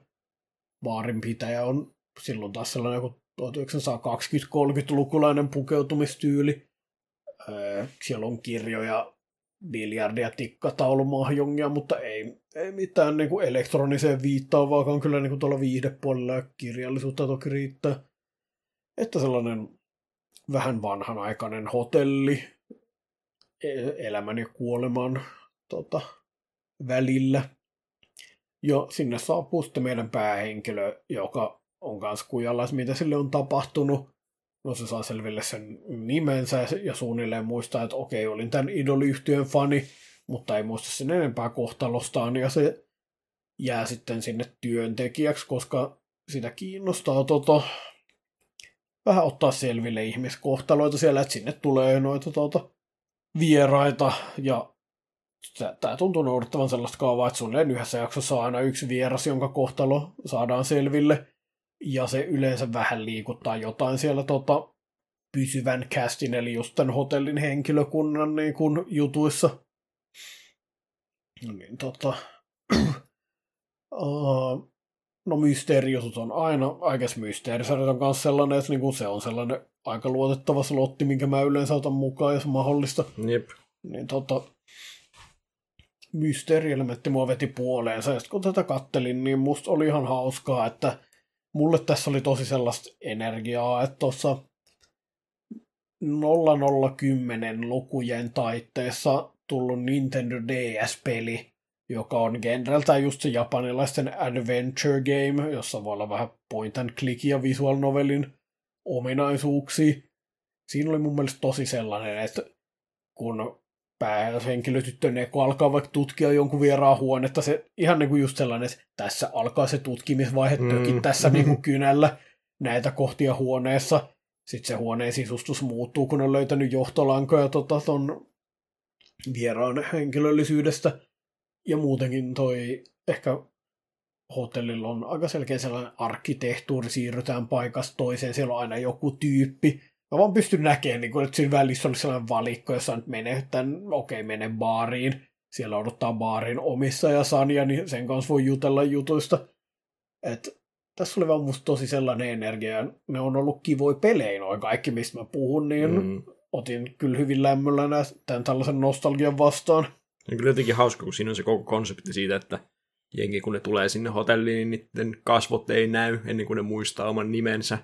baarin pitäjä on silloin taas sellainen joku 1920-30-lukulainen pukeutumistyyli. Öö, Siellä on kirjoja, biljardia, tikkataulumahjongia, mutta ei, ei mitään niin kuin elektroniseen viittaavaa, vaan kyllä niin kuin tuolla viihdepuolella ja kirjallisuutta toki riittää. Että sellainen vähän vanhanaikainen hotelli e- elämän ja kuoleman tota, välillä. Ja sinne saapuu sitten meidän päähenkilö, joka on kanssa kujalla, mitä sille on tapahtunut. No se saa selville sen nimensä ja suunnilleen muistaa, että okei, olin tämän idoliyhtiön fani, mutta ei muista sen enempää kohtalostaan, ja se jää sitten sinne työntekijäksi, koska sitä kiinnostaa tota, vähän ottaa selville ihmiskohtaloita siellä, että sinne tulee noita tota, vieraita, ja tämä tuntuu noudattavan sellaista kaavaa, että suunnilleen yhdessä jaksossa on aina yksi vieras, jonka kohtalo saadaan selville, ja se yleensä vähän liikuttaa jotain siellä tota, pysyvän castin, eli just tämän hotellin henkilökunnan niin kuin, jutuissa. No Niin, tota, uh, no mysteerijutut on aina, aikais mysteerisarjat on myös sellainen, että niinku se on sellainen aika luotettava slotti, minkä mä yleensä otan mukaan, jos mahdollista. Jep. Niin tota, mysteerielementti mua veti puoleensa, ja sitten kun tätä kattelin, niin musta oli ihan hauskaa, että mulle tässä oli tosi sellaista energiaa, että tuossa 0010 lukujen taitteessa tullut Nintendo DS-peli, joka on genreltään just se japanilaisten adventure game, jossa voi olla vähän point and click ja visual novelin ominaisuuksia. Siinä oli mun mielestä tosi sellainen, että kun päähenkilötyttö Neko alkaa vaikka tutkia jonkun vieraan huonetta, se ihan niin kuin just sellainen, että tässä alkaa se tutkimisvaihe mm. tässä niin kuin kynällä näitä kohtia huoneessa. Sitten se huoneen sisustus muuttuu, kun on löytänyt johtolankoja tota, ton vieraan henkilöllisyydestä. Ja muutenkin toi ehkä hotellilla on aika selkeä sellainen arkkitehtuuri, siirrytään paikasta toiseen, siellä on aina joku tyyppi. Mä vaan pystyn näkemään, niin kun, että siinä välissä on sellainen valikko, jossa nyt menee tämän, okei, okay, mene baariin. Siellä odottaa baarin omissa ja Sanja, niin sen kanssa voi jutella jutuista. Et tässä oli vaan musta tosi sellainen energia, ne on ollut kivoja pelejä noin kaikki, mistä mä puhun, niin mm. otin kyllä hyvin lämmöllä tämän tällaisen nostalgian vastaan. On kyllä jotenkin hauska, kun siinä on se koko konsepti siitä, että jengi kun ne tulee sinne hotelliin, niin niiden kasvot ei näy ennen kuin ne muistaa oman nimensä.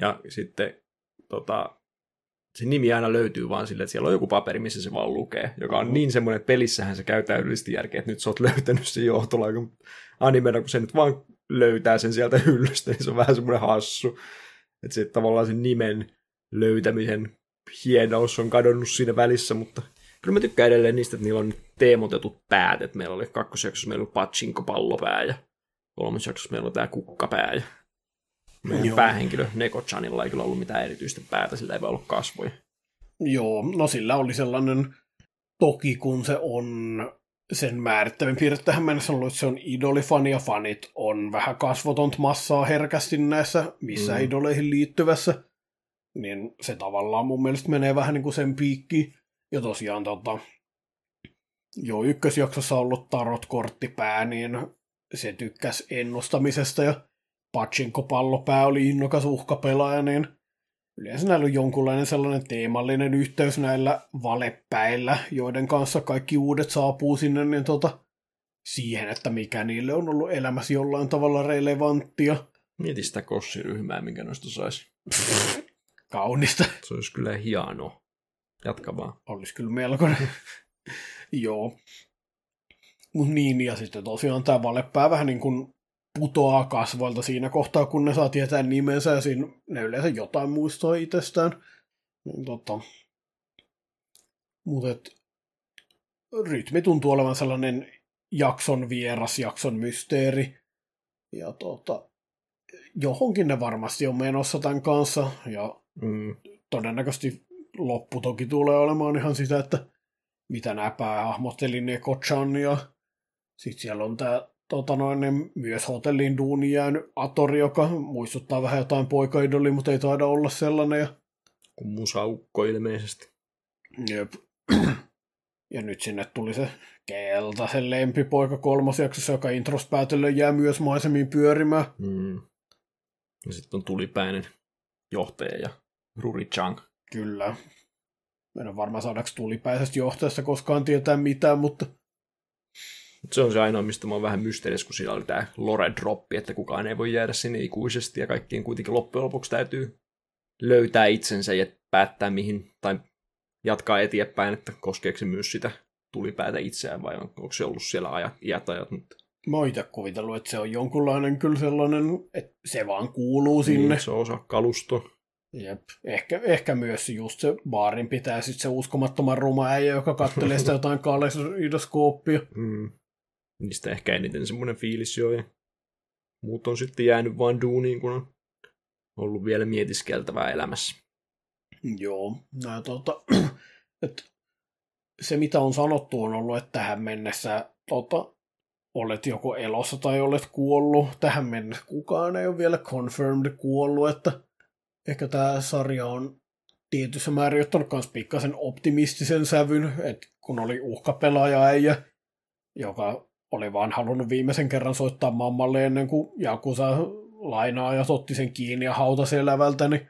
Ja sitten tota, se nimi aina löytyy vaan sille, että siellä on joku paperi, missä se vaan lukee, joka on niin semmoinen, että pelissähän se käy täydellisesti järkeä, että nyt sä oot löytänyt sen johtolaikan animena, kun se nyt vaan löytää sen sieltä hyllystä, niin se on vähän semmoinen hassu. Että se tavallaan sen nimen löytämisen hienous on kadonnut siinä välissä, mutta kyllä mä tykkään edelleen niistä, että niillä on teemotetut päät, että meillä oli kakkosjaksossa meillä oli patsinko pallopää ja kolmas jaksossa meillä on tämä kukkapää ja meidän Joo. päähenkilö Neko-chanilla ei kyllä ollut mitään erityistä päätä, sillä ei voi olla kasvoja. Joo, no sillä oli sellainen, toki kun se on sen määrittävin piirre tähän mennessä ollut, että se on idolifani ja fanit on vähän kasvotont massaa herkästi näissä missä mm. idoleihin liittyvässä, niin se tavallaan mun mielestä menee vähän niin kuin sen piikki. Ja tosiaan tota, jo ykkösjaksossa ollut tarot-korttipää, niin se tykkäs ennustamisesta ja Pachinko-pallopää oli innokas uhkapelaaja, niin yleensä näillä on jonkunlainen sellainen teemallinen yhteys näillä valepäillä, joiden kanssa kaikki uudet saapuu sinne, niin tota, siihen, että mikä niille on ollut elämässä jollain tavalla relevanttia. Mieti sitä kossiryhmää, minkä noista saisi. Kaunista. Se olisi kyllä hienoa. Jatka vaan. Olisi kyllä melkoinen. Joo. Mut niin, ja sitten tosiaan tämä valepää vähän niin kuin putoaa kasvoilta siinä kohtaa, kun ne saa tietää nimensä, ja siinä ne yleensä jotain muistaa itsestään. Niin, tota. Mutta rytmi tuntuu olevan sellainen jakson vieras, jakson mysteeri. Ja tota, johonkin ne varmasti on menossa tämän kanssa, ja mm. todennäköisesti loppu toki tulee olemaan ihan sitä, että mitä nämä päähahmot, eli Nekochan, ja sitten siellä on tämä tota noin, niin myös hotelliin duuni jäänyt Atori, joka muistuttaa vähän jotain poikaidoli, mutta ei taida olla sellainen. Ja... Kun musaukko ilmeisesti. Jep. Ja nyt sinne tuli se keltaisen lempipoika kolmosjaksossa, joka intros päätellen jää myös maisemiin pyörimään. Mm. Ja sitten on tulipäinen johtaja ja Ruri Chang. Kyllä. En ole varma saadaanko tulipäisestä johtajasta koskaan tietää mitään, mutta se on se ainoa, mistä mä oon vähän mysteerissä, kun siinä oli tämä lore droppi, että kukaan ei voi jäädä sinne ikuisesti ja kaikkien kuitenkin loppujen lopuksi täytyy löytää itsensä ja päättää mihin, tai jatkaa eteenpäin, että koskeeko se myös sitä tulipäätä itseään vai on, onko se ollut siellä ajat, iät ajat. Mutta... Mä oon itse kuvitellut, että se on jonkunlainen kyllä sellainen, että se vaan kuuluu sinne. Niin, se on osa kalusto. Jep. Ehkä, ehkä myös just se baarin pitää sitten se uskomattoman ruma äijä, joka kattelee sitä jotain kaleidoskooppia. Mm niistä ehkä eniten semmoinen fiilis jo. Ja muut on sitten jäänyt vain duuniin, kun on ollut vielä mietiskeltävää elämässä. Joo, no, tuota, että se mitä on sanottu on ollut, että tähän mennessä tota, olet joko elossa tai olet kuollut. Tähän mennessä kukaan ei ole vielä confirmed kuollut, että ehkä tämä sarja on tietyssä määrin ottanut myös pikkasen optimistisen sävyn, että kun oli uhkapelaaja äijä, joka oli vaan halunnut viimeisen kerran soittaa mammalle ennen kuin Jakusa lainaa ja otti sen kiinni ja hautasi elävältä, niin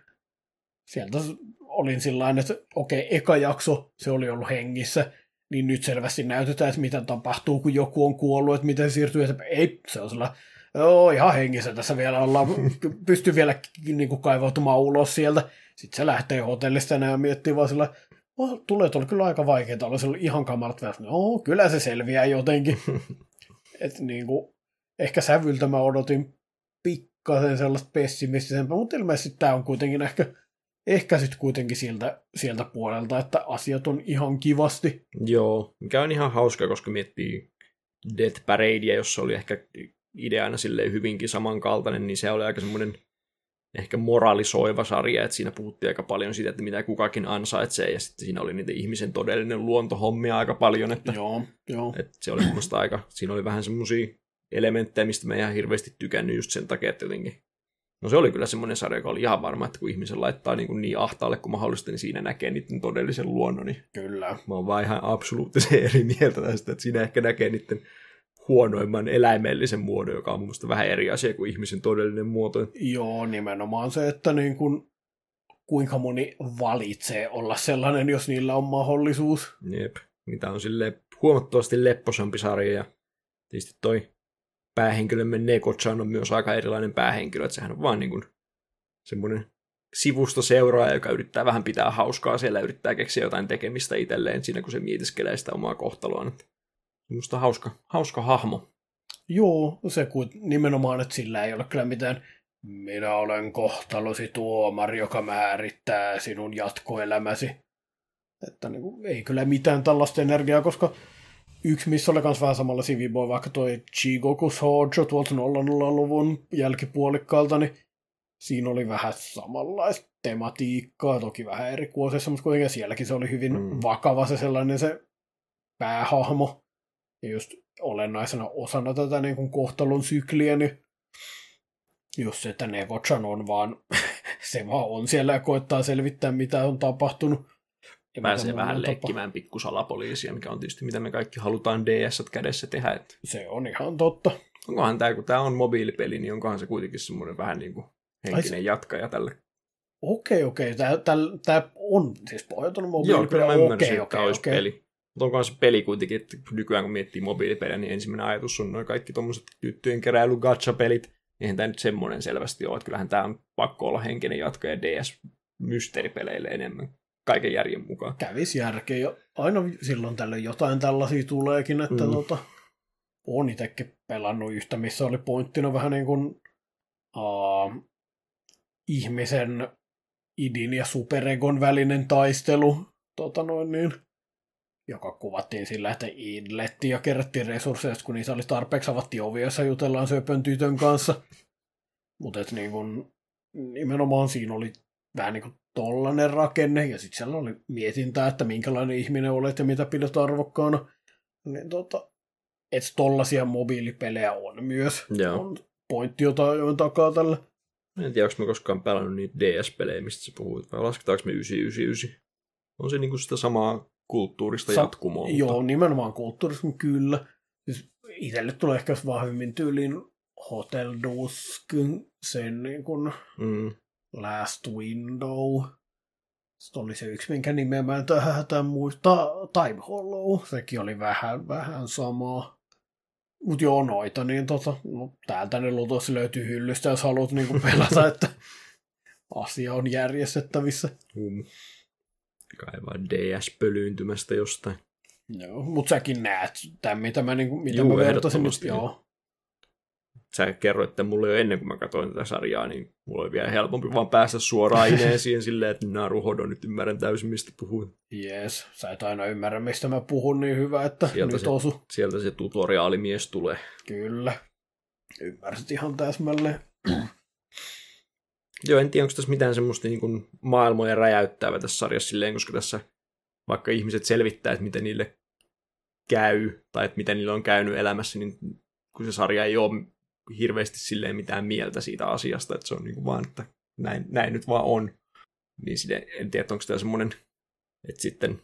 sieltä olin sillä että okei, okay, eka jakso, se oli ollut hengissä, niin nyt selvästi näytetään, että mitä tapahtuu, kun joku on kuollut, että miten siirtyy, että ei, se on sellainen, joo, ihan hengissä tässä vielä ollaan, pystyy vielä niin kuin, kaivautumaan ulos sieltä. Sitten se lähtee hotellista ja miettii vaan sillä, oh, tulee tuolla kyllä aika vaikeaa, oli ihan kamalat vielä, no, kyllä se selviää jotenkin. että niin kuin, ehkä sävyltä mä odotin pikkasen sellaista pessimistisempää, mutta ilmeisesti tämä on kuitenkin ehkä ehkä sitten kuitenkin sieltä, sieltä puolelta, että asiat on ihan kivasti. Joo, mikä on ihan hauska, koska miettii Death Paradea, jossa oli ehkä ideana silleen hyvinkin samankaltainen, niin se oli aika semmoinen ehkä moralisoiva sarja, että siinä puhuttiin aika paljon siitä, että mitä kukakin ansaitsee, ja sitten siinä oli niitä ihmisen todellinen luontohommia aika paljon, että, joo, joo. että se oli semmoista aika, siinä oli vähän semmoisia elementtejä, mistä mä ihan hirveästi tykännyt just sen takia, että jotenkin No se oli kyllä semmoinen sarja, joka oli ihan varma, että kun ihmisen laittaa niin, kuin niin ahtaalle kuin mahdollista, niin siinä näkee niiden todellisen luonnon. Niin kyllä. Mä oon vaan ihan absoluuttisen eri mieltä tästä, että siinä ehkä näkee niiden huonoimman eläimellisen muodon, joka on mun mielestä vähän eri asia kuin ihmisen todellinen muoto. Joo, nimenomaan se, että niin kuin, kuinka moni valitsee olla sellainen, jos niillä on mahdollisuus. Jep, niitä on sille huomattavasti lepposampi sarja ja tietysti toi päähenkilömme Neko-chan on myös aika erilainen päähenkilö, että sehän on vaan niin kuin semmoinen seuraaja, joka yrittää vähän pitää hauskaa siellä, yrittää keksiä jotain tekemistä itselleen siinä, kun se mietiskelee sitä omaa kohtaloaan. Minusta hauska, hauska hahmo. Joo, se kun nimenomaan, että sillä ei ole kyllä mitään minä olen kohtalosi tuomari, joka määrittää sinun jatkoelämäsi. Että niin kuin, ei kyllä mitään tällaista energiaa, koska Yksi, missä oli myös vähän samalla siviboy, vaikka toi Chigoku Shoujo tuolta 00-luvun jälkipuolikkaalta, niin siinä oli vähän samanlaista tematiikkaa, toki vähän eri kuosissa, mutta kuitenkin sielläkin se oli hyvin mm. vakava se sellainen se päähahmo. Just olennaisena osana tätä niin kuin kohtalon sykliä, niin just se, että Nevochan on vaan, se vaan on siellä ja koittaa selvittää, mitä on tapahtunut. Ja pääsee vähän leikkimään pikkusalapoliisia, mikä on tietysti mitä me kaikki halutaan DS kädessä tehdä. Että... Se on ihan totta. Onkohan tämä, kun tämä on mobiilipeli, niin onkohan se kuitenkin semmoinen vähän niin kuin henkinen Ai, jatkaja tälle. Okei, okei. Tämä on siis pohjautunut mobiilipeli. Joo, kyllä mä ymmärsin, okei, että okei, olisi okei. peli. Mutta onkohan se peli kuitenkin, että nykyään kun miettii mobiilipelejä, niin ensimmäinen ajatus on noin kaikki tuommoiset tyttöjen keräily gacha-pelit. Eihän tämä nyt semmoinen selvästi ole, että kyllähän tämä on pakko olla henkinen jatkaja DS-mysteeripeleille enemmän kaiken järjen mukaan. Kävisi järkeä. Aina silloin tällöin jotain tällaisia tuleekin, että mm. tota, on itsekin pelannut yhtä, missä oli pointtina vähän niin kuin uh, ihmisen idin ja superegon välinen taistelu, tota noin niin, joka kuvattiin sillä, että idlettiin ja kerättiin resursseja, kun niissä oli tarpeeksi avatti ovia, jossa jutellaan söpön tytön kanssa. Mutta niin kun, nimenomaan siinä oli vähän niin kuin tollanen rakenne, ja sitten siellä oli mietintää, että minkälainen ihminen olet ja mitä pidät arvokkaana. Niin tota, että tollasia mobiilipelejä on myös. Joo. On pointti jotain takaa tällä. En tiedä, onko mä koskaan pelannut niitä DS-pelejä, mistä sä puhuit, vai lasketaanko me 999? On se niinku sitä samaa kulttuurista Sa- jatkumoa. Joo, nimenomaan kulttuurista, kyllä. Siis itselle tulee ehkä vahvemmin tyyliin Hotel Dusk, sen niin kun mm. Last Window. Sitten oli se yksi, minkä nimeä mä en tähän muista. Time Hollow, sekin oli vähän, vähän samaa. Mutta joo, noita, niin tota, no, täältä ne luultavasti löytyy hyllystä, jos haluat niinku pelata, että asia on järjestettävissä. Um. Kaivaa DS-pölyyntymästä jostain. Joo, mutta säkin näet tämän, mitä mä, niinku, mitä Juu, mä vertasin nyt. Joo sä kerroit, että mulle jo ennen kuin mä katsoin tätä sarjaa, niin mulla oli vielä helpompi vaan päästä suoraan Ineesiin silleen, että Naruhodo nyt ymmärrän täysin, mistä puhun. Jees, sä et aina ymmärrä, mistä mä puhun niin hyvä, että sieltä nyt se, osu. Sieltä se tutoriaalimies tulee. Kyllä, ymmärsit ihan täsmälleen. Joo, en tiedä, onko tässä mitään semmoista niin kuin maailmoja räjäyttävää tässä sarjassa silleen, koska tässä vaikka ihmiset selvittää, että miten niille käy, tai että miten niillä on käynyt elämässä, niin kun se sarja ei ole hirveästi silleen mitään mieltä siitä asiasta, että se on niin kuin vaan, että näin, näin nyt vaan on. Niin sille, en tiedä, onko tämä semmoinen, että sitten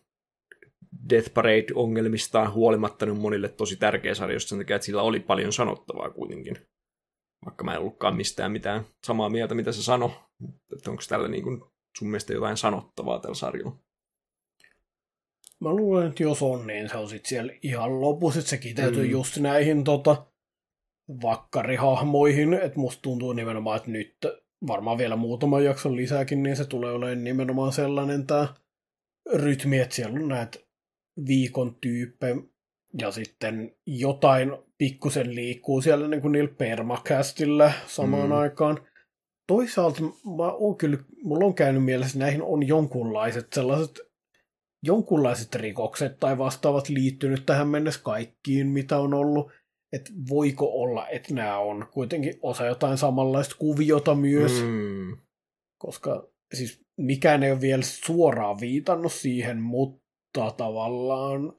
Death Parade-ongelmistaan huolimatta niin monille tosi tärkeä sarja, sen takia, että sillä oli paljon sanottavaa kuitenkin. Vaikka mä en ollutkaan mistään mitään samaa mieltä, mitä se sanoi. Että onko tällä niin kuin sun mielestä jotain sanottavaa tällä sarjalla? Mä luulen, että jos on, niin se on sitten siellä ihan lopussa, että se kiteytyy Mm. just näihin tota, vakkarihahmoihin, että musta tuntuu nimenomaan, että nyt varmaan vielä muutaman jakson lisääkin, niin se tulee olemaan nimenomaan sellainen tämä rytmi, että siellä on näitä viikon tyyppejä ja sitten jotain pikkusen liikkuu siellä niin kuin niillä permakästillä samaan Mm. aikaan. Toisaalta mä oon kyllä, mulla on käynyt mielessä, että näihin on jonkunlaiset sellaiset jonkunlaiset rikokset tai vastaavat liittynyt tähän mennessä kaikkiin, mitä on ollut. Että voiko olla, että nämä on kuitenkin osa jotain samanlaista kuviota myös. Mm. koska siis mikään ei ole vielä suoraan viitannut siihen, mutta tavallaan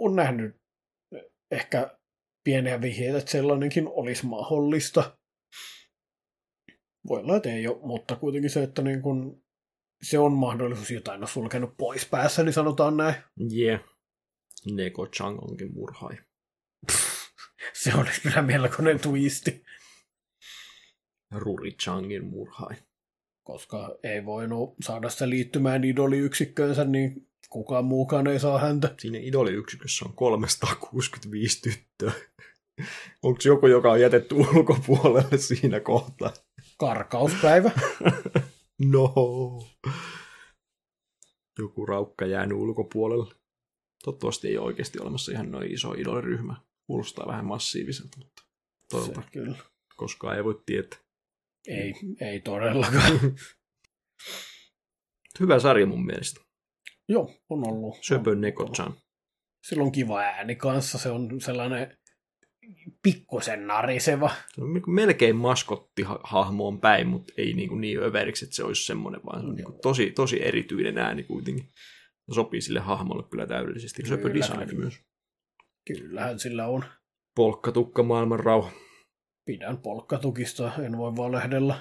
on nähnyt ehkä pieniä vihjeitä, että sellainenkin olisi mahdollista. Voi olla, että ei ole, mutta kuitenkin se, että niin kun se on mahdollisuus jotain on sulkenut pois päässä, niin sanotaan näin. Yeah. Neko Chang onkin murhaaja. Se olisi kyllä melkoinen twisti, Ruri Changin murhaaja. koska ei voinut saada sitä liittymään idoliyksikköönsä, niin kukaan muukaan ei saa häntä. Siinä idoliyksikössä on 365 tyttöä. Onko joku, joka on jätetty ulkopuolelle siinä kohtaa? Karkauspäivä. No. Joku raukka jäänyt ulkopuolelle. Toivottavasti ei ole oikeasti olemassa ihan noin iso idoliryhmä. Kuulostaa vähän massiiviselta, mutta Se, toivota kyllä. koskaan ei voi tietää. Ei, ei todellakaan. Hyvä sarja mun mielestä. Joo, on ollut. Söpö on- Neko-chan. Sillä on kiva ääni kanssa, se on sellainen pikkusen nariseva. Se on niinku melkein maskottihahmoon päin, mutta ei niinku niin överiksi, että se olisi semmoinen, vaan se on niinku tosi, tosi erityinen ääni kuitenkin. Se sopii sille hahmolle kyllä täydellisesti. Söpö design kyllä. myös. Kyllähän sillä on. Polkkatukka maailman rauha. Pidän polkkatukista, en voi valehdella.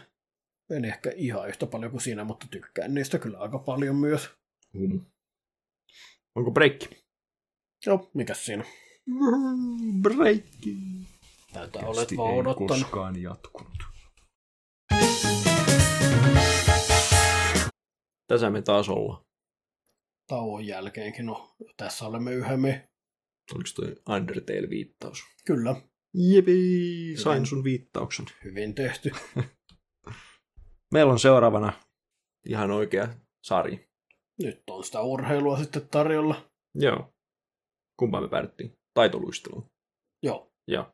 En ehkä ihan yhtä paljon kuin sinä, mutta tykkään niistä kyllä aika paljon myös. Humu. Onko breikki? Joo, mikäs siinä? Breikki. Tätä olet vaan odottanut. koskaan jatkunut. Tässä me taas ollaan. Tauon jälkeenkin, no tässä olemme yhden Oliko toi Undertale-viittaus? Kyllä, Jepi, sain sun viittauksen. hyvin tehty. Meillä on seuraavana ihan oikea sarja. Nyt on sitä urheilua sitten tarjolla. Joo. Kumpaan me päädyttiin? Taitoluisteluun. Joo, Joo.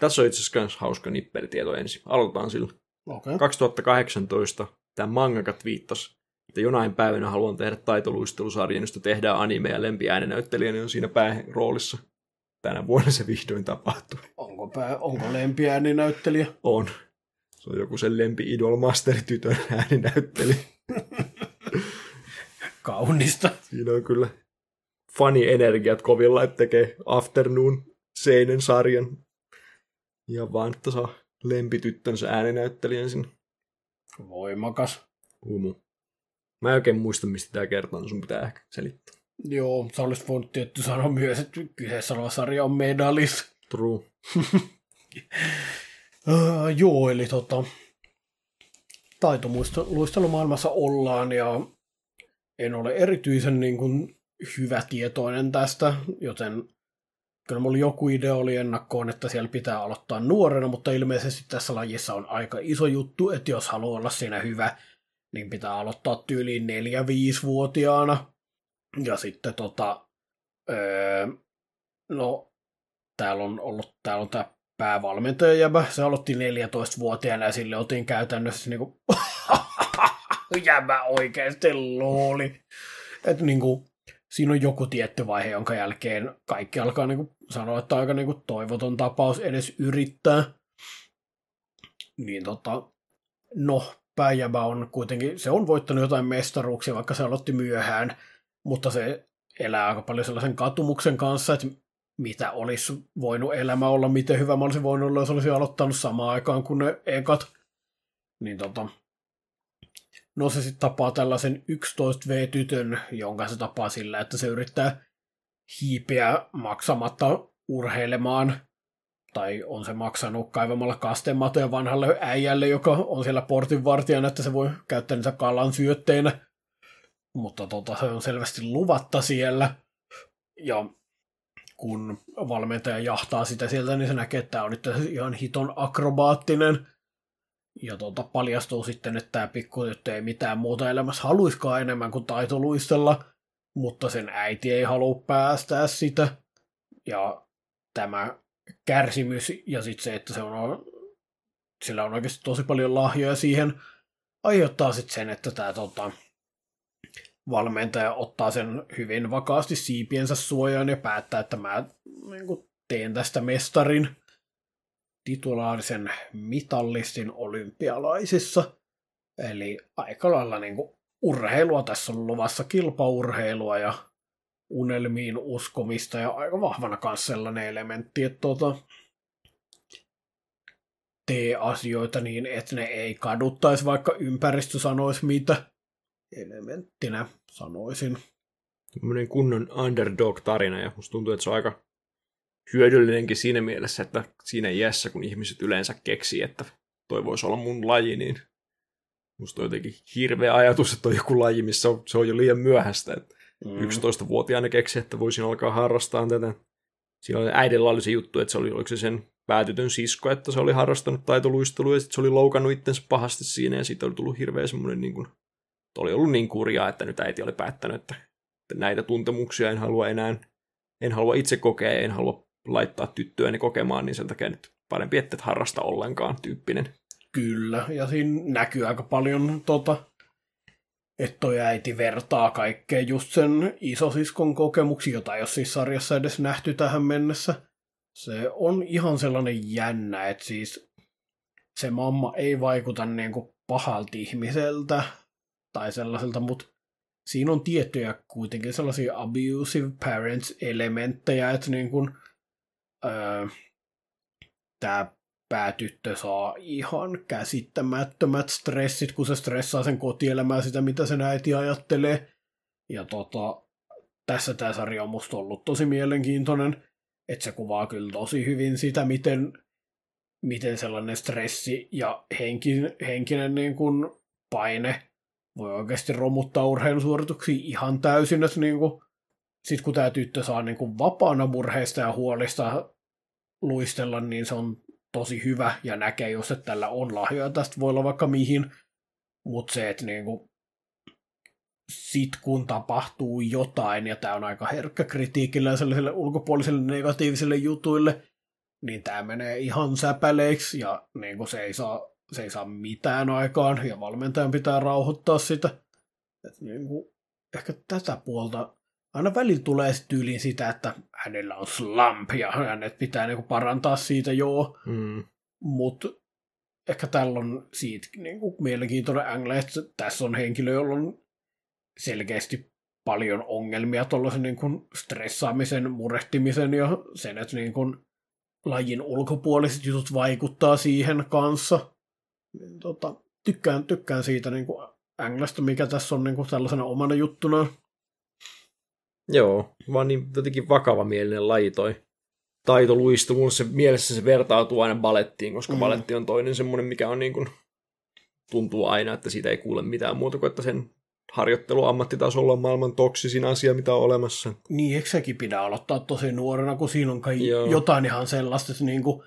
Tässä on itse asiassa myös hauska nippelitieto ensin. Aloitetaan sillä. okei. Okay. 2018 tämä mangakat viittasi, että jonain päivänä haluan tehdä taitoluistelusarjan, josta tehdään anime ja lempiääninäyttelijäni on siinä pääroolissa. Tänä vuonna se vihdoin tapahtui. Onko, pää, onko lempiääninäyttelijä? On. Se on joku sen lempi Idol Master-tytön ääninäyttelijä. Kaunista. Siinä on kyllä fani-energiat kovilla, että tekee Afternoon seinen sarjan. Ja vaan, että saa lempityttönsä ääninäyttelijän sinne. Voimakas. Humu. Mä en oikein muista, mistä tämä kertoo, niin sun pitää ehkä selittää. Joo, sä olisit voinut tietty sanoa myös, että kyseessä oleva sarja on medalis. True. Uh, joo, eli tota, taitoluistelumaailmassa ollaan ja en ole erityisen niin kuin, hyvä tietoinen tästä, joten kyllä mulla joku idea oli ennakkoon, että siellä pitää aloittaa nuorena, mutta ilmeisesti tässä lajissa on aika iso juttu, että jos haluaa olla siinä hyvä, niin pitää aloittaa tyyliin 4-5-vuotiaana. Ja sitten tota, öö, no, täällä on ollut, täällä on tämä päävalmentaja se aloitti 14-vuotiaana ja sille otin käytännössä niinku jäbä oikeasti luuli. Että niinku, siinä on joku tietty vaihe, jonka jälkeen kaikki alkaa niinku sanoa, että aika niinku toivoton tapaus edes yrittää. Niin tota, no, pääjäbä on kuitenkin, se on voittanut jotain mestaruuksia, vaikka se aloitti myöhään, mutta se elää aika paljon sellaisen katumuksen kanssa, että mitä olisi voinut elämä olla, miten hyvä mä olisin voinut olla, jos olisin aloittanut samaan aikaan kuin ne ekat. Niin tota, no se sitten tapaa tällaisen 11V-tytön, jonka se tapaa sillä, että se yrittää hiipiä maksamatta urheilemaan, tai on se maksanut kaivamalla kastematoja vanhalle äijälle, joka on siellä portinvartijana, että se voi käyttää niitä kalan syötteinä. Mutta tota, se on selvästi luvatta siellä. Ja kun valmentaja jahtaa sitä sieltä, niin se näkee, että tämä on nyt ihan hiton akrobaattinen. Ja tota, paljastuu sitten, että tämä pikkutyttö ei mitään muuta elämässä haluiskaan enemmän kuin taitoluistella, mutta sen äiti ei halua päästää sitä. Ja tämä kärsimys ja sitten se, että se on, sillä on oikeasti tosi paljon lahjoja siihen, aiheuttaa sitten sen, että tämä tota, valmentaja ottaa sen hyvin vakaasti siipiensä suojaan ja päättää, että mä niin kuin, teen tästä mestarin titulaarisen mitallistin olympialaisissa. Eli aika lailla niin kuin, urheilua tässä on luvassa, kilpaurheilua ja unelmiin uskomista ja aika vahvana kanssa sellainen elementti, että tuota, tee asioita niin, että ne ei kaduttaisi, vaikka ympäristö sanoisi mitä elementtinä sanoisin. Tämmöinen kunnon underdog-tarina, ja musta tuntuu, että se on aika hyödyllinenkin siinä mielessä, että siinä iässä, kun ihmiset yleensä keksii, että toi voisi olla mun laji, niin musta on jotenkin hirveä ajatus, että on joku laji, missä on, se on jo liian myöhäistä. Että mm. 11-vuotiaana keksi, että voisin alkaa harrastaa tätä. Siinä oli äidillä oli se juttu, että se oli, oliko se sen päätytön sisko, että se oli harrastanut taitoluistelua ja sitten se oli loukannut itsensä pahasti siinä ja siitä oli tullut hirveä semmoinen niin kuin, oli ollut niin kurjaa, että nyt äiti oli päättänyt, että, että näitä tuntemuksia en halua enää, en halua itse kokea ja en halua laittaa tyttöäni kokemaan, niin sen takia nyt parempi, että et harrasta ollenkaan tyyppinen. Kyllä, ja siinä näkyy aika paljon tota, että toi äiti vertaa kaikkea just sen isosiskon kokemuksia, jota ei ole siis sarjassa edes nähty tähän mennessä. Se on ihan sellainen jännä, että siis se mamma ei vaikuta niin kuin pahalta ihmiseltä tai sellaiselta, mutta siinä on tiettyjä kuitenkin sellaisia abusive parents-elementtejä, että niin kuin, öö, tämä päätyttö saa ihan käsittämättömät stressit, kun se stressaa sen kotielämää sitä, mitä sen äiti ajattelee. Ja tota, tässä tämä sarja on musta ollut tosi mielenkiintoinen, että se kuvaa kyllä tosi hyvin sitä, miten, miten sellainen stressi ja henkin, henkinen niin kuin paine voi oikeasti romuttaa urheilusuorituksia ihan täysin, että niin kuin, sit kun tämä tyttö saa niin kuin vapaana murheista ja huolista luistella, niin se on tosi hyvä ja näkee just, että tällä on lahjoja, tästä voi olla vaikka mihin, mutta se, että niinku, sit kun tapahtuu jotain, ja tämä on aika herkkä kritiikille ja sellaiselle ulkopuoliselle negatiiviselle jutuille, niin tämä menee ihan säpäleiksi, ja niinku se, ei saa, se ei saa mitään aikaan, ja valmentajan pitää rauhoittaa sitä. Et niinku, ehkä tätä puolta aina välillä tulee tyyliin sitä, että hänellä on slump ja hänet pitää niinku parantaa siitä joo. Mm. Mutta ehkä tällä on siitä niinku mielenkiintoinen angle, että tässä on henkilö, jolla on selkeästi paljon ongelmia tuollaisen niinku stressaamisen, murehtimisen ja sen, että niinku lajin ulkopuoliset jutut vaikuttaa siihen kanssa. Tota, tykkään, tykkään siitä niinku anglesta, mikä tässä on niinku tällaisena omana juttuna. Joo, vaan niin jotenkin vakava mielinen laji toi taitoluisto. Mulla se mielessä se vertautuu aina balettiin, koska mm. baletti on toinen semmoinen, mikä on niin kuin, tuntuu aina, että siitä ei kuule mitään muuta kuin, että sen harjoittelu ammattitasolla on maailman toksisin asia, mitä on olemassa. Niin, eikö sekin pidä aloittaa tosi nuorena, kun siinä on kai jotain ihan sellaista, että, niin kuin,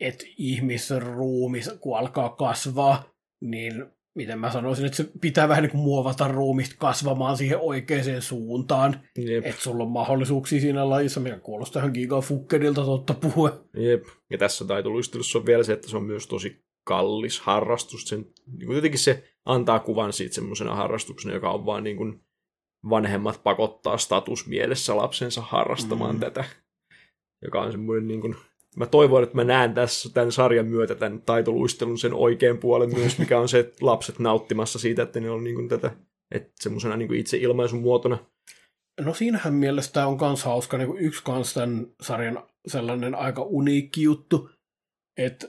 että ihmisen ruumi, kun alkaa kasvaa, niin miten mä sanoisin, että se pitää vähän niin kuin muovata ruumista kasvamaan siihen oikeaan suuntaan. Jep. Että sulla on mahdollisuuksia siinä lajissa, mikä kuulostaa ihan gigafukkedilta totta puhua. Jep. Ja tässä taitoluistelussa on vielä se, että se on myös tosi kallis harrastus. Sen, niin kuin jotenkin se antaa kuvan siitä semmoisena harrastuksena, joka on vaan niin kuin vanhemmat pakottaa statusmielessä lapsensa harrastamaan mm. tätä. Joka on semmoinen niin kuin mä toivon, että mä näen tässä tämän sarjan myötä tämän taitoluistelun sen oikean puolen myös, mikä on se, että lapset nauttimassa siitä, että ne on niin kuin tätä, että semmoisena niin itse ilmaisun muotona. No siinähän mielestä on kans hauska niin kuin yksi kans tämän sarjan sellainen aika uniikki juttu, että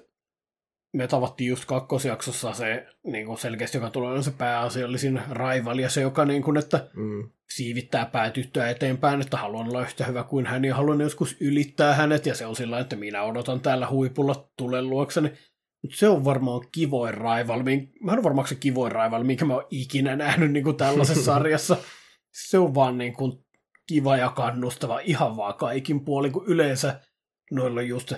me tavattiin just kakkosjaksossa se niin kuin selkeästi, joka tulee se pääasiallisin raival ja se, joka niin kuin, että Mm. siivittää päätyttöä eteenpäin, että haluan olla yhtä hyvä kuin hän ja haluan joskus ylittää hänet ja se on sillä että minä odotan täällä huipulla tulen luokseni. Mutta se on varmaan kivoin raival. Mä en varmaan se kivoin raival, minkä mä oon ikinä nähnyt niin kuin tällaisessa sarjassa. Se on vaan niin kuin kiva ja kannustava ihan vaan kaikin puolin, kun yleensä noilla on just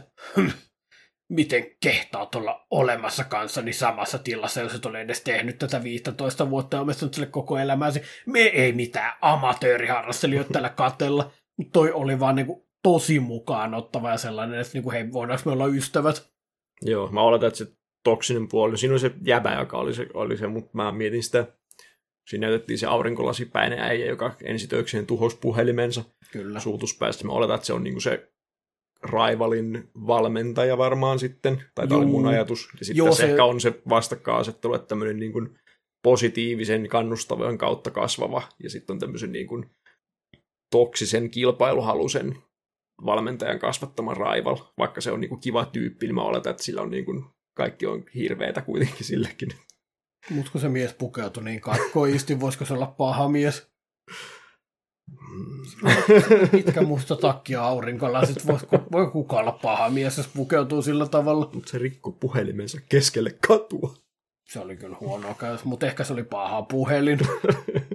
miten kehtaat olla olemassa kanssani samassa tilassa, jos et ole edes tehnyt tätä 15 vuotta ja omistanut sille koko elämäsi. Me ei mitään amatööriharrastelijoita täällä katella, mutta toi oli vaan niinku tosi mukaan ottava ja sellainen, että niinku, hei, voidaanko me olla ystävät? Joo, mä oletan, että se toksinen puoli, siinä oli se jäbä, joka oli se, oli se mutta mä mietin sitä, siinä näytettiin se aurinkolasipäinen äijä, joka ensitöikseen tuhosi puhelimensa Kyllä. suutuspäästä. Mä oletan, että se on niinku se Rivalin valmentaja varmaan sitten, tai tämä oli mun ajatus. Ja sitten Joo, se- ehkä on se vastakkainasettelu, että tämmöinen niin kuin positiivisen kannustavan kautta kasvava, ja sitten on tämmöisen niin kuin toksisen kilpailuhalusen valmentajan kasvattama Rival, vaikka se on niin kuin kiva tyyppi, niin mä oletan, että sillä on niin kuin, kaikki on hirveätä kuitenkin sillekin. Mutta kun se mies pukeutui niin kakkoisti, voisiko se olla paha mies? Pitkä musta takki ja aurinkolasit, voi, voi kukaan olla paha mies, jos pukeutuu sillä tavalla. Mutta se rikko puhelimensa keskelle katua. Se oli kyllä huono käys, mutta ehkä se oli paha puhelin.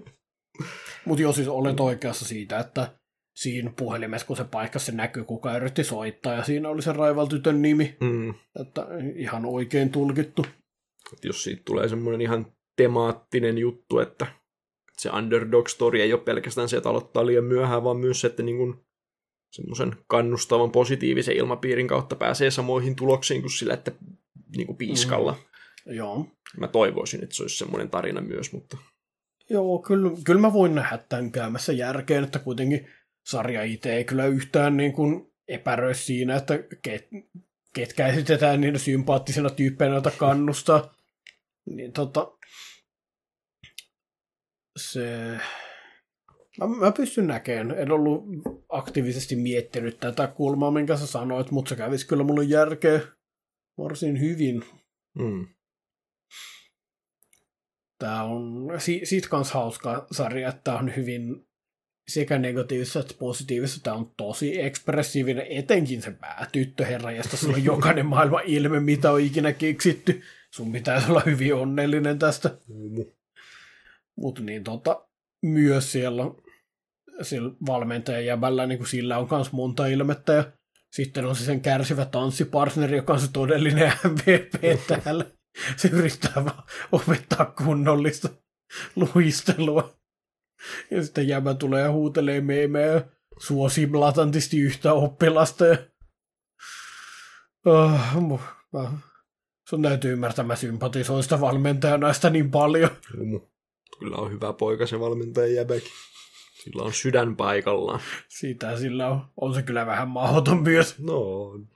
mutta jos siis olet oikeassa siitä, että siinä puhelimessa, kun se paikka se näkyy, kuka yritti soittaa, ja siinä oli se raivaltytön nimi, Mm. että ihan oikein tulkittu. Et jos siitä tulee semmoinen ihan temaattinen juttu, että se underdog story ei ole pelkästään se, että aloittaa liian myöhään, vaan myös se, että niin kuin semmoisen kannustavan positiivisen ilmapiirin kautta pääsee samoihin tuloksiin kuin sillä, että niin kuin piiskalla. Mm. Joo. Mä toivoisin, että se olisi semmoinen tarina myös, mutta Joo, kyllä, kyllä mä voin nähdä tämän käymässä järkeen, että kuitenkin sarja itse ei kyllä yhtään niin kuin epäröi siinä, että ket, ketkä esitetään niin sympaattisena tyyppeinä, joita kannustaa. Niin tota, se... Mä, mä pystyn näkemään. En ollut aktiivisesti miettinyt tätä kulmaa, minkä sä sanoit, mutta se kävisi kyllä mulle järkeä varsin hyvin. mm. Tämä on si- siitä kans hauska sarja, että tämä on hyvin sekä negatiivisessa että positiivisessa. Tämä on tosi ekspressiivinen, etenkin se päätyttö, herra, josta sulla on jokainen maailman ilme, mitä on ikinä keksitty. Sun pitäisi olla hyvin onnellinen tästä. Muumu. Mutta niin tota, myös siellä, siellä valmentajan jäbällä, niin kuin sillä on myös monta ilmettä. Ja sitten on se sen kärsivä tanssipartneri, joka on se todellinen MVP täällä. Se yrittää vaan opettaa kunnollista luistelua. Ja sitten jäbä tulee ja huutelee meemejä ja suosii blatantisti yhtä oppilasta. Ja... Oh, mu- mä... Sun täytyy ymmärtää, mä sympatisoin sitä valmentajana sitä niin paljon. Muumu. Kyllä on hyvä poika se valmentaja jäbäkin. Sillä on sydän paikallaan. Siitä sillä on, on se kyllä vähän mahdoton myös. No, on.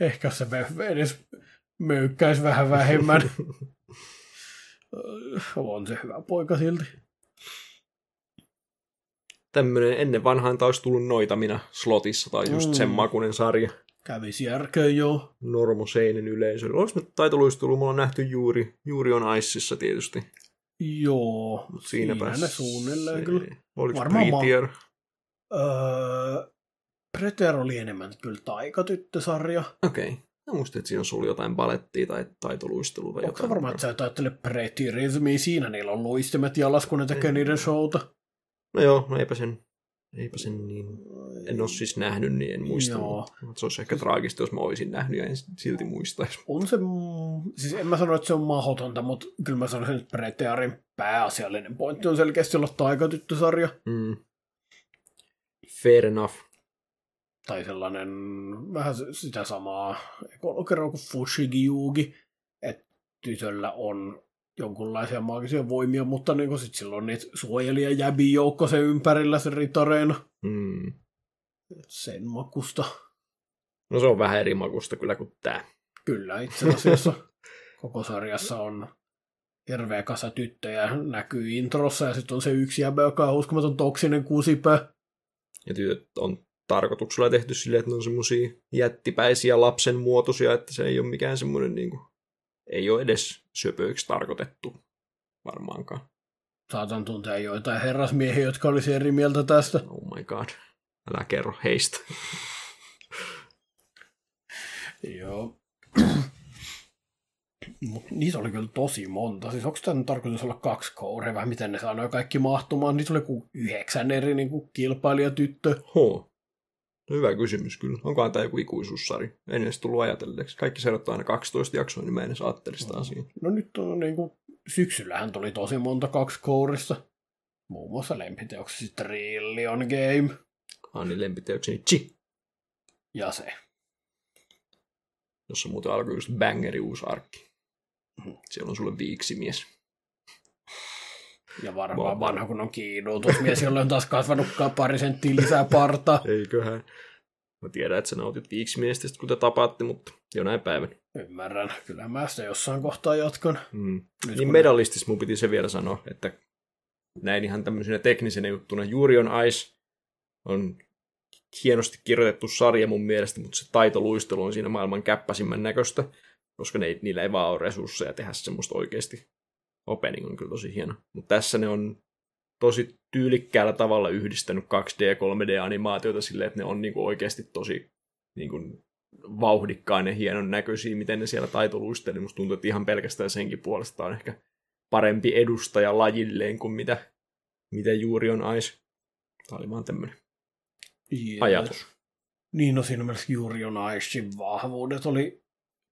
Ehkä se edes möykkäisi vähän vähemmän. on se hyvä poika silti. tämmöinen ennen vanhaan taas tullut noita minä slotissa, tai just Mm. sen makuinen sarja. Kävisi järkeen joo. Normo Seinen yleisö. Olisi me taitoluistelu, mulla on nähty juuri, juuri on Iceissa tietysti. Joo, Mut siinäpä siinäpä siinä ne suunnilleen se- kyllä. Oliko Varmaan ma- Prettier? Öö, Preter oli enemmän kyllä taikatyttösarja. Okei. Okay. Mä muistin, että siinä on sulla jotain balettia tai taitoluistelua tai Onko jotain. varmaan, että sä et ajattele Pretirismiä? Siinä niillä on luistimet jalas, kun ne tekee Ei. niiden showta. No joo, no eipä sen, eipä sen niin... En ole siis nähnyt, niin en muista. Joo. Mutta se olisi ehkä traagista, jos mä olisin nähnyt ja en silti muistaisi. On se, siis en mä sano, että se on mahdotonta, mutta kyllä mä sanoisin, että Pretearin pääasiallinen pointti on selkeästi olla taikatyttösarja. Mm. Fair enough. Tai sellainen vähän sitä samaa ekolokeroa kuin Fushigi että tytöllä on jonkunlaisia maagisia voimia, mutta niin sit sillä on niitä suojelija jäbi joukko sen ympärillä sen ritareena. Mm. Sen makusta. No se on vähän eri makusta kyllä kuin tää. Kyllä, itse asiassa koko sarjassa on hirveä kasa tyttöjä, näkyy introssa, ja sitten on se yksi jäbä, joka on uskomaton toksinen kusipää. Ja tytöt on tarkoituksella tehty silleen, että ne on semmoisia jättipäisiä lapsen muotoisia, että se ei ole mikään semmoinen niin kuin, ei ole edes söpöiksi tarkoitettu varmaankaan. Saatan tuntea joitain herrasmiehiä, jotka olisi eri mieltä tästä. Oh my god. Älä kerro heistä. Joo. Mut niissä oli kyllä tosi monta. Siis onko tämä tarkoitus olla kaksi kourea vai miten ne sanoi kaikki mahtumaan? Niitä oli kuin yhdeksän eri niin kuin kilpailijatyttö. Ho. No hyvä kysymys kyllä. Onkohan tämä joku ikuisuussari? En edes tullut ajatelleeksi. Kaikki seurattaa aina 12 jaksoa, niin mä en edes ajattele sitä asiaa. No nyt on niin kuin, syksyllähän tuli tosi monta kaksi kourissa. Muun muassa lempiteoksessa Trillion Game. Anni lempiteokseni Chi, Ja se. jossa muuten alkoi just bangeri uusi arkki. Siellä on sulle viiksimies. Ja varmaan Vaan- vanha kun on kiinnoutusmies, jolle on taas kasvanut pari senttiä lisää partaa. Eiköhän. Mä tiedän, että sä nautit viiksimiestä, kun te tapaatte, mutta jonain päivänä. Ymmärrän. Kyllä mä sitä jossain kohtaa jatkan. Mm. Nyt Niin kun- medalistissa mun piti se vielä sanoa, että näin ihan tämmöisenä teknisenä juttuna. Juuri on Ice on hienosti kirjoitettu sarja mun mielestä, mutta se taitoluistelu on siinä maailman käppäsimmän näköistä, koska ne, ei- niillä ei vaan ole resursseja tehdä semmoista oikeasti. Opening on kyllä tosi hieno. Mutta tässä ne on tosi tyylikkäällä tavalla yhdistänyt 2D- ja 3D-animaatioita silleen, että ne on niinku oikeasti tosi niinku vauhdikkaan ja hienon näköisiä, miten ne siellä taitoluisteli. Musta tuntuu, että ihan pelkästään senkin puolesta on ehkä parempi edustaja lajilleen kuin mitä, mitä juuri on Ice. Tämä oli vaan tämmöinen Jees. ajatus. Niin, no siinä mielessä juuri on Aishin vahvuudet oli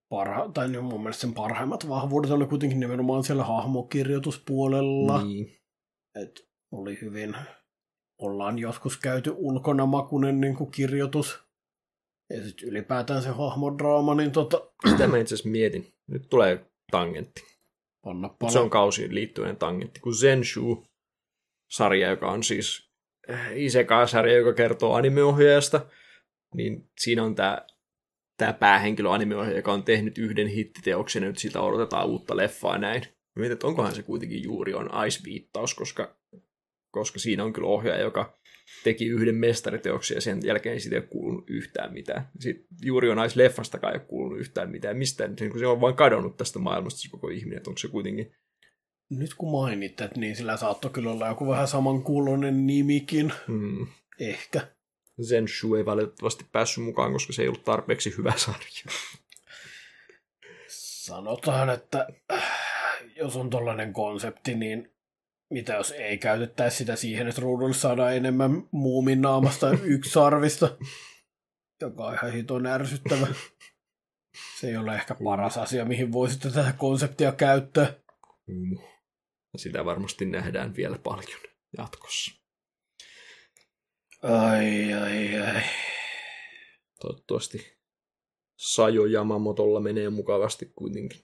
parha, tai niin mun mielestä sen parhaimmat vahvuudet oli kuitenkin nimenomaan siellä hahmokirjoituspuolella. Niin. Et oli hyvin, ollaan joskus käyty ulkona makunen niin kuin kirjoitus. Ja sitten ylipäätään se hahmodraama, niin tota, Sitä mä itse asiassa mietin. Nyt tulee tangentti. panna pala. Se on kausiin liittyen tangentti. Kun Zenshu-sarja, joka on siis äh, Isekai-sarja, joka kertoo animeohjaajasta, niin siinä on tämä tämä päähenkilö animeohjaaja, joka on tehnyt yhden hittiteoksen, ja nyt siitä odotetaan uutta leffaa näin. Mietin, että onkohan se kuitenkin juuri on Ice-viittaus, koska, koska siinä on kyllä ohjaaja, joka teki yhden mestariteoksen, ja sen jälkeen siitä ei ole kuulunut yhtään mitään. Sitten juuri on Ice-leffastakaan ei ole kuulunut yhtään mitään. Mistään, niin kun se on vain kadonnut tästä maailmasta se koko ihminen, että onko se kuitenkin Nyt kun mainittet, niin sillä saattoi kyllä olla joku vähän samankuuloinen nimikin. Hmm. Ehkä. Zenshu ei valitettavasti päässyt mukaan, koska se ei ollut tarpeeksi hyvä sarja. Sanotaan, että äh, jos on tollainen konsepti, niin mitä jos ei käytettäisi sitä siihen, että ruudulle saadaan enemmän muumin naamasta yksi sarvista, joka on ihan hiton ärsyttävä. Se ei ole ehkä paras asia, mihin voisitte tätä konseptia käyttää. Sitä varmasti nähdään vielä paljon jatkossa. Ai, ai, ai. Toivottavasti Sajo Yamamotolla menee mukavasti kuitenkin.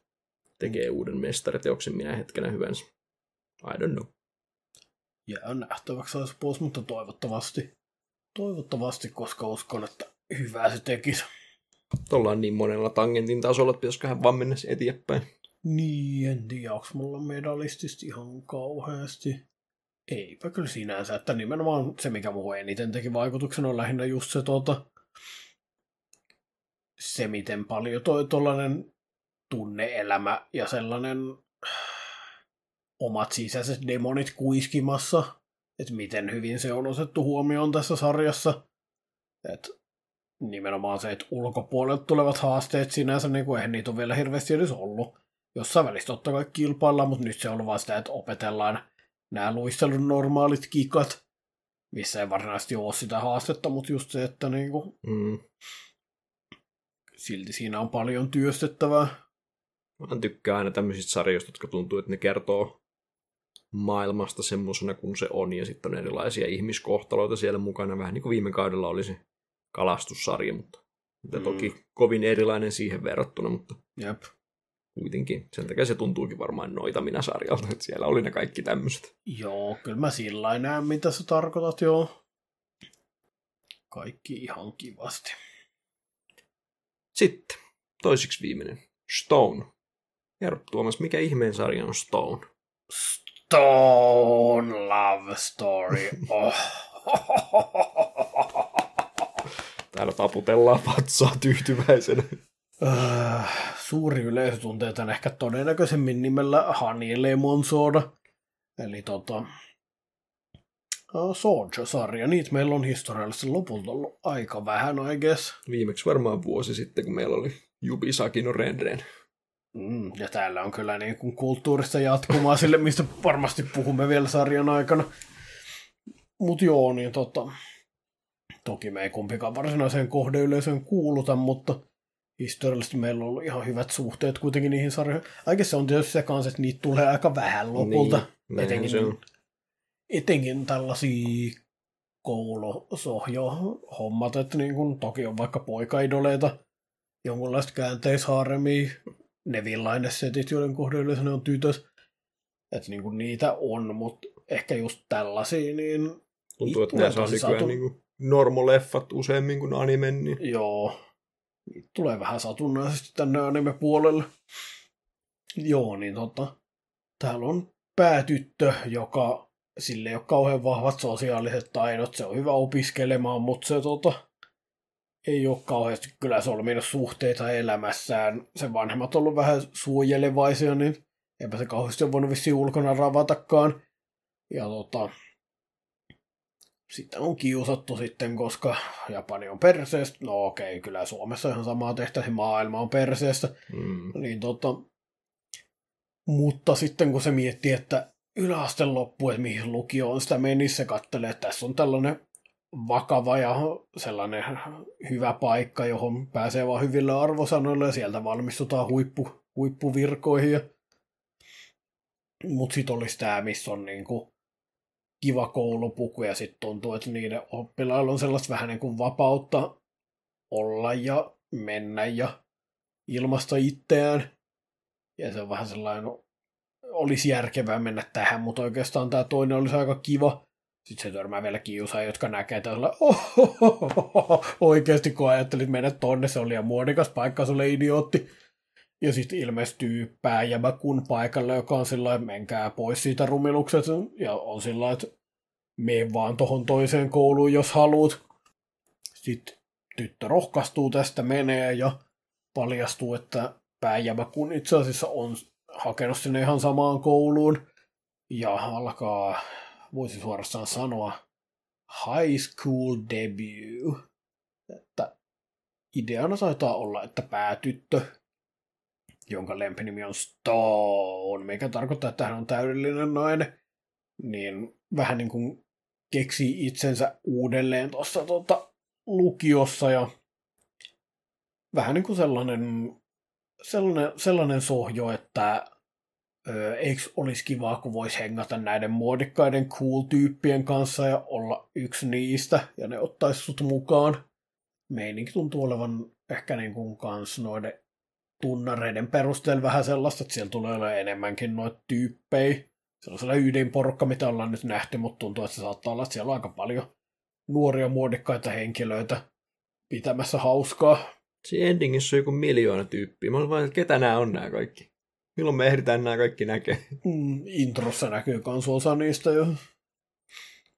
Tekee uuden mestariteoksen minä hetkenä hyvänsä. I don't know. Jää nähtäväksi olisi pois, mutta toivottavasti. Toivottavasti, koska uskon, että hyvää se tekisi. Ollaan niin monella tangentin tasolla, että pitäisiköhän vaan mennä eteenpäin. Niin, en tiedä, onko mulla medalistista ihan kauheasti. Eipä kyllä sinänsä, että nimenomaan se, mikä muuhun eniten teki vaikutuksen, on lähinnä just se tota, se, miten paljon toi tollanen tunneelämä ja sellainen omat sisäiset demonit kuiskimassa, että miten hyvin se on otettu huomioon tässä sarjassa. Et nimenomaan se, että ulkopuolelta tulevat haasteet sinänsä, niin kuin eihän niitä ole vielä hirveästi edes ollut. Jossain välissä totta kai kilpaillaan, mutta nyt se on vaan sitä, että opetellaan nämä luistelun normaalit kikat, missä ei varsinaisesti ole sitä haastetta, mutta just se, että niinku, Mm. silti siinä on paljon työstettävää. Mä tykkään aina tämmöisistä sarjoista, jotka tuntuu, että ne kertoo maailmasta semmoisena kuin se on, ja sitten on erilaisia ihmiskohtaloita siellä mukana, vähän niin kuin viime kaudella oli se kalastussarja, mutta, Mm. toki kovin erilainen siihen verrattuna, mutta Jep. Kuitenkin. Sen takia se tuntuukin varmaan noita minä sarjalta, että siellä oli ne kaikki tämmöiset. Joo, kyllä mä sillä näen, mitä sä tarkoitat, joo. Kaikki ihan kivasti. Sitten, toisiksi viimeinen, Stone. Kerro Tuomas, mikä ihmeen sarja on Stone? Stone Love Story. Oh. Täällä taputellaan vatsaa tyytyväisenä. Öö, suuri yleisö tuntee tämän ehkä todennäköisemmin nimellä Honey Lemon Soda. Eli tota, uh, Soldier-sarja. Niitä meillä on historiallisesti lopulta ollut aika vähän, I guess. Viimeksi varmaan vuosi sitten, kun meillä oli Jubi Sakino Rendren. Mm, ja täällä on kyllä niin kuin kulttuurista jatkumaa sille, mistä varmasti puhumme vielä sarjan aikana. Mutta joo, niin tota, toki me ei kumpikaan varsinaiseen kohdeyleisöön kuuluta, mutta historiallisesti meillä on ollut ihan hyvät suhteet kuitenkin niihin sarjoihin. Aika se on tietysti se kanssa, että niitä tulee aika vähän lopulta. Niin, etenkin, se on. etenkin tällaisia koulusohjo-hommat, että niin kun, toki on vaikka poikaidoleita, jonkunlaista käänteishaaremia, nevillainnesetit, joiden kohdeyleisö ne on tytös. Että niin kuin niitä on, mutta ehkä just tällaisia, niin... Tuntuu, että on tosi nykyään satu- niin kuin normoleffat useammin kuin animen, niin Joo. Niitä Tulee vähän satunnaisesti tänne anime-puolelle. Joo, niin tota, täällä on päätyttö, joka sille ei ole kauhean vahvat sosiaaliset taidot, se on hyvä opiskelemaan, mutta se tota, ei ole kauheasti kyllä solminut suhteita elämässään. Sen vanhemmat on ollut vähän suojelevaisia, niin eipä se kauheasti ole voinut vissiin ulkona ravatakaan. Ja tota, sitä on kiusattu sitten, koska Japani on perseestä. No okei, kyllä Suomessa ihan samaa tehtäisiin, maailma on perseestä. mm, Niin tota, mutta sitten kun se miettii, että yläaste loppu, että mihin lukioon sitä menisi, se katselee, että tässä on tällainen vakava ja sellainen hyvä paikka, johon pääsee vaan hyvillä arvosanoilla ja sieltä valmistutaan huippu, huippuvirkoihin. Mutta sitten olisi tämä, missä on niinku kiva koulupuku ja sitten tuntuu, että niiden oppilailla on sellaista vähän niin kuin vapautta olla ja mennä ja ilmaista itseään. Ja se on vähän sellainen, olisi järkevää mennä tähän, mutta oikeastaan tämä toinen olisi aika kiva. Sitten se törmää vielä kiusaa, jotka näkee tällä, oikeasti kun ajattelit mennä tonne, se oli liian muodikas paikka sulle idiootti. Ja sitten ilmestyy pääjämä kun paikalle, joka on sillä menkää pois siitä rumiluksesta. Ja on sillä että mene vaan tohon toiseen kouluun, jos haluat. Sitten tyttö rohkaistuu tästä, menee ja paljastuu, että pääjämä kun itse asiassa on hakenut sinne ihan samaan kouluun. Ja alkaa, voisi suorastaan sanoa, high school debut. Että ideana taitaa olla, että päätyttö, jonka lempinimi on Stone, mikä tarkoittaa, että hän on täydellinen nainen, niin vähän niin kuin keksii itsensä uudelleen tuossa tota, lukiossa ja vähän niin kuin sellainen, sellainen, sellainen sohjo, että eikö olisi kivaa, kun voisi hengata näiden muodikkaiden cool-tyyppien kanssa ja olla yksi niistä, ja ne ottaisi sut mukaan. Meininki tuntuu olevan ehkä niin kuin kans noiden tunnareiden perusteella vähän sellaista, että siellä tulee olemaan enemmänkin noita tyyppejä. Se on sellainen ydinporukka, mitä ollaan nyt nähty, mutta tuntuu, että se saattaa olla, että siellä on aika paljon nuoria muodikkaita henkilöitä pitämässä hauskaa. Siinä endingissä on joku miljoona tyyppiä. Mä olen vain, että ketä nämä on nämä kaikki. Milloin me ehditään nämä kaikki näkee? Mm, introssa näkyy kans osa niistä jo.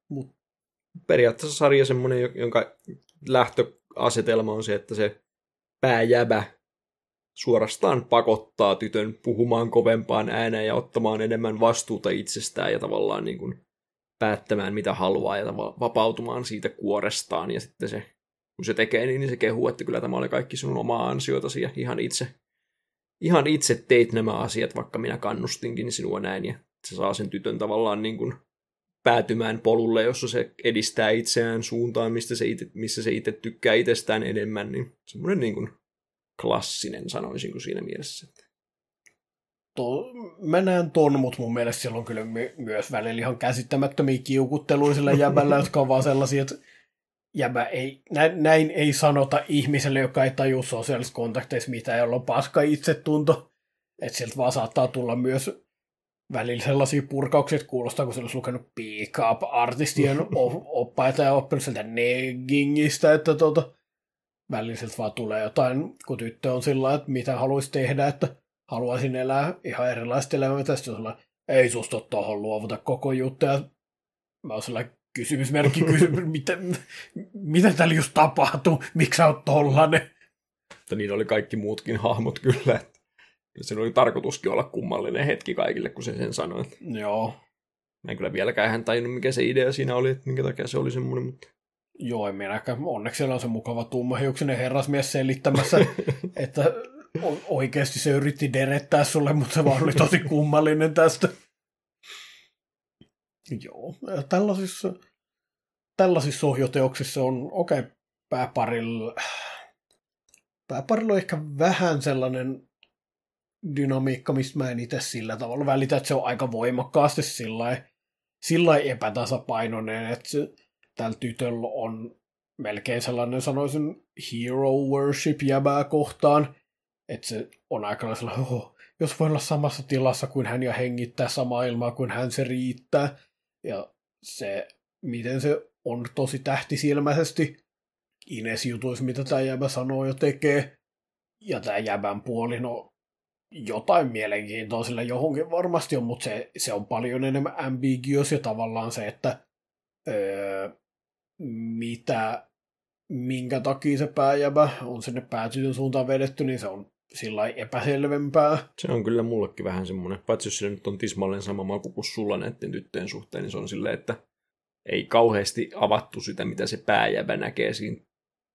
Mut, Periaatteessa sarja semmoinen, jonka lähtöasetelma on se, että se pääjäbä suorastaan pakottaa tytön puhumaan kovempaan ääneen ja ottamaan enemmän vastuuta itsestään ja tavallaan niin kuin päättämään mitä haluaa ja vapautumaan siitä kuorestaan. Ja sitten se, kun se tekee niin, niin se kehuu, että kyllä tämä oli kaikki sinun omaa ansiotasi ja ihan itse, ihan itse teit nämä asiat, vaikka minä kannustinkin sinua näin. Ja se saa sen tytön tavallaan niin kuin päätymään polulle, jossa se edistää itseään suuntaan, mistä se ite, missä se itse tykkää itsestään enemmän. Niin semmoinen niin kuin klassinen, sanoisinko siinä mielessä. to, mä näen ton, mutta mun mielestä siellä on kyllä my- myös välillä ihan käsittämättömiä kiukutteluja sillä jäbällä, jotka on vaan sellaisia, että jäbä ei, näin, näin ei sanota ihmiselle, joka ei taju sosiaalisissa kontakteissa mitään, jolla on paska itsetunto. Että sieltä vaan saattaa tulla myös välillä sellaisia purkauksia, että kuulostaa, kun se olisi lukenut pick up artistien op- oppaita ja oppinut sieltä neggingistä, että tota, välillä sieltä vaan tulee jotain, kun tyttö on sillä että mitä haluaisi tehdä, että haluaisin elää ihan erilaista elämää, tästä on sellainen, ei susta tuohon luovuta koko juttu, ja mä oon sellainen, kysymysmerkki, kysymys, mitä, mitä täällä just tapahtuu, miksi sä oot tollanen? Mutta niin oli kaikki muutkin hahmot kyllä. Että sen oli tarkoituskin olla kummallinen hetki kaikille, kun se sen sanoi. Joo. Mä en kyllä vieläkään hän tajunnut, mikä se idea siinä oli, että minkä takia se oli semmoinen, mutta... Joo, en minäkään. Onneksi siellä on se mukava tummahiuksinen herrasmies selittämässä, että oikeasti se yritti derettää sulle, mutta se vaan oli tosi kummallinen tästä. Joo, tällaisissa, tällaisissa ohjoteoksissa on, okei, okay, pääparilla, pääparilla on ehkä vähän sellainen dynamiikka, mistä mä en itse sillä tavalla välitä, että se on aika voimakkaasti sillä epätasapainoinen, että se, tällä tytöllä on melkein sellainen, sanoisin, hero worship jäbää kohtaan, että se on aika sellainen, oh, jos voi olla samassa tilassa kuin hän ja hengittää samaa ilmaa kuin hän, se riittää. Ja se, miten se on tosi tähtisilmäisesti Ines jutuissa, mitä tämä jäbä sanoo ja tekee. Ja tämä jäbän puoli, no jotain mielenkiintoa sillä johonkin varmasti on, mutta se, se on paljon enemmän ambiguous ja tavallaan se, että öö, mitä, minkä takia se pääjäbä on sinne päätytyn suuntaan vedetty, niin se on sillä epäselvempää. Se on kyllä mullekin vähän semmoinen, paitsi jos se nyt on tismalleen sama maku kuin sulla näiden tyttöjen suhteen, niin se on silleen, että ei kauheasti avattu sitä, mitä se pääjäbä näkee siinä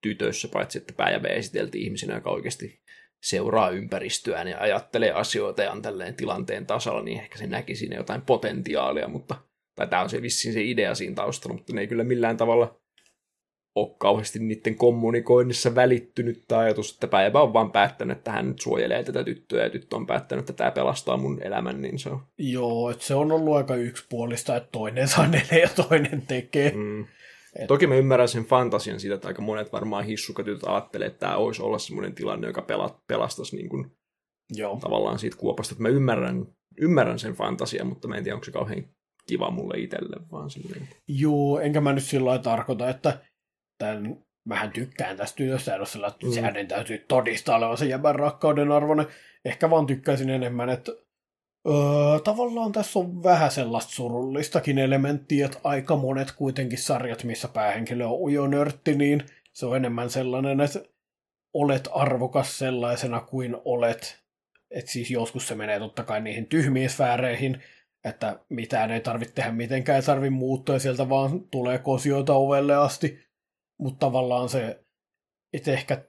tytössä, paitsi että pääjäbä esiteltiin ihmisenä, joka oikeasti seuraa ympäristöään ja ajattelee asioita ja on tälleen tilanteen tasalla, niin ehkä se näki siinä jotain potentiaalia, mutta tai tämä on se vissiin se idea siinä taustalla, mutta ne ei kyllä millään tavalla ole kauheasti niiden kommunikoinnissa välittynyt tämä ajatus, että päivä on vaan päättänyt, että hän nyt suojelee tätä tyttöä ja tyttö on päättänyt, että tämä pelastaa mun elämän, niin se on. Joo, että se on ollut aika yksipuolista, että toinen sanelee ja toinen tekee. Mm. Et... Toki mä ymmärrän sen fantasian siitä, että aika monet varmaan hissukatytöt ajattelee, että tämä olisi olla semmoinen tilanne, joka pela, pelastaisi niin kuin Joo. tavallaan siitä kuopasta. Että mä ymmärrän, ymmärrän sen fantasian, mutta mä en tiedä, onko se kauhean kiva mulle itselle, vaan silleen. Joo, enkä mä nyt sillä tarkoita, että tämän, mähän tykkään tästä tytöstä, ja sillä, että mm. hänen täytyy todistaa olevansa jäbän rakkauden arvoinen. Ehkä vaan tykkäisin enemmän, että öö, tavallaan tässä on vähän sellaista surullistakin elementtiä, että aika monet kuitenkin sarjat, missä päähenkilö on ujo nörtti, niin se on enemmän sellainen, että olet arvokas sellaisena kuin olet. Että siis joskus se menee totta kai niihin tyhmiin sfääreihin, että mitään ei tarvitse tehdä mitenkään, ei tarvitse muuttua ja sieltä vaan tulee kosioita ovelle asti. Mutta tavallaan se, että ehkä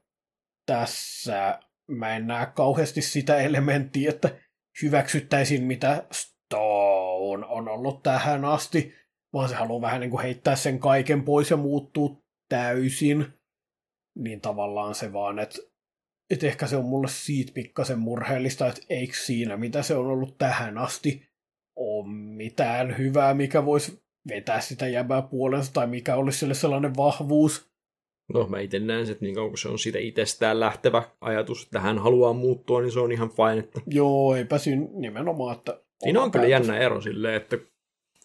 tässä mä en näe kauheasti sitä elementtiä, että hyväksyttäisiin mitä Stone on ollut tähän asti, vaan se haluaa vähän niin kuin heittää sen kaiken pois ja muuttuu täysin. Niin tavallaan se vaan, että, että ehkä se on mulle siitä pikkasen murheellista, että eikö siinä, mitä se on ollut tähän asti, ole mitään hyvää, mikä voisi vetää sitä jäbää puolensa, tai mikä olisi sille sellainen vahvuus. No mä itse näen että niin kauan kun se on siitä itsestään lähtevä ajatus, että hän haluaa muuttua, niin se on ihan fine. Että... Joo, eipä siinä nimenomaan, että... Siinä on kyllä jännä ero silleen, että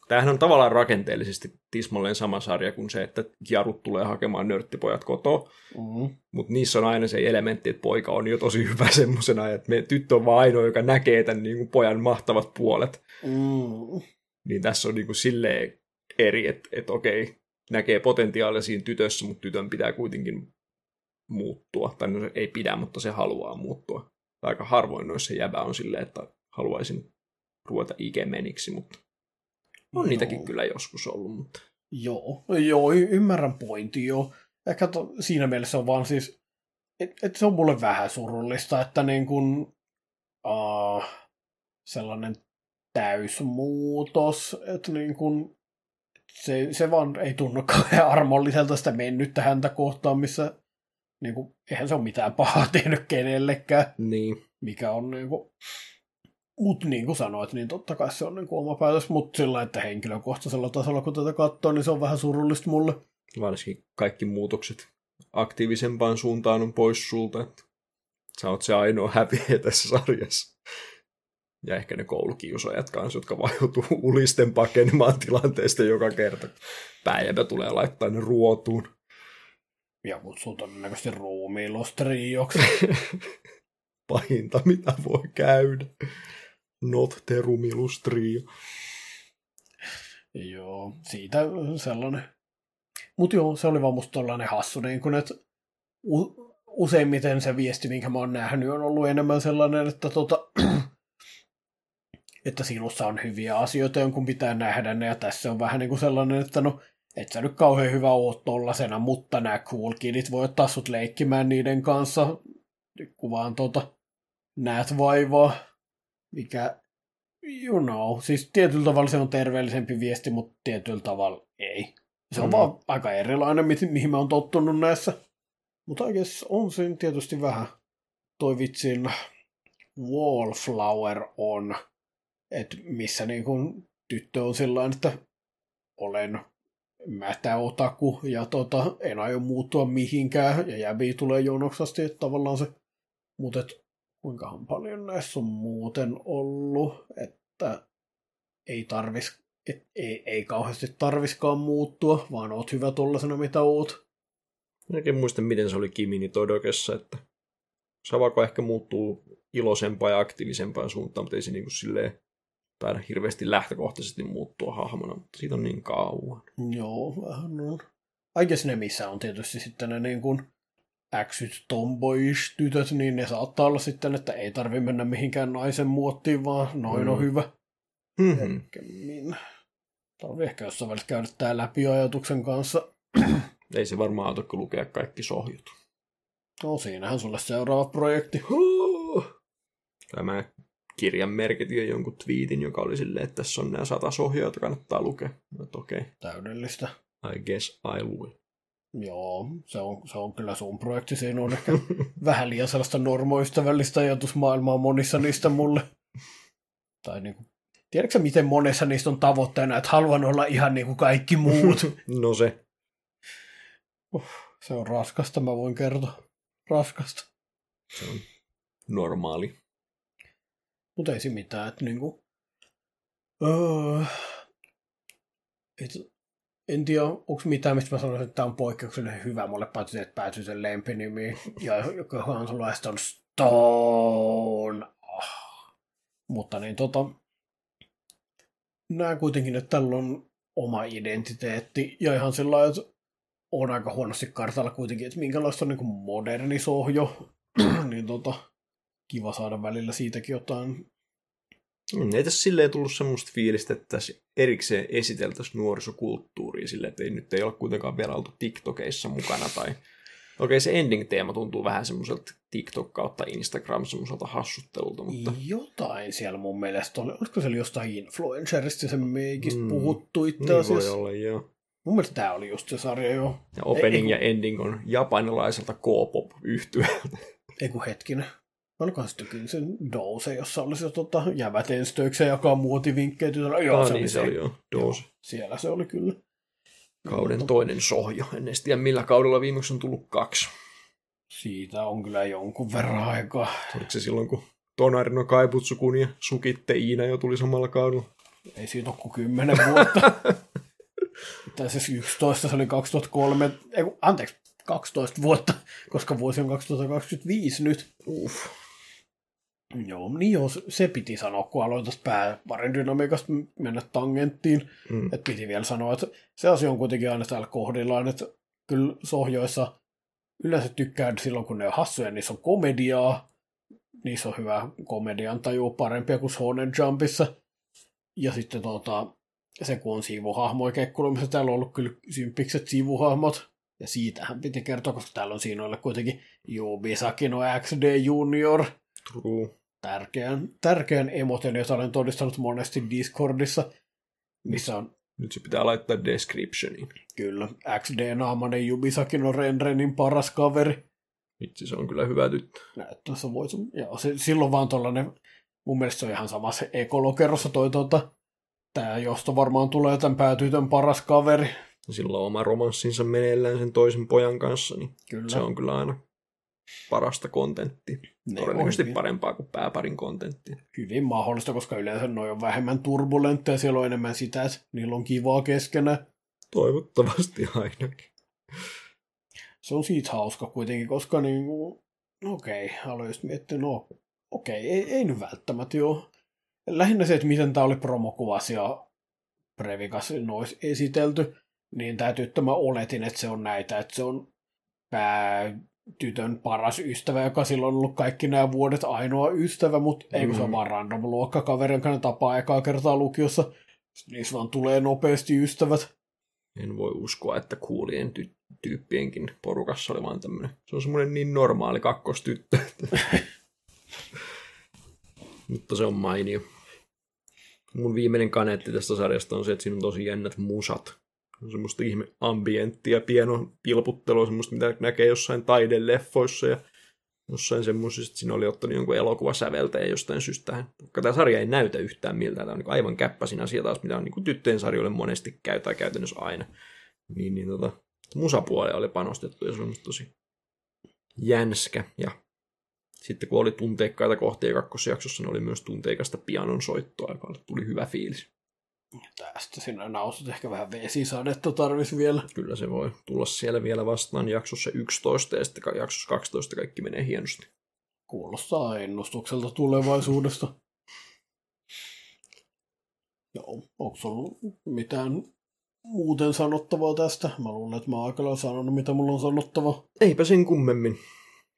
tämähän on tavallaan rakenteellisesti tismalleen sama sarja kuin se, että jarut tulee hakemaan nörttipojat kotoa. Mm-hmm. Mutta niissä on aina se elementti, että poika on jo tosi hyvä semmoisena, että me tyttö on vaan ainoa, joka näkee tämän niin kuin pojan mahtavat puolet. Mm. Niin tässä on niin kuin silleen eri, että, että okei, näkee potentiaalia siinä tytössä, mutta tytön pitää kuitenkin muuttua. Tai no, ei pidä, mutta se haluaa muuttua. Aika harvoin noissa jäbä on silleen, että haluaisin ruveta ikemeniksi, mutta on joo. niitäkin kyllä joskus ollut. Mutta... Joo, joo, y- ymmärrän pointti joo. Ehkä to, siinä mielessä on vaan siis, että et se on mulle vähän surullista, että niin kun, uh, sellainen täysmuutos, että niin kun se, se vaan ei tunnu kauhean armolliselta sitä mennyttä häntä kohtaan, missä niin kuin, eihän se ole mitään pahaa tehnyt kenellekään. Niin. Mikä on niin kuin, mutta niin kuin sanoit, niin totta kai se on niin oma päätös, mutta sillä että henkilökohtaisella tasolla, kun tätä katsoo, niin se on vähän surullista mulle. Varsinkin kaikki muutokset aktiivisempaan suuntaan on pois sulta, että sä oot se ainoa häviä tässä sarjassa ja ehkä ne koulukiusajat kanssa, jotka vaan joutuu ulisten pakenemaan tilanteesta joka kerta. Päivä tulee laittaa ne ruotuun. Ja kutsuu todennäköisesti ruumiilostrioksi. Pahinta, mitä voi käydä. Not terumilustrio. Joo, siitä sellainen. Mutta joo, se oli vaan musta tollainen hassu, niin kun, että u- useimmiten se viesti, minkä mä oon nähnyt, on ollut enemmän sellainen, että tota, että sinussa on hyviä asioita, jonkun pitää nähdä ne, ja tässä on vähän niin kuin sellainen, että no, et sä nyt kauhean hyvä oot tollasena, mutta nämä cool kidit voi ottaa sut leikkimään niiden kanssa, kun vaan tota, näet vaivaa, mikä, you know, siis tietyllä tavalla se on terveellisempi viesti, mutta tietyllä tavalla ei. Se on mm. vaan aika erilainen, mihin mä oon tottunut näissä. Mutta oikeasti on siinä tietysti vähän toi vitsin Wallflower on, että missä niin kun tyttö on sillä että olen mätä otaku ja tota, en aio muuttua mihinkään ja jäbi tulee jonoksasti, että tavallaan se, mutta kuinkahan paljon näissä on muuten ollut, että ei tarvis, et, ei, ei kauheasti tarviskaan muuttua, vaan oot hyvä tollasena mitä oot. Minäkin muistan, miten se oli Kimini Todokessa, että Savako ehkä muuttuu iloisempaan ja aktiivisempaan suuntaan, mutta ei se niin kuin silleen taida hirveästi lähtökohtaisesti muuttua hahmona, mutta siitä on niin kauan. Joo, vähän on. Ne missä on tietysti sitten ne niin kuin äksyt tomboyish tytöt, niin ne saattaa olla sitten, että ei tarvi mennä mihinkään naisen muottiin, vaan noin mm. on hyvä. Mm-hmm. Tarvii ehkä jossain välissä käydä tämä läpi ajatuksen kanssa. ei se varmaan auta, kun lukea kaikki sohjut. No siinähän sulle seuraava projekti. Tämä kirjan merkit ja jonkun twiitin, joka oli silleen, että tässä on nämä sata sohjaa, joita kannattaa lukea. Että okei. Okay. Täydellistä. I guess I will. Joo, se on, se on kyllä sun projekti. Siinä on ehkä vähän liian sellaista normoystävällistä ajatusmaailmaa monissa niistä mulle. Tai niin kuin, tiedätkö miten monessa niistä on tavoitteena, että haluan olla ihan niin kuin kaikki muut? no se. Uh, se on raskasta, mä voin kertoa. Raskasta. Se on normaali. Mutta ei siinä mitään, että niinku, öö, et, en tiedä, onko mitään, mistä mä sanoisin, että tämä on poikkeuksellisen hyvä mulle, paitsi että päätyy sen lempinimi, ja joka on on Stone. Oh. Mutta niin tota, näen kuitenkin, että tällä on oma identiteetti, ja ihan sillä että on aika huonosti kartalla kuitenkin, että minkälaista on niin moderni sohjo, niin tota, kiva saada välillä siitäkin jotain. Mm, ei tässä silleen tullut semmoista fiilistä, että tässä erikseen esiteltäisiin nuorisokulttuuria silleen, että ei nyt ei ole kuitenkaan vielä oltu TikTokeissa mukana tai Okei, okay, se ending-teema tuntuu vähän semmoiselta TikTok kautta Instagram semmoiselta hassuttelulta, mutta... Jotain siellä mun mielestä oli. Olisiko siellä jostain influencerista se meikistä mm, puhuttu itse niin asiassa? voi olla, joo. Mun mielestä tämä oli just se sarja, joo. Ja opening ei, ja ending on japanilaiselta K-pop yhtyöltä. Ei kun hetkinen. Olikohan sitten kyllä se Dose, jossa oli se tota, jävät enstöikseen jakaa muotivinkkejä tytöllä. Joo, ah, se niin se, oli joo, Dose. Joo, siellä se oli kyllä. Kauden no, toinen sohjo. En edes tiedä, millä kaudella viimeksi on tullut kaksi. Siitä on kyllä jonkun verran aikaa. Oliko se silloin, kun Tonarino Kaiputsukun ja Sukitte Iina jo tuli samalla kaudella? Ei siitä ole kuin kymmenen vuotta. tai siis 11, se oli 2003, ei, anteeksi, 12 vuotta, koska vuosi on 2025 nyt. Uff. Joo, niin joo, se piti sanoa, kun aloin tästä pääparin dynamiikasta mennä tangenttiin. Mm. Että piti vielä sanoa, että se asia on kuitenkin aina täällä kohdillaan, että kyllä sohjoissa yleensä tykkään silloin, kun ne on hassuja, niissä on komediaa. Niissä on hyvä komedian tajua parempia kuin Shonen Jumpissa. Ja sitten tota, se, kun on sivuhahmoja kekkulumissa, täällä on ollut kyllä sympikset sivuhahmot. Ja siitähän piti kertoa, koska täällä on siinä kuitenkin Jubi Sakino XD Junior. True. Tärkeän, tärkeän emoten, jota olen todistanut monesti Discordissa, missä on... Nyt se pitää laittaa descriptioniin. Kyllä, XD-naamainen Jubi Sakino Renrenin paras kaveri. Vitsi, se on kyllä hyvä tyttö. Näyttäessä voisi... Joo, se, silloin vaan tollanen... Mun mielestä se on ihan samassa ekolokerossa toi tota, Tää josta varmaan tulee tämän päätytön paras kaveri. Sillä on oma romanssinsa meneillään sen toisen pojan kanssa, niin kyllä. se on kyllä aina parasta kontenttia. Ne Todennäköisesti parempaa kuin pääparin kontenttia. Hyvin mahdollista, koska yleensä noin on vähemmän turbulentteja, siellä on enemmän sitä, että niillä on kivaa keskenään. Toivottavasti ainakin. Se on siitä hauska kuitenkin, koska niin, okei, okay, aloin just miettiä, no okei, okay, ei, ei nyt välttämättä joo lähinnä se, että miten tämä oli promokuvas ja Previkas nois esitelty, niin tämä tyttö mä oletin, että se on näitä, että se on päätytön paras ystävä, joka silloin on ollut kaikki nämä vuodet ainoa ystävä, mutta mm. ei kun se on vaan random luokkakaveri, jonka ne tapaa ekaa kertaa lukiossa. Niissä vaan tulee nopeasti ystävät. En voi uskoa, että kuulien ty- tyyppienkin porukassa oli vaan tämmöinen. Se on semmoinen niin normaali kakkostyttö. Mutta se on mainio. Mun viimeinen kaneetti tästä sarjasta on se, että siinä on tosi jännät musat. Semmoista ihme ambienttia, pieno pilputtelua, semmoista mitä näkee jossain taideleffoissa ja jossain semmoisessa, että siinä oli ottanut jonkun elokuvasäveltäjä jostain syystä Koska tämä sarja ei näytä yhtään miltä, tämä on niin aivan käppäsin asia taas, mitä on niin tyttöjen sarjoille monesti käytetään käytännössä aina. Niin, niin tota, musapuolelle oli panostettu ja se on tosi jänskä. Ja sitten kun oli tunteikkaita kohtia kakkosjaksossa, niin oli myös tunteikasta pianon soittoa, joka tuli hyvä fiilis. Tästä sinä nausut ehkä vähän vesisadetta tarvisi vielä. Kyllä se voi tulla siellä vielä vastaan jaksossa 11 ja sitten jaksossa 12 kaikki menee hienosti. Kuulostaa ennustukselta tulevaisuudesta. Joo, onko sulla mitään muuten sanottavaa tästä? Mä luulen, että mä oon aika sanonut, mitä mulla on sanottava. Eipä sen kummemmin.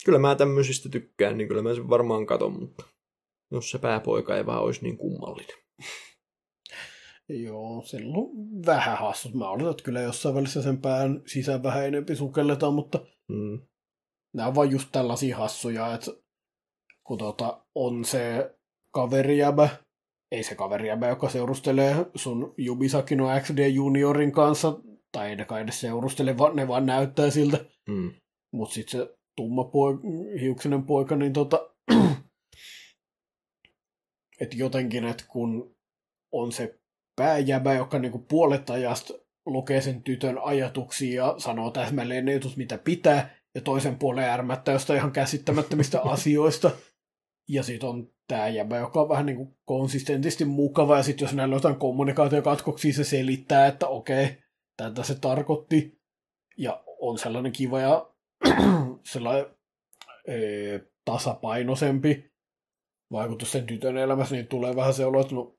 Kyllä mä tämmöisistä tykkään, niin kyllä mä sen varmaan katon, mutta jos se pääpoika ei vaan olisi niin kummallinen. Joo, silloin vähän hassut. Mä oletan, että kyllä jossain välissä sen pään sisään vähän enempi sukelletaan, mutta mm. nämä on vaan just tällaisia hassuja, että kun tota, on se kaverijäbä, ei se kaverijäbä, joka seurustelee sun Jubisakino XD Juniorin kanssa, tai ei ne kai edes seurustele, vaan ne vaan näyttää siltä. Mm. Mutta sitten se tumma poik- hiuksinen poika, niin tota, että jotenkin, että kun on se pääjäbä, joka niinku puolet ajasta lukee sen tytön ajatuksia ja sanoo täsmälleen ne jutut, mitä pitää, ja toisen puolen ärmättä jostain ihan käsittämättömistä asioista. Ja sitten on tämä jäbä, joka on vähän niin konsistentisti mukava, ja sitten jos näillä on jotain kommunikaatiokatkoksia, se selittää, että okei, tätä se tarkoitti. Ja on sellainen kiva ja sellainen ee, tasapainoisempi vaikutus sen tytön elämässä, niin tulee vähän se olo, että no,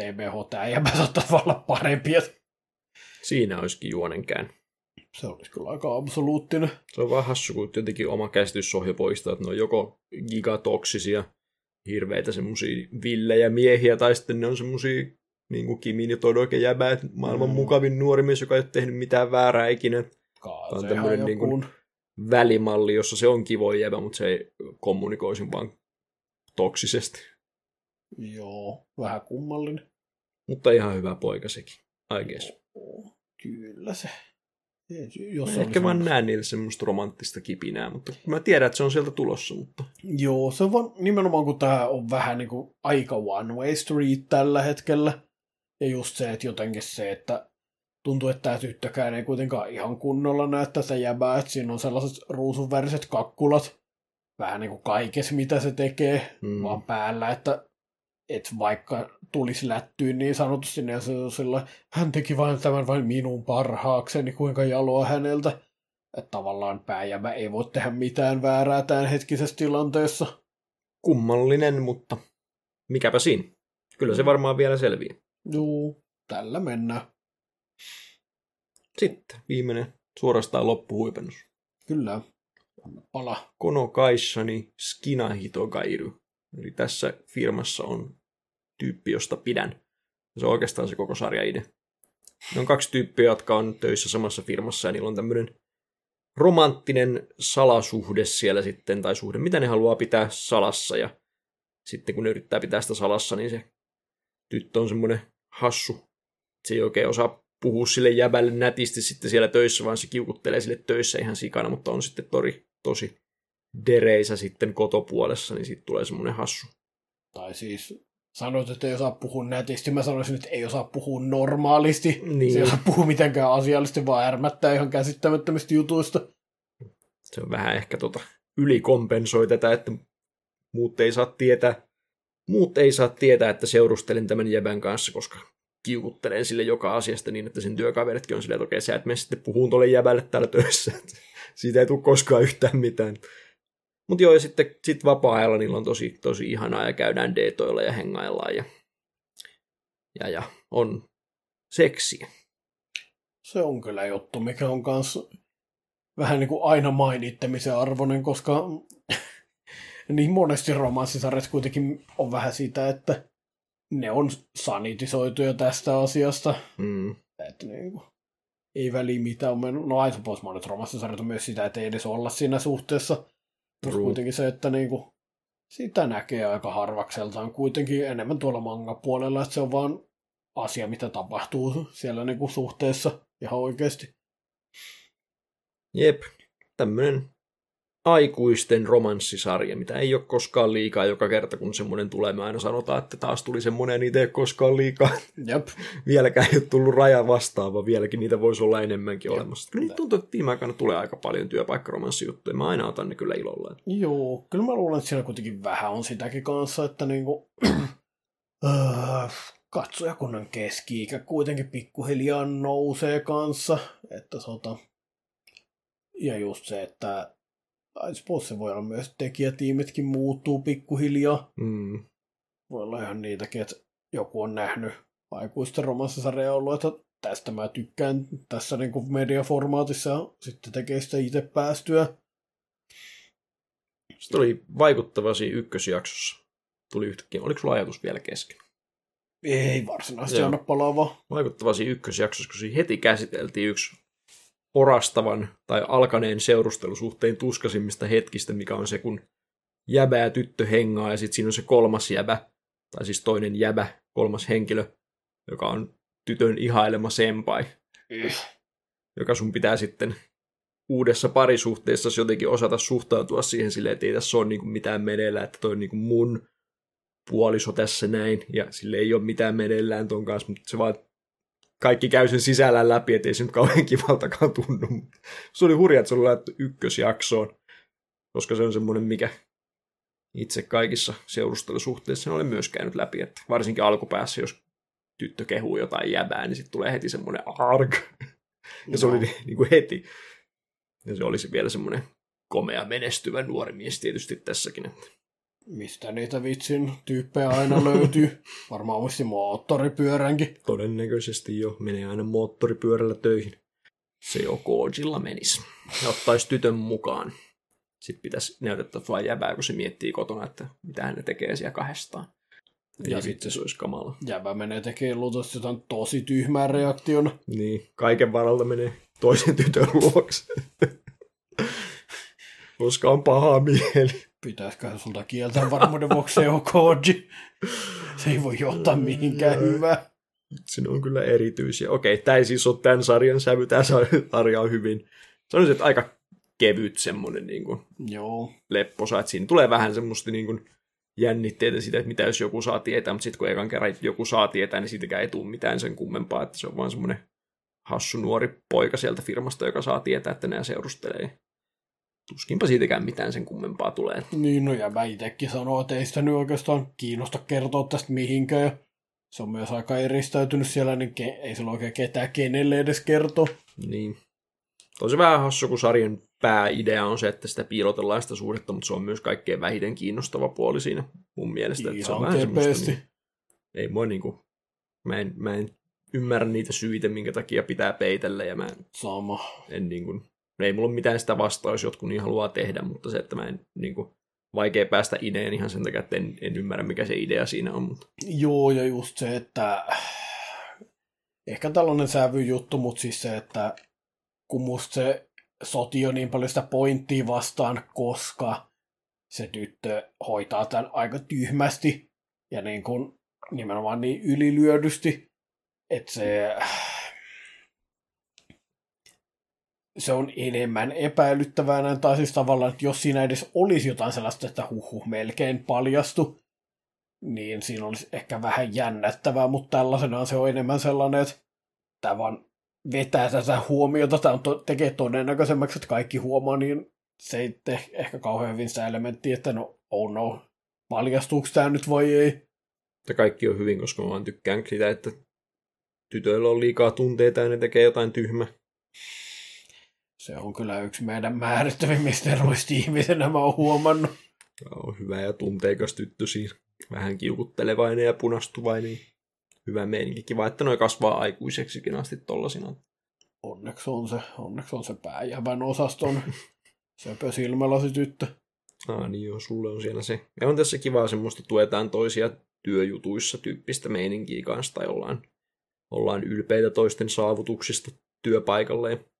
TBH, tämä jäbä saattaa olla parempi. Siinä olisikin juonenkään. Se olisi kyllä aika absoluuttinen. Se on vähän hassu, kun jotenkin oma käsitys sohjopoista, että ne on joko gigatoksisia, hirveitä semmoisia villejä miehiä, tai sitten ne on semmoisia niin kuin Kimin ja Todoke jäbä, maailman mm. mukavin nuori mies, joka ei ole tehnyt mitään väärää ikinä. Tämä on tämmöinen niin kuin välimalli, jossa se on kivoin jäbä, mutta se ei kommunikoisi vaan toksisesti. Joo, vähän kummallinen. Mutta ihan hyvä poika sekin, I guess. Kyllä se. Jos mä ehkä vaan näen niille semmoista romanttista kipinää, mutta mä tiedän, että se on sieltä tulossa. Mutta... Joo, se on nimenomaan, kun tämä on vähän niin kuin aika one way street tällä hetkellä. Ja just se, että jotenkin se, että tuntuu, että tämä tyttökään ei kuitenkaan ihan kunnolla näe tätä jäbää, että siinä on sellaiset ruusunväriset kakkulat vähän niin kuin kaikessa, mitä se tekee, mm. vaan päällä, että että vaikka tulisi lättyyn niin sanotusti, niin se on sillä, hän teki vain tämän vain minun parhaakseni, kuinka jaloa häneltä. Että tavallaan pääjämä ei voi tehdä mitään väärää tämän hetkisessä tilanteessa. Kummallinen, mutta mikäpä siinä. Kyllä se varmaan vielä selviää. Joo, tällä mennään. Sitten viimeinen suorastaan loppuhuipennus. Kyllä. Pala. Kono Kaissani Skinahito Gairu. Eli tässä firmassa on tyyppi, josta pidän. Se on oikeastaan se koko sarja idea. Ne on kaksi tyyppiä, jotka on töissä samassa firmassa ja niillä on tämmöinen romanttinen salasuhde siellä sitten, tai suhde, mitä ne haluaa pitää salassa. Ja sitten kun ne yrittää pitää sitä salassa, niin se tyttö on semmoinen hassu. Se ei oikein osaa puhua sille jäbälle nätisti sitten siellä töissä, vaan se kiukuttelee sille töissä ihan sikana, mutta on sitten tori, tosi dereisä sitten kotopuolessa, niin siitä tulee semmoinen hassu. Tai siis sanoit, että ei osaa puhua nätisti. Mä sanoisin, että ei osaa puhua normaalisti. Niin. Se ei osaa puhua mitenkään asiallisesti, vaan ärmättää ihan käsittämättömistä jutuista. Se on vähän ehkä tota, ylikompensoi tätä, että muut ei saa tietää, muut ei saa tietää, että seurustelen tämän jäbän kanssa, koska kiukuttelen sille joka asiasta niin, että sen työkaveritkin on silleen, että okei, sä et mene sitten puhuun tuolle jäbälle täällä töissä. Siitä ei tule koskaan yhtään mitään. Mutta joo, ja sitten sit vapaa-ajalla niillä on tosi, tosi ihanaa ja käydään deetoilla ja hengaillaan ja, ja, ja on seksiä. Se on kyllä juttu, mikä on kanssa vähän niin kuin aina mainittamisen arvoinen, koska niin monesti romanssisarjat kuitenkin on vähän sitä, että ne on sanitisoituja tästä asiasta. Mm. Että niin kuin, ei väliä mitään on mennyt. No I suppose monet romanssisarjat on myös sitä, että ei edes olla siinä suhteessa. Mutta kuitenkin se, että niin kuin, sitä näkee aika harvakseltaan kuitenkin enemmän tuolla manga-puolella, että se on vaan asia, mitä tapahtuu siellä niin kuin suhteessa ihan oikeasti. Jep, tämmönen aikuisten romanssisarja, mitä ei ole koskaan liikaa joka kerta, kun semmoinen tulee. Me aina sanotaan, että taas tuli semmoinen, niitä ei ole koskaan liikaa. Jep. Vieläkään ei ole tullut raja vastaava, vieläkin niitä voisi olla enemmänkin olemassa. Kyllä niitä tuntuu, että viime aikoina tulee aika paljon työpaikkaromanssijuttuja. Mä aina otan ne kyllä ilolla. Joo, kyllä mä luulen, että siellä kuitenkin vähän on sitäkin kanssa, että niinku, äh, katsojakunnan keski-ikä kuitenkin pikkuhiljaa nousee kanssa, että tota, ja just se, että Se voi olla myös, tekijätiimitkin muuttuu pikkuhiljaa. Mm. Voi olla ihan niitäkin, että joku on nähnyt aikuisten romanssisarjaa ollut, että tästä mä tykkään tässä niin kuin mediaformaatissa ja sitten tekee sitä itse päästyä. Sitten oli vaikuttava siinä ykkösjaksossa. Tuli yhtäkkiä. Oliko sulla ajatus vielä kesken? Ei varsinaisesti Joo. anna palaavaa. Vaikuttava siinä ykkösjaksossa, kun siinä heti käsiteltiin yksi orastavan tai alkaneen seurustelusuhteen tuskasimmista hetkistä, mikä on se, kun jäbä ja tyttö hengaa ja sitten siinä on se kolmas jäbä, tai siis toinen jäbä, kolmas henkilö, joka on tytön ihailema senpai, joka sun pitää sitten uudessa parisuhteessa jotenkin osata suhtautua siihen silleen, että ei tässä ole niinku mitään meneillään, että toi on niinku mun puoliso tässä näin, ja sille ei ole mitään meneillään ton kanssa, mutta se vaan kaikki käy sen sisällään läpi, ettei se nyt kauhean kivaltakaan tunnu. Mutta Se oli hurja, että se oli laitettu ykkösjaksoon, koska se on semmoinen, mikä itse kaikissa seurustelusuhteissa olen myös käynyt läpi, että varsinkin alkupäässä, jos tyttö kehuu jotain jäbää, niin sitten tulee heti semmoinen arg. Ja se oli ni- niin kuin heti. Ja se olisi vielä semmoinen komea, menestyvä nuori mies tietysti tässäkin. Että Mistä niitä vitsin tyyppejä aina löytyy? Varmaan omisti moottoripyöränkin. todennäköisesti jo menee aina moottoripyörällä töihin. Se jo Koojilla menisi. Ja ottaisi tytön mukaan. Sitten pitäisi näytettävä vaan jäbää, kun se miettii kotona, että mitä ne tekee siellä kahdestaan. Ja Ja sitten- sitten se olisi kamala. Jäbä menee tekemään luultavasti jotain tosi tyhmää reaktiona. Niin, kaiken varalta menee toisen tytön luokse. Koska on paha mieli. Pitäisiköhän sulta kieltää varmuuden vuoksi se on koji. Se ei voi johtaa mihinkään hyvää. Siinä on kyllä erityisiä. Okei, tämä ei siis ole tämän sarjan sävy. Tämä sarja on hyvin, sanoisin, että aika kevyt semmoinen niin kuin Joo. lepposa, että siinä tulee vähän semmoista niin kuin jännitteitä siitä, että mitä jos joku saa tietää, mutta sitten kun ekan kerran joku saa tietää, niin siitäkään ei tule mitään sen kummempaa, että se on vaan semmoinen hassu nuori poika sieltä firmasta, joka saa tietää, että nämä seurustelee. Tuskinpa siitäkään mitään sen kummempaa tulee. Niin, no ja mä itekin sanoo, että ei sitä nyt oikeastaan kiinnosta kertoa tästä mihinkään. Se on myös aika eristäytynyt siellä, niin ke- ei sillä oikein ketään kenelle edes kertoa. Niin. Tosi vähän hassu, kun sarjan pääidea on se, että sitä piilotellaan sitä suhdetta, mutta se on myös kaikkein vähiten kiinnostava puoli siinä mun mielestä. että se on Ihan vähän semmoista niin- ei mua niinku, mä en, mä en ymmärrä niitä syitä, minkä takia pitää peitellä, ja mä en, Sama. en niinku, ei mulla ole mitään sitä vastaa, jos jotkut niin haluaa tehdä, mutta se, että mä en niinku, vaikea päästä ideen ihan sen takia, että en, en ymmärrä, mikä se idea siinä on, mutta Joo, ja just se, että ehkä tällainen sävyjuttu, mutta siis se, että kun musta se soti jo niin paljon sitä pointtia vastaan, koska se tyttö hoitaa tämän aika tyhmästi ja niin kuin nimenomaan niin ylilyödysti, että se, se on enemmän epäilyttävää näin, tai siis tavallaan, että jos siinä edes olisi jotain sellaista, että huhu melkein paljastu, niin siinä olisi ehkä vähän jännättävää, mutta tällaisenaan se on enemmän sellainen, että tämä vaan vetää tätä huomiota, tämä on to- tekee todennäköisemmäksi, että kaikki huomaa, niin se ei tee ehkä kauhean hyvin sitä elementtiä, että no, oh no, paljastuuko tämä nyt vai ei. että kaikki on hyvin, koska mä vaan tykkään sitä, että tytöillä on liikaa tunteita ja ne tekee jotain tyhmää. Se on kyllä yksi meidän määrittävimmistä eroista ihmisenä, mä oon huomannut. On hyvä ja tunteikas tyttö siinä. Vähän kiukuttelevainen ja punastuvainen. hyvä meininki. Kiva, että noi kasvaa aikuiseksikin asti tollasina. Onneksi on se, onneksi on se pääjävän osaston söpö silmälasi tyttö. Ah niin joo, sulle on siellä se. Ja on tässä kivaa semmoista tuetaan toisia työjutuissa tyyppistä meininkiä kanssa, tai ollaan, ollaan ylpeitä toisten saavutuksista työpaikalleen.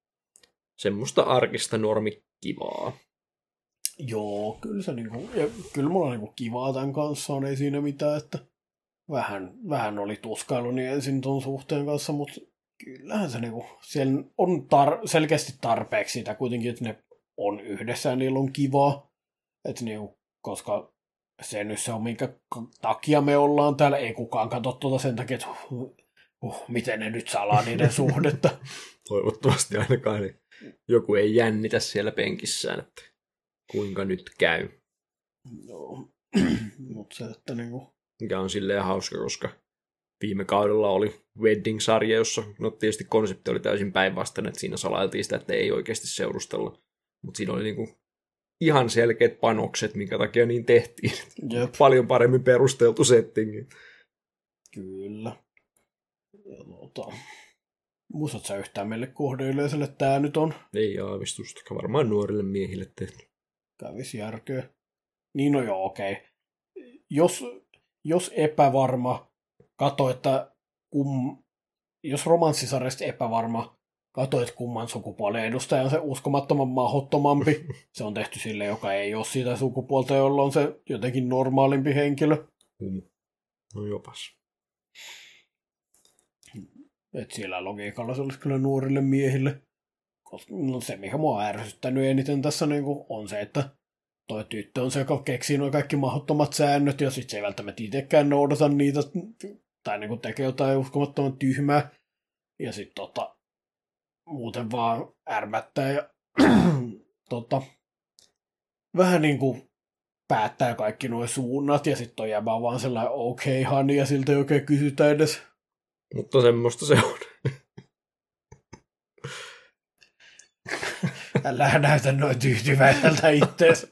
Semmoista arkista normikivaa. Joo, kyllä se niinku, ja kyllä mulla on niinku kivaa tämän kanssa, on ei siinä mitään, että vähän, vähän oli tuskailuni ensin ton suhteen kanssa, mutta kyllähän se niinku, siellä on tar- selkeästi tarpeeksi sitä kuitenkin, että ne on yhdessä ja niillä on kivaa. Että niinku, koska se nyt se on, minkä takia me ollaan täällä. Ei kukaan katso tuota sen takia, että uh, uh, miten ne nyt salaa niiden suhdetta. Toivottavasti ainakaan niin joku ei jännitä siellä penkissään, että kuinka nyt käy. Joo, mutta se, että niinku... Mikä on silleen hauska, koska viime kaudella oli Wedding-sarja, jossa no tietysti konsepti oli täysin päinvastainen, että siinä salailtiin sitä, että ei oikeasti seurustella. Mutta siinä oli niinku ihan selkeät panokset, minkä takia niin tehtiin. Jep. Paljon paremmin perusteltu settingi. Kyllä. Ja tuota, muistatko sä yhtään meille kohdeyleisölle tää nyt on? Ei aavistusta, varmaan nuorille miehille tehty. Kävis järkeä. Niin no joo, okei. Okay. Jos, jos epävarma, kato, että kum, jos romanssisarjasta epävarma, kato, että kumman sukupuolen edustaja on se uskomattoman mahottomampi. Se on tehty sille, joka ei ole sitä sukupuolta, jolla on se jotenkin normaalimpi henkilö. No jopas. Et siellä logiikalla se olisi kyllä nuorille miehille. Koska no se, mikä mua on ärsyttänyt eniten tässä niin kuin, on se, että toi tyttö on se, joka keksii nuo kaikki mahdottomat säännöt, ja sitten se ei välttämättä itsekään noudata niitä, tai niin kuin tekee jotain uskomattoman tyhmää. Ja sitten tota, muuten vaan ärmättää ja tota, vähän niin kuin päättää kaikki nuo suunnat, ja sitten on jäämään vaan sellainen okei okay, honey, ja siltä ei oikein kysytä edes. Mutta semmoista se on. Älä näytä noin tyytyväiseltä ittees.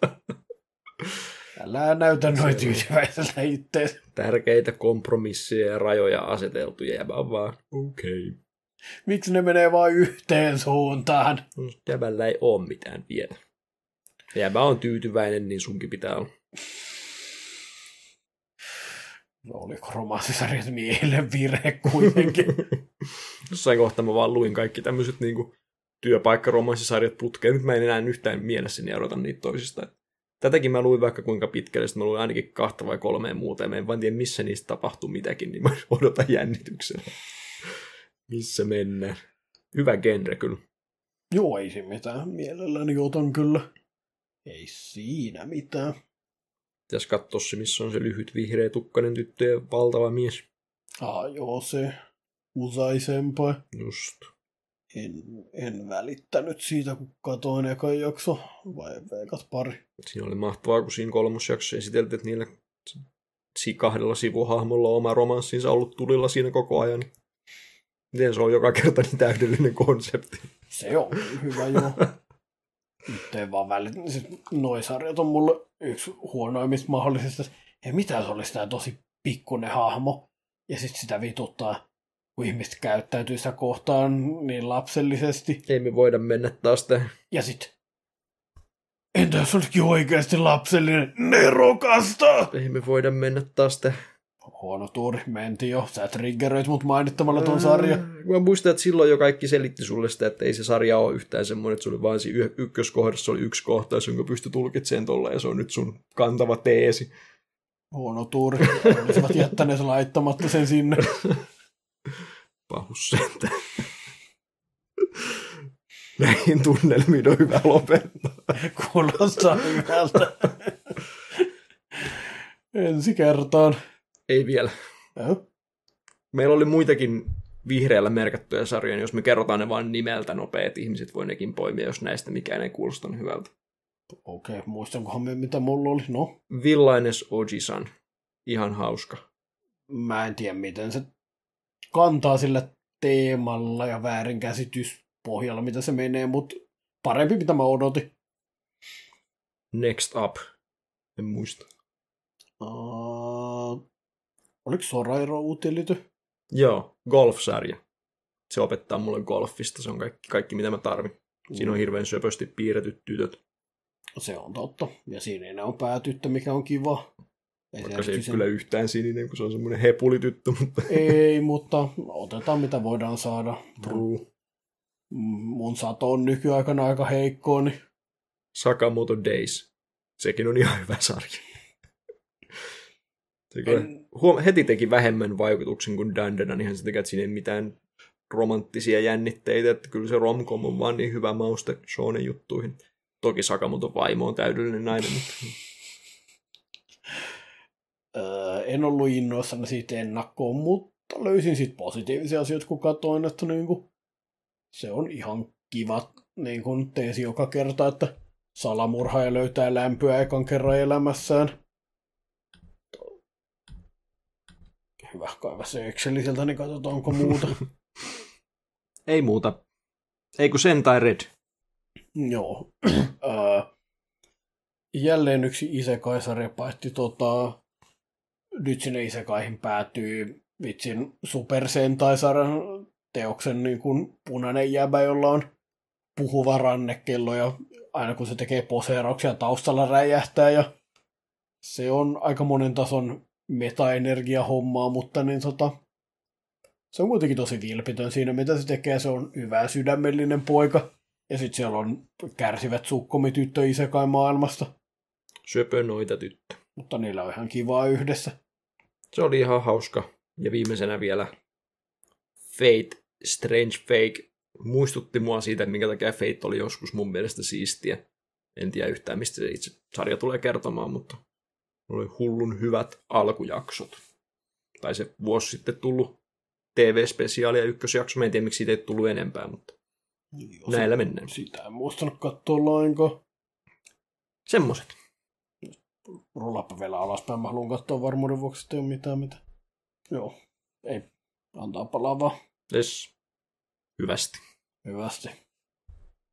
Älä näytä noin tyytyväiseltä ittees. Tärkeitä kompromisseja ja rajoja aseteltu ja vaan vaan okei. Okay. Miksi ne menee vain yhteen suuntaan? Jäbällä ei ole mitään vielä. Jäbä on tyytyväinen, niin sunkin pitää olla. No, oliko romanssisarjat miehille virhe kuitenkin? Jossain kohtaa mä vaan luin kaikki tämmöiset niinku työpaikkaromanssisarjat putkeen. Nyt mä en enää yhtään mielessäni erota niitä toisista. Tätäkin mä luin vaikka kuinka pitkälle, sitten mä luin ainakin kahta vai kolmea muuta, ja mä en vaan tiedä, missä niistä tapahtuu mitäkin, niin mä odotan jännityksellä. missä mennään. Hyvä genre kyllä. Joo, ei siinä mitään. Mielelläni otan kyllä. Ei siinä mitään. Pitäisi katsoa se, missä on se lyhyt vihreä tukkainen tyttö ja valtava mies. Ah, joo, se Usai-senpai. Just. En, en välittänyt siitä, kun katoin eka jakso, vai veikat pari. Siinä oli mahtavaa, kun siinä kolmosjaksossa esiteltiin, että niillä kahdella sivuhahmolla on oma romanssinsa ollut tulilla siinä koko ajan. Miten se on joka kerta niin täydellinen konsepti? Se on hyvä, joo. Nyt vaan välit... Siis noi sarjat on mulle yksi huonoimmista mahdollisista. Ei mitään, se olisi tämä tosi pikkunen hahmo. Ja sitten sitä vituttaa, kun ihmiset käyttäytyy sitä kohtaan niin lapsellisesti. Ei me voida mennä taas tähän. Ja sitten Entä jos olisikin oikeasti lapsellinen? Nerokasta! Ei me voida mennä taas tähän. Huono jo. Sä triggeröit mut mainittamalla ton sarja. Mä muistan, että silloin jo kaikki selitti sulle sitä, että ei se sarja ole yhtään semmoinen, että se oli vaan siinä ykköskohdassa oli yksi kohtaus, jonka pystyi tulkitsemaan tolle, ja se on nyt sun kantava teesi. Huono tuuri. Olisivat jättäneet laittamatta sen sinne. Pahus sentä. Näihin tunnelmiin on hyvä lopettaa. Kuulostaa hyvältä. Ensi kertaan. Ei vielä. Joo. Meillä oli muitakin vihreällä merkattuja sarjoja, niin jos me kerrotaan ne vain nimeltä nopeat, ihmiset voi nekin poimia, jos näistä mikään ei kuulosta hyvältä. Okei, okay, muistankohan me, mitä mulla oli? No. Villaines Ojisan. Ihan hauska. Mä en tiedä, miten se kantaa sillä teemalla ja väärinkäsitys pohjalla, mitä se menee, mutta parempi, mitä mä odotin. Next Up. En muista. Uh, oliko Sorairo Utility? Joo, golf-sarja. Se opettaa mulle golfista, se on kaikki, kaikki mitä mä tarvin. Siinä on hirveän söpösti piirretyt tytöt. Se on totta. Ja siinä on päätyttö, mikä on kiva. Vaikka se ei sen... kyllä yhtään sininen, kun se on semmoinen hepulityttö. Mutta... Ei, mutta otetaan mitä voidaan saada. True. Mun sato on nykyaikana aika heikkoa, niin... Sakamoto Days. Sekin on ihan hyvä sarja. Se en... huom- heti teki vähemmän vaikutuksen kuin Dandana, niin se teki, että siinä ei mitään romanttisia jännitteitä, että kyllä se romcom on vaan niin hyvä mauste shonen juttuihin. Toki Sakamoto vaimo on täydellinen nainen, mutta... Öö, en ollut innoissani siitä ennakkoon, mutta löysin sitten positiivisia asioita, kun katsoin, että niinku, se on ihan kiva niin kuin teesi joka kerta, että salamurhaaja löytää lämpöä ekan kerran elämässään. Hyvä, kaiva se Exceliseltä, niin katsotaan, onko muuta. Ei muuta. Ei kun sen tai Red. Joo. jälleen yksi Isekai-sarja paitsi tota, nyt sinne Isekaihin päätyy vitsin Super Sentai-sarjan teoksen niin kuin punainen jäbä, jolla on puhuva rannekello ja aina kun se tekee poseerauksia taustalla räjähtää ja se on aika monen tason metaenergia hommaa, mutta niin tota, se on kuitenkin tosi vilpitön siinä, mitä se tekee. Se on hyvä sydämellinen poika. Ja sitten siellä on kärsivät sukkomityttö isekai maailmasta. Söpö noita tyttö. Mutta niillä on ihan kivaa yhdessä. Se oli ihan hauska. Ja viimeisenä vielä Fate, Strange Fake, muistutti mua siitä, minkä takia Fate oli joskus mun mielestä siistiä. En tiedä yhtään, mistä se itse sarja tulee kertomaan, mutta oli hullun hyvät alkujaksot. Tai se vuosi sitten tullut TV-spesiaali ja ykkösjakso. Mä en tiedä, miksi siitä ei tullut enempää, mutta Joo, näillä mennään. Sitä en muistanut katsoa lainkaan. Semmoset. Rullappa vielä alaspäin. Mä haluan katsoa varmuuden vuoksi, että ei ole mitään mitä. Joo, ei. Antaa palaa vaan. Yes. Hyvästi. Hyvästi.